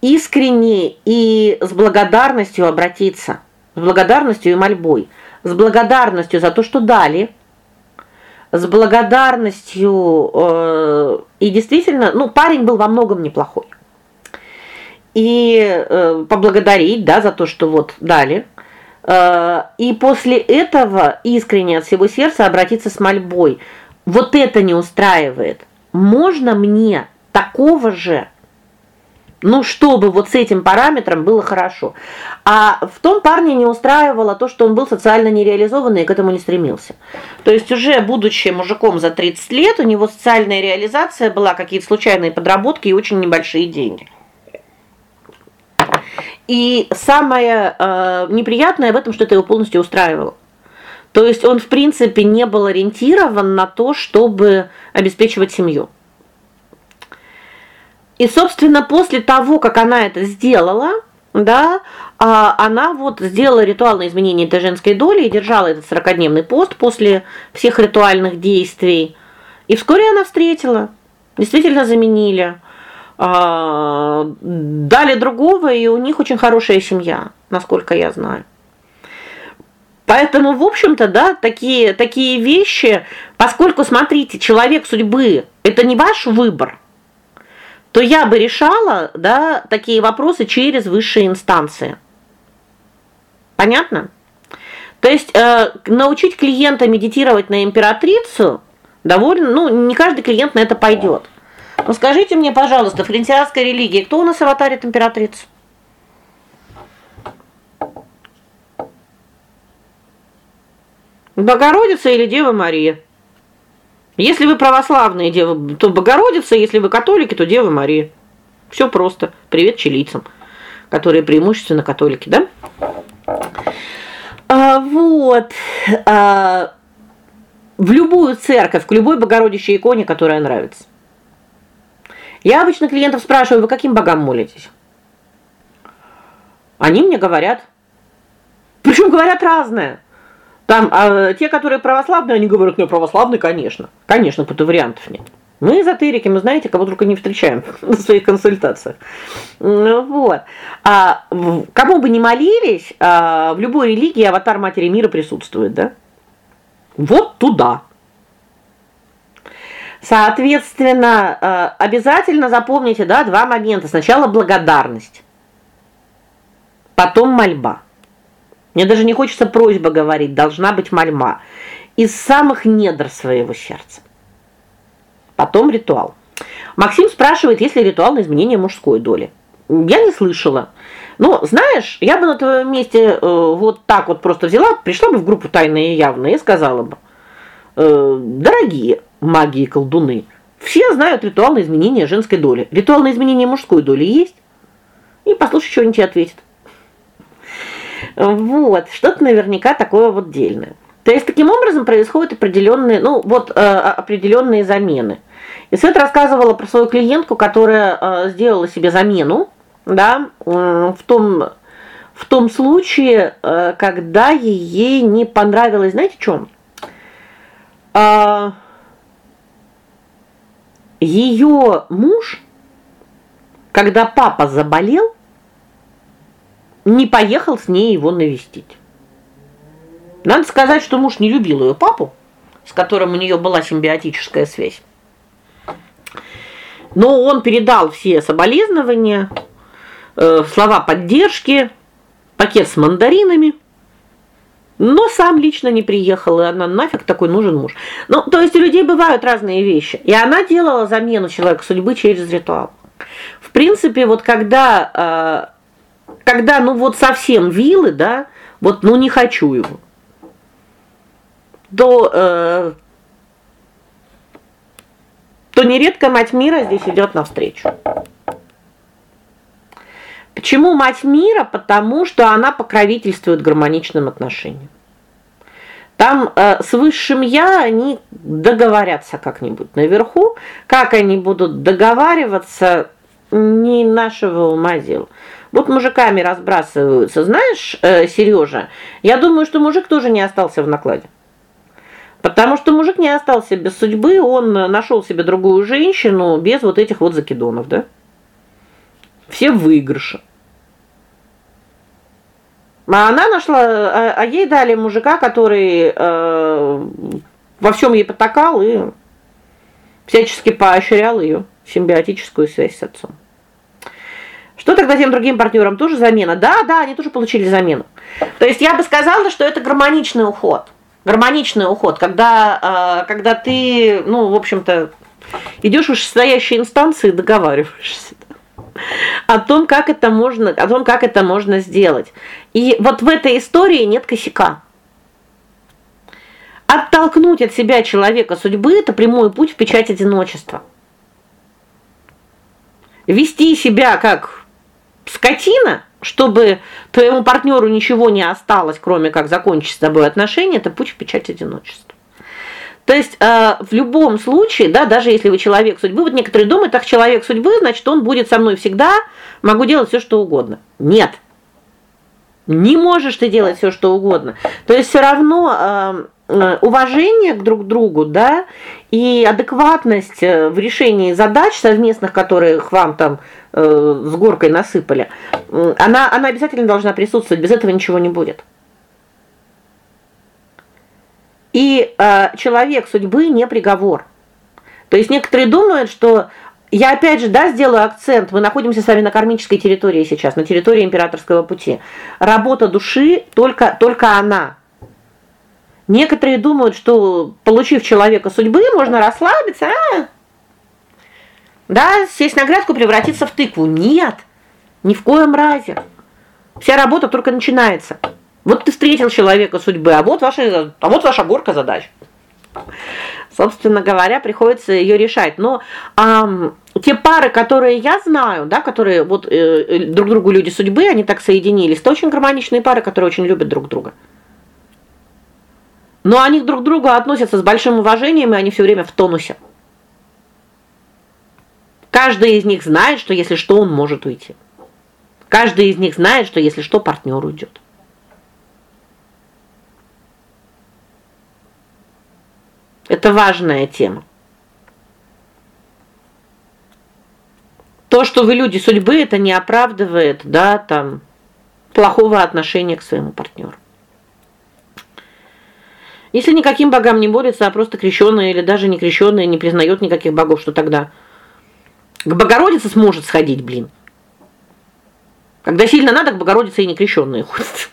[SPEAKER 1] искренне и с благодарностью обратиться, с благодарностью и мольбой с благодарностью за то, что дали, с благодарностью э, и действительно, ну, парень был во многом неплохой. И э, поблагодарить, да, за то, что вот дали. Э, и после этого искренне от всего сердца обратиться с мольбой. Вот это не устраивает. Можно мне такого же ну, чтобы вот с этим параметром было хорошо. А в том парне не устраивало то, что он был социально нереализованный и к этому не стремился. То есть уже будучи мужиком за 30 лет, у него социальная реализация была какие-то случайные подработки и очень небольшие деньги. И самое э, неприятное в этом, что это его полностью устраивало. То есть он, в принципе, не был ориентирован на то, чтобы обеспечивать семью. И, собственно, после того, как она это сделала, да, а она вот сделала ритуальное изменение этой женской доли и держала этот 40-дневный пост после всех ритуальных действий. И вскоре она встретила, действительно заменили. А, дали другого, и у них очень хорошая семья, насколько я знаю. Поэтому, в общем-то, да, такие такие вещи, поскольку смотрите, человек судьбы это не ваш выбор то я бы решала, да, такие вопросы через высшие инстанции. Понятно? То есть э, научить клиента медитировать на императрицу довольно, ну, не каждый клиент на это пойдет. Но скажите мне, пожалуйста, в христианской религии кто у нас аватарит императрицу? Богородица или Дева Мария? Если вы православные девы, то Богородица, если вы католики, то Дева Мария. Все просто. Привет чилийцам, которые преимущественно католики, да? А, вот. А, в любую церковь, к любой Богородичей иконе, которая нравится. Я обычно клиентов спрашиваю: "Вы каким богам молитесь?" Они мне говорят. Причем говорят разное. Там а, те, которые православные, они говорят: "Ну, православный, конечно". Конечно, тут вариантов нет. Мы эзотерики, мы знаете, кого только не встречаем <laughs> на своих консультациях. Ну вот. А кому бы ни молились, а, в любой религии аватар Матери мира присутствует, да? Вот туда. Соответственно, а, обязательно запомните, да, два момента. Сначала благодарность, потом мольба. Мне даже не хочется просьба говорить, должна быть мольба из самых недр своего сердца. Потом ритуал. Максим спрашивает, есть ли ритуал на изменение мужской доли. Я не слышала. Но, знаешь, я бы на твоем месте э, вот так вот просто взяла, пришла бы в группу тайные и явные и сказала бы: э, "Дорогие маги и колдуны, все знают ритуал на изменение женской доли. Ритуал на изменение мужской доли есть?" И послушай, что они тебе ответят. Вот, что-то наверняка такое вот дельное. То есть таким образом происходят определенные, ну, вот э, определенные замены. И Свет рассказывала про свою клиентку, которая э, сделала себе замену, да, э, в том в том случае, э, когда ей не понравилось, знаете, что? а ее муж, когда папа заболел, не поехал с ней его навестить. Надо сказать, что муж не любил ее папу, с которым у нее была симбиотическая связь. Но он передал все соболезнования, э, слова поддержки, пакет с мандаринами. Но сам лично не приехал, и она нафиг такой нужен муж. Ну, то есть у людей бывают разные вещи. И она делала замену человека судьбы через ритуал. В принципе, вот когда э, когда ну вот совсем вилы, да, вот ну не хочу его. То э, то нередко мать мира здесь идет навстречу. Почему мать мира? Потому что она покровительствует гармоничным отношениям. Там э, с высшим я они договорятся как-нибудь наверху, как они будут договариваться, не нашего ума дело. Вот мужиками разбрасываются, знаешь, э, Сережа, я думаю, что мужик тоже не остался в накладе. Потому что мужик не остался без судьбы, он нашел себе другую женщину без вот этих вот закидонов, да? Все в А она нашла, а, а ей дали мужика, который э, во всем ей потакал и всячески поощрял ее симбиотическую связь с отцом. Что тогда тем другим партнерам тоже замена? Да, да, они тоже получили замену. То есть я бы сказала, что это гармоничный уход гармоничный уход, когда э, когда ты, ну, в общем-то, идешь в вышестоящие инстанции и договариваешься о том, как это можно, о том, как это можно сделать. И вот в этой истории нет косяка. Оттолкнуть от себя человека судьбы это прямой путь в печать одиночества. Вести себя как скотина чтобы твоему партнеру ничего не осталось, кроме как закончить с тобой отношения, это путь в печать одиночества. То есть э, в любом случае, да, даже если вы человек судьбы, вот некоторые думают, так человек судьбы, значит, он будет со мной всегда, могу делать все, что угодно. Нет. Не можешь ты делать все, что угодно. То есть все равно э, уважение к друг другу, да, и адекватность э, в решении задач совместных, которых вам там э, с горкой насыпали. Она она обязательно должна присутствовать, без этого ничего не будет. И э, человек судьбы не приговор. То есть некоторые думают, что я опять же, да, сделаю акцент. Мы находимся с вами на кармической территории сейчас, на территории императорского пути. Работа души только только она. Некоторые думают, что получив человека судьбы, можно расслабиться, а? Да, сесть на грядку превратиться в тыкву. Нет. Ни в коем разе. Вся работа только начинается. Вот ты встретил человека судьбы, а вот ваша а вот ваша горка задач. Собственно говоря, приходится ее решать. Но а, те пары, которые я знаю, да, которые вот э, э, друг другу люди судьбы, они так соединились. Это очень гармоничные пары, которые очень любят друг друга. Но они друг к другу относятся с большим уважением, и они все время в тонусе. Каждый из них знает, что если что, он может уйти. Каждый из них знает, что если что, партнер уйдет. Это важная тема. То, что вы люди судьбы, это не оправдывает, да, там плохого отношения к своему партнеру. Если никаким богам не борется, а просто крещённая или даже не крещённая не признает никаких богов, что тогда к Богородице сможет сходить, блин. Когда сильно надо, к Богородице и не крещённые ходят.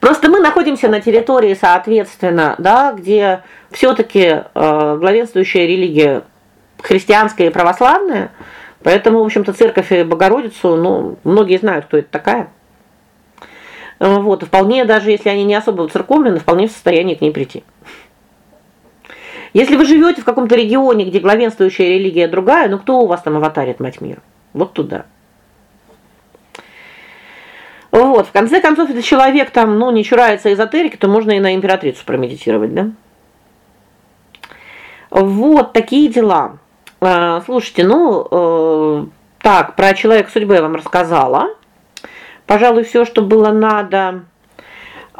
[SPEAKER 1] Просто мы находимся на территории, соответственно, да, где все таки э, главенствующая религия христианская и православная. Поэтому, в общем-то, церковь и Богородицу, ну, многие знают, кто это такая. Э, вот, вполне даже если они не особо церковные, вполне в состоянии к ней прийти. Если вы живете в каком-то регионе, где главенствующая религия другая, ну кто у вас там аватарит мать мира? Вот туда. Вот, в конце концов, если человек там, ну, не чурается эзотерики, то можно и на императрицу промедитировать, да? Вот такие дела. Э, слушайте, ну, э, так, про человека судьбы я вам рассказала. Пожалуй, все, что было надо.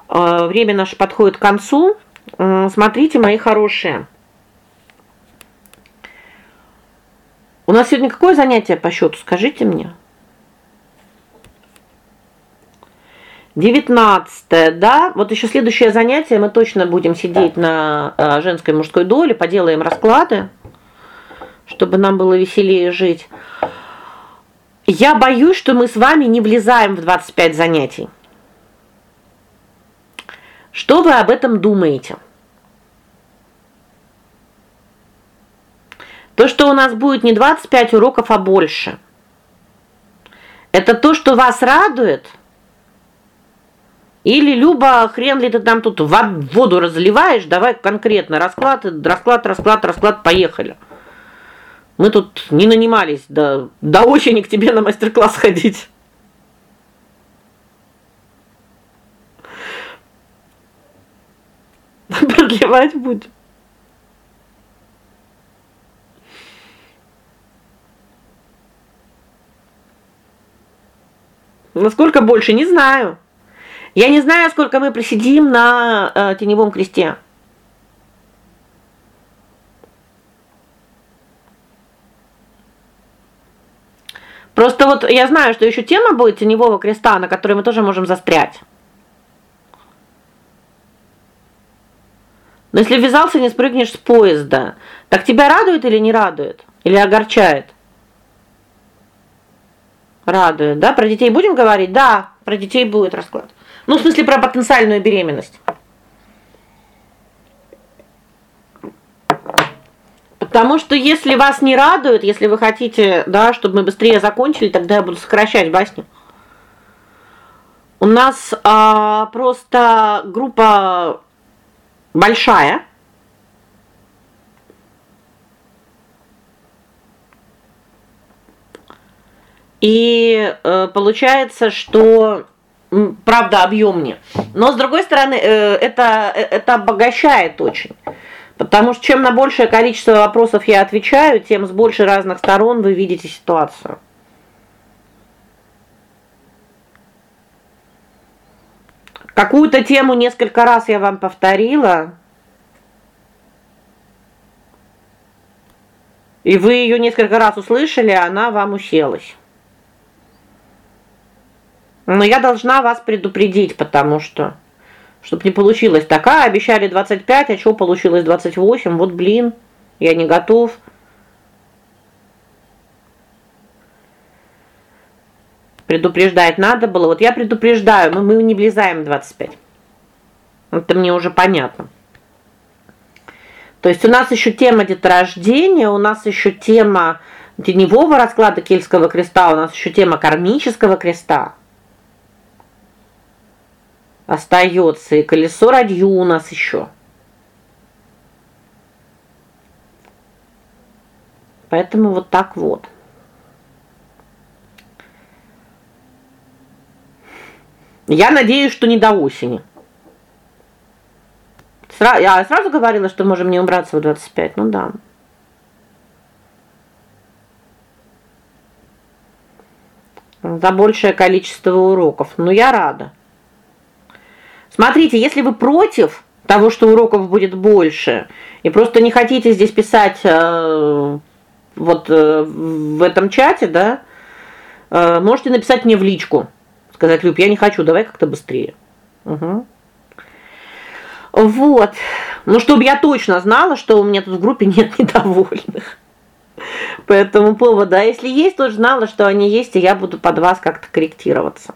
[SPEAKER 1] Э, время наше подходит к концу. Смотрите, мои хорошие. У нас сегодня какое занятие по счету, скажите мне? 19 да? Вот еще следующее занятие мы точно будем сидеть на э, женской и мужской доле, поделаем расклады, чтобы нам было веселее жить. Я боюсь, что мы с вами не влезаем в 25 занятий. Что вы об этом думаете? То, что у нас будет не 25 уроков, а больше. Это то, что вас радует? Или Люба, хрен ли ты там тут воду разливаешь? Давай конкретно расклад, расклад, расклад, расклад, поехали. Мы тут не нанимались до до осени к тебе на мастер-класс ходить. Продлевать будем. Насколько больше, не знаю. Я не знаю, сколько мы просидим на э, теневом кресте. Просто вот я знаю, что еще тема будет теневого креста, на которой мы тоже можем застрять. Но если ввязался, не спрыгнешь с поезда. Так тебя радует или не радует? Или огорчает? Радует, да? Про детей будем говорить? Да, про детей будет расклад. Ну, в смысле про потенциальную беременность. Потому что если вас не радует, если вы хотите, да, чтобы мы быстрее закончили, тогда я буду сокращать басню. У нас а, просто группа большая. И э, получается, что правда объемнее. Но с другой стороны, э, это э, это обогащает очень. Потому что чем на большее количество вопросов я отвечаю, тем с больше разных сторон вы видите ситуацию. Какую-то тему несколько раз я вам повторила. И вы ее несколько раз услышали, она вам уселась. Но я должна вас предупредить, потому что чтобы не получилось такая, обещали 25, а что получилось 28? Вот блин, я не готов. Предупреждать надо было. Вот я предупреждаю, мы мы не влезаем в 25. Это мне уже понятно. То есть у нас еще тема деторождения, у нас еще тема теневого расклада Кельтского креста, у нас еще тема кармического креста остается и колесо радью у нас еще. Поэтому вот так вот. Я надеюсь, что не до осени. Сра я сразу говорила, что можем не убраться в 25. Ну да. За большее количество уроков. Но я рада. Смотрите, если вы против того, что уроков будет больше, и просто не хотите здесь писать э, вот э, в этом чате, да, э, можете написать мне в личку. Сказать: "Люб, я не хочу, давай как-то быстрее". Угу. Вот. Ну, чтобы я точно знала, что у меня тут в группе нет <laughs> недовольных. По этому поводу, а если есть, то знала, что они есть, и я буду под вас как-то корректироваться.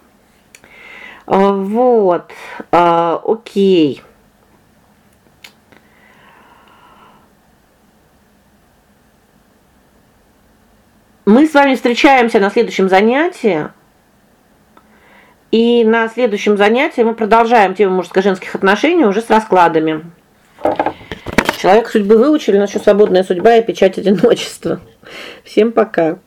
[SPEAKER 1] А, вот. А, окей. Мы с вами встречаемся на следующем занятии. И на следующем занятии мы продолжаем тему мужско-женских отношений уже с раскладами. Человек судьбы выучили, но еще свободная судьба и печать одиночества. Всем пока.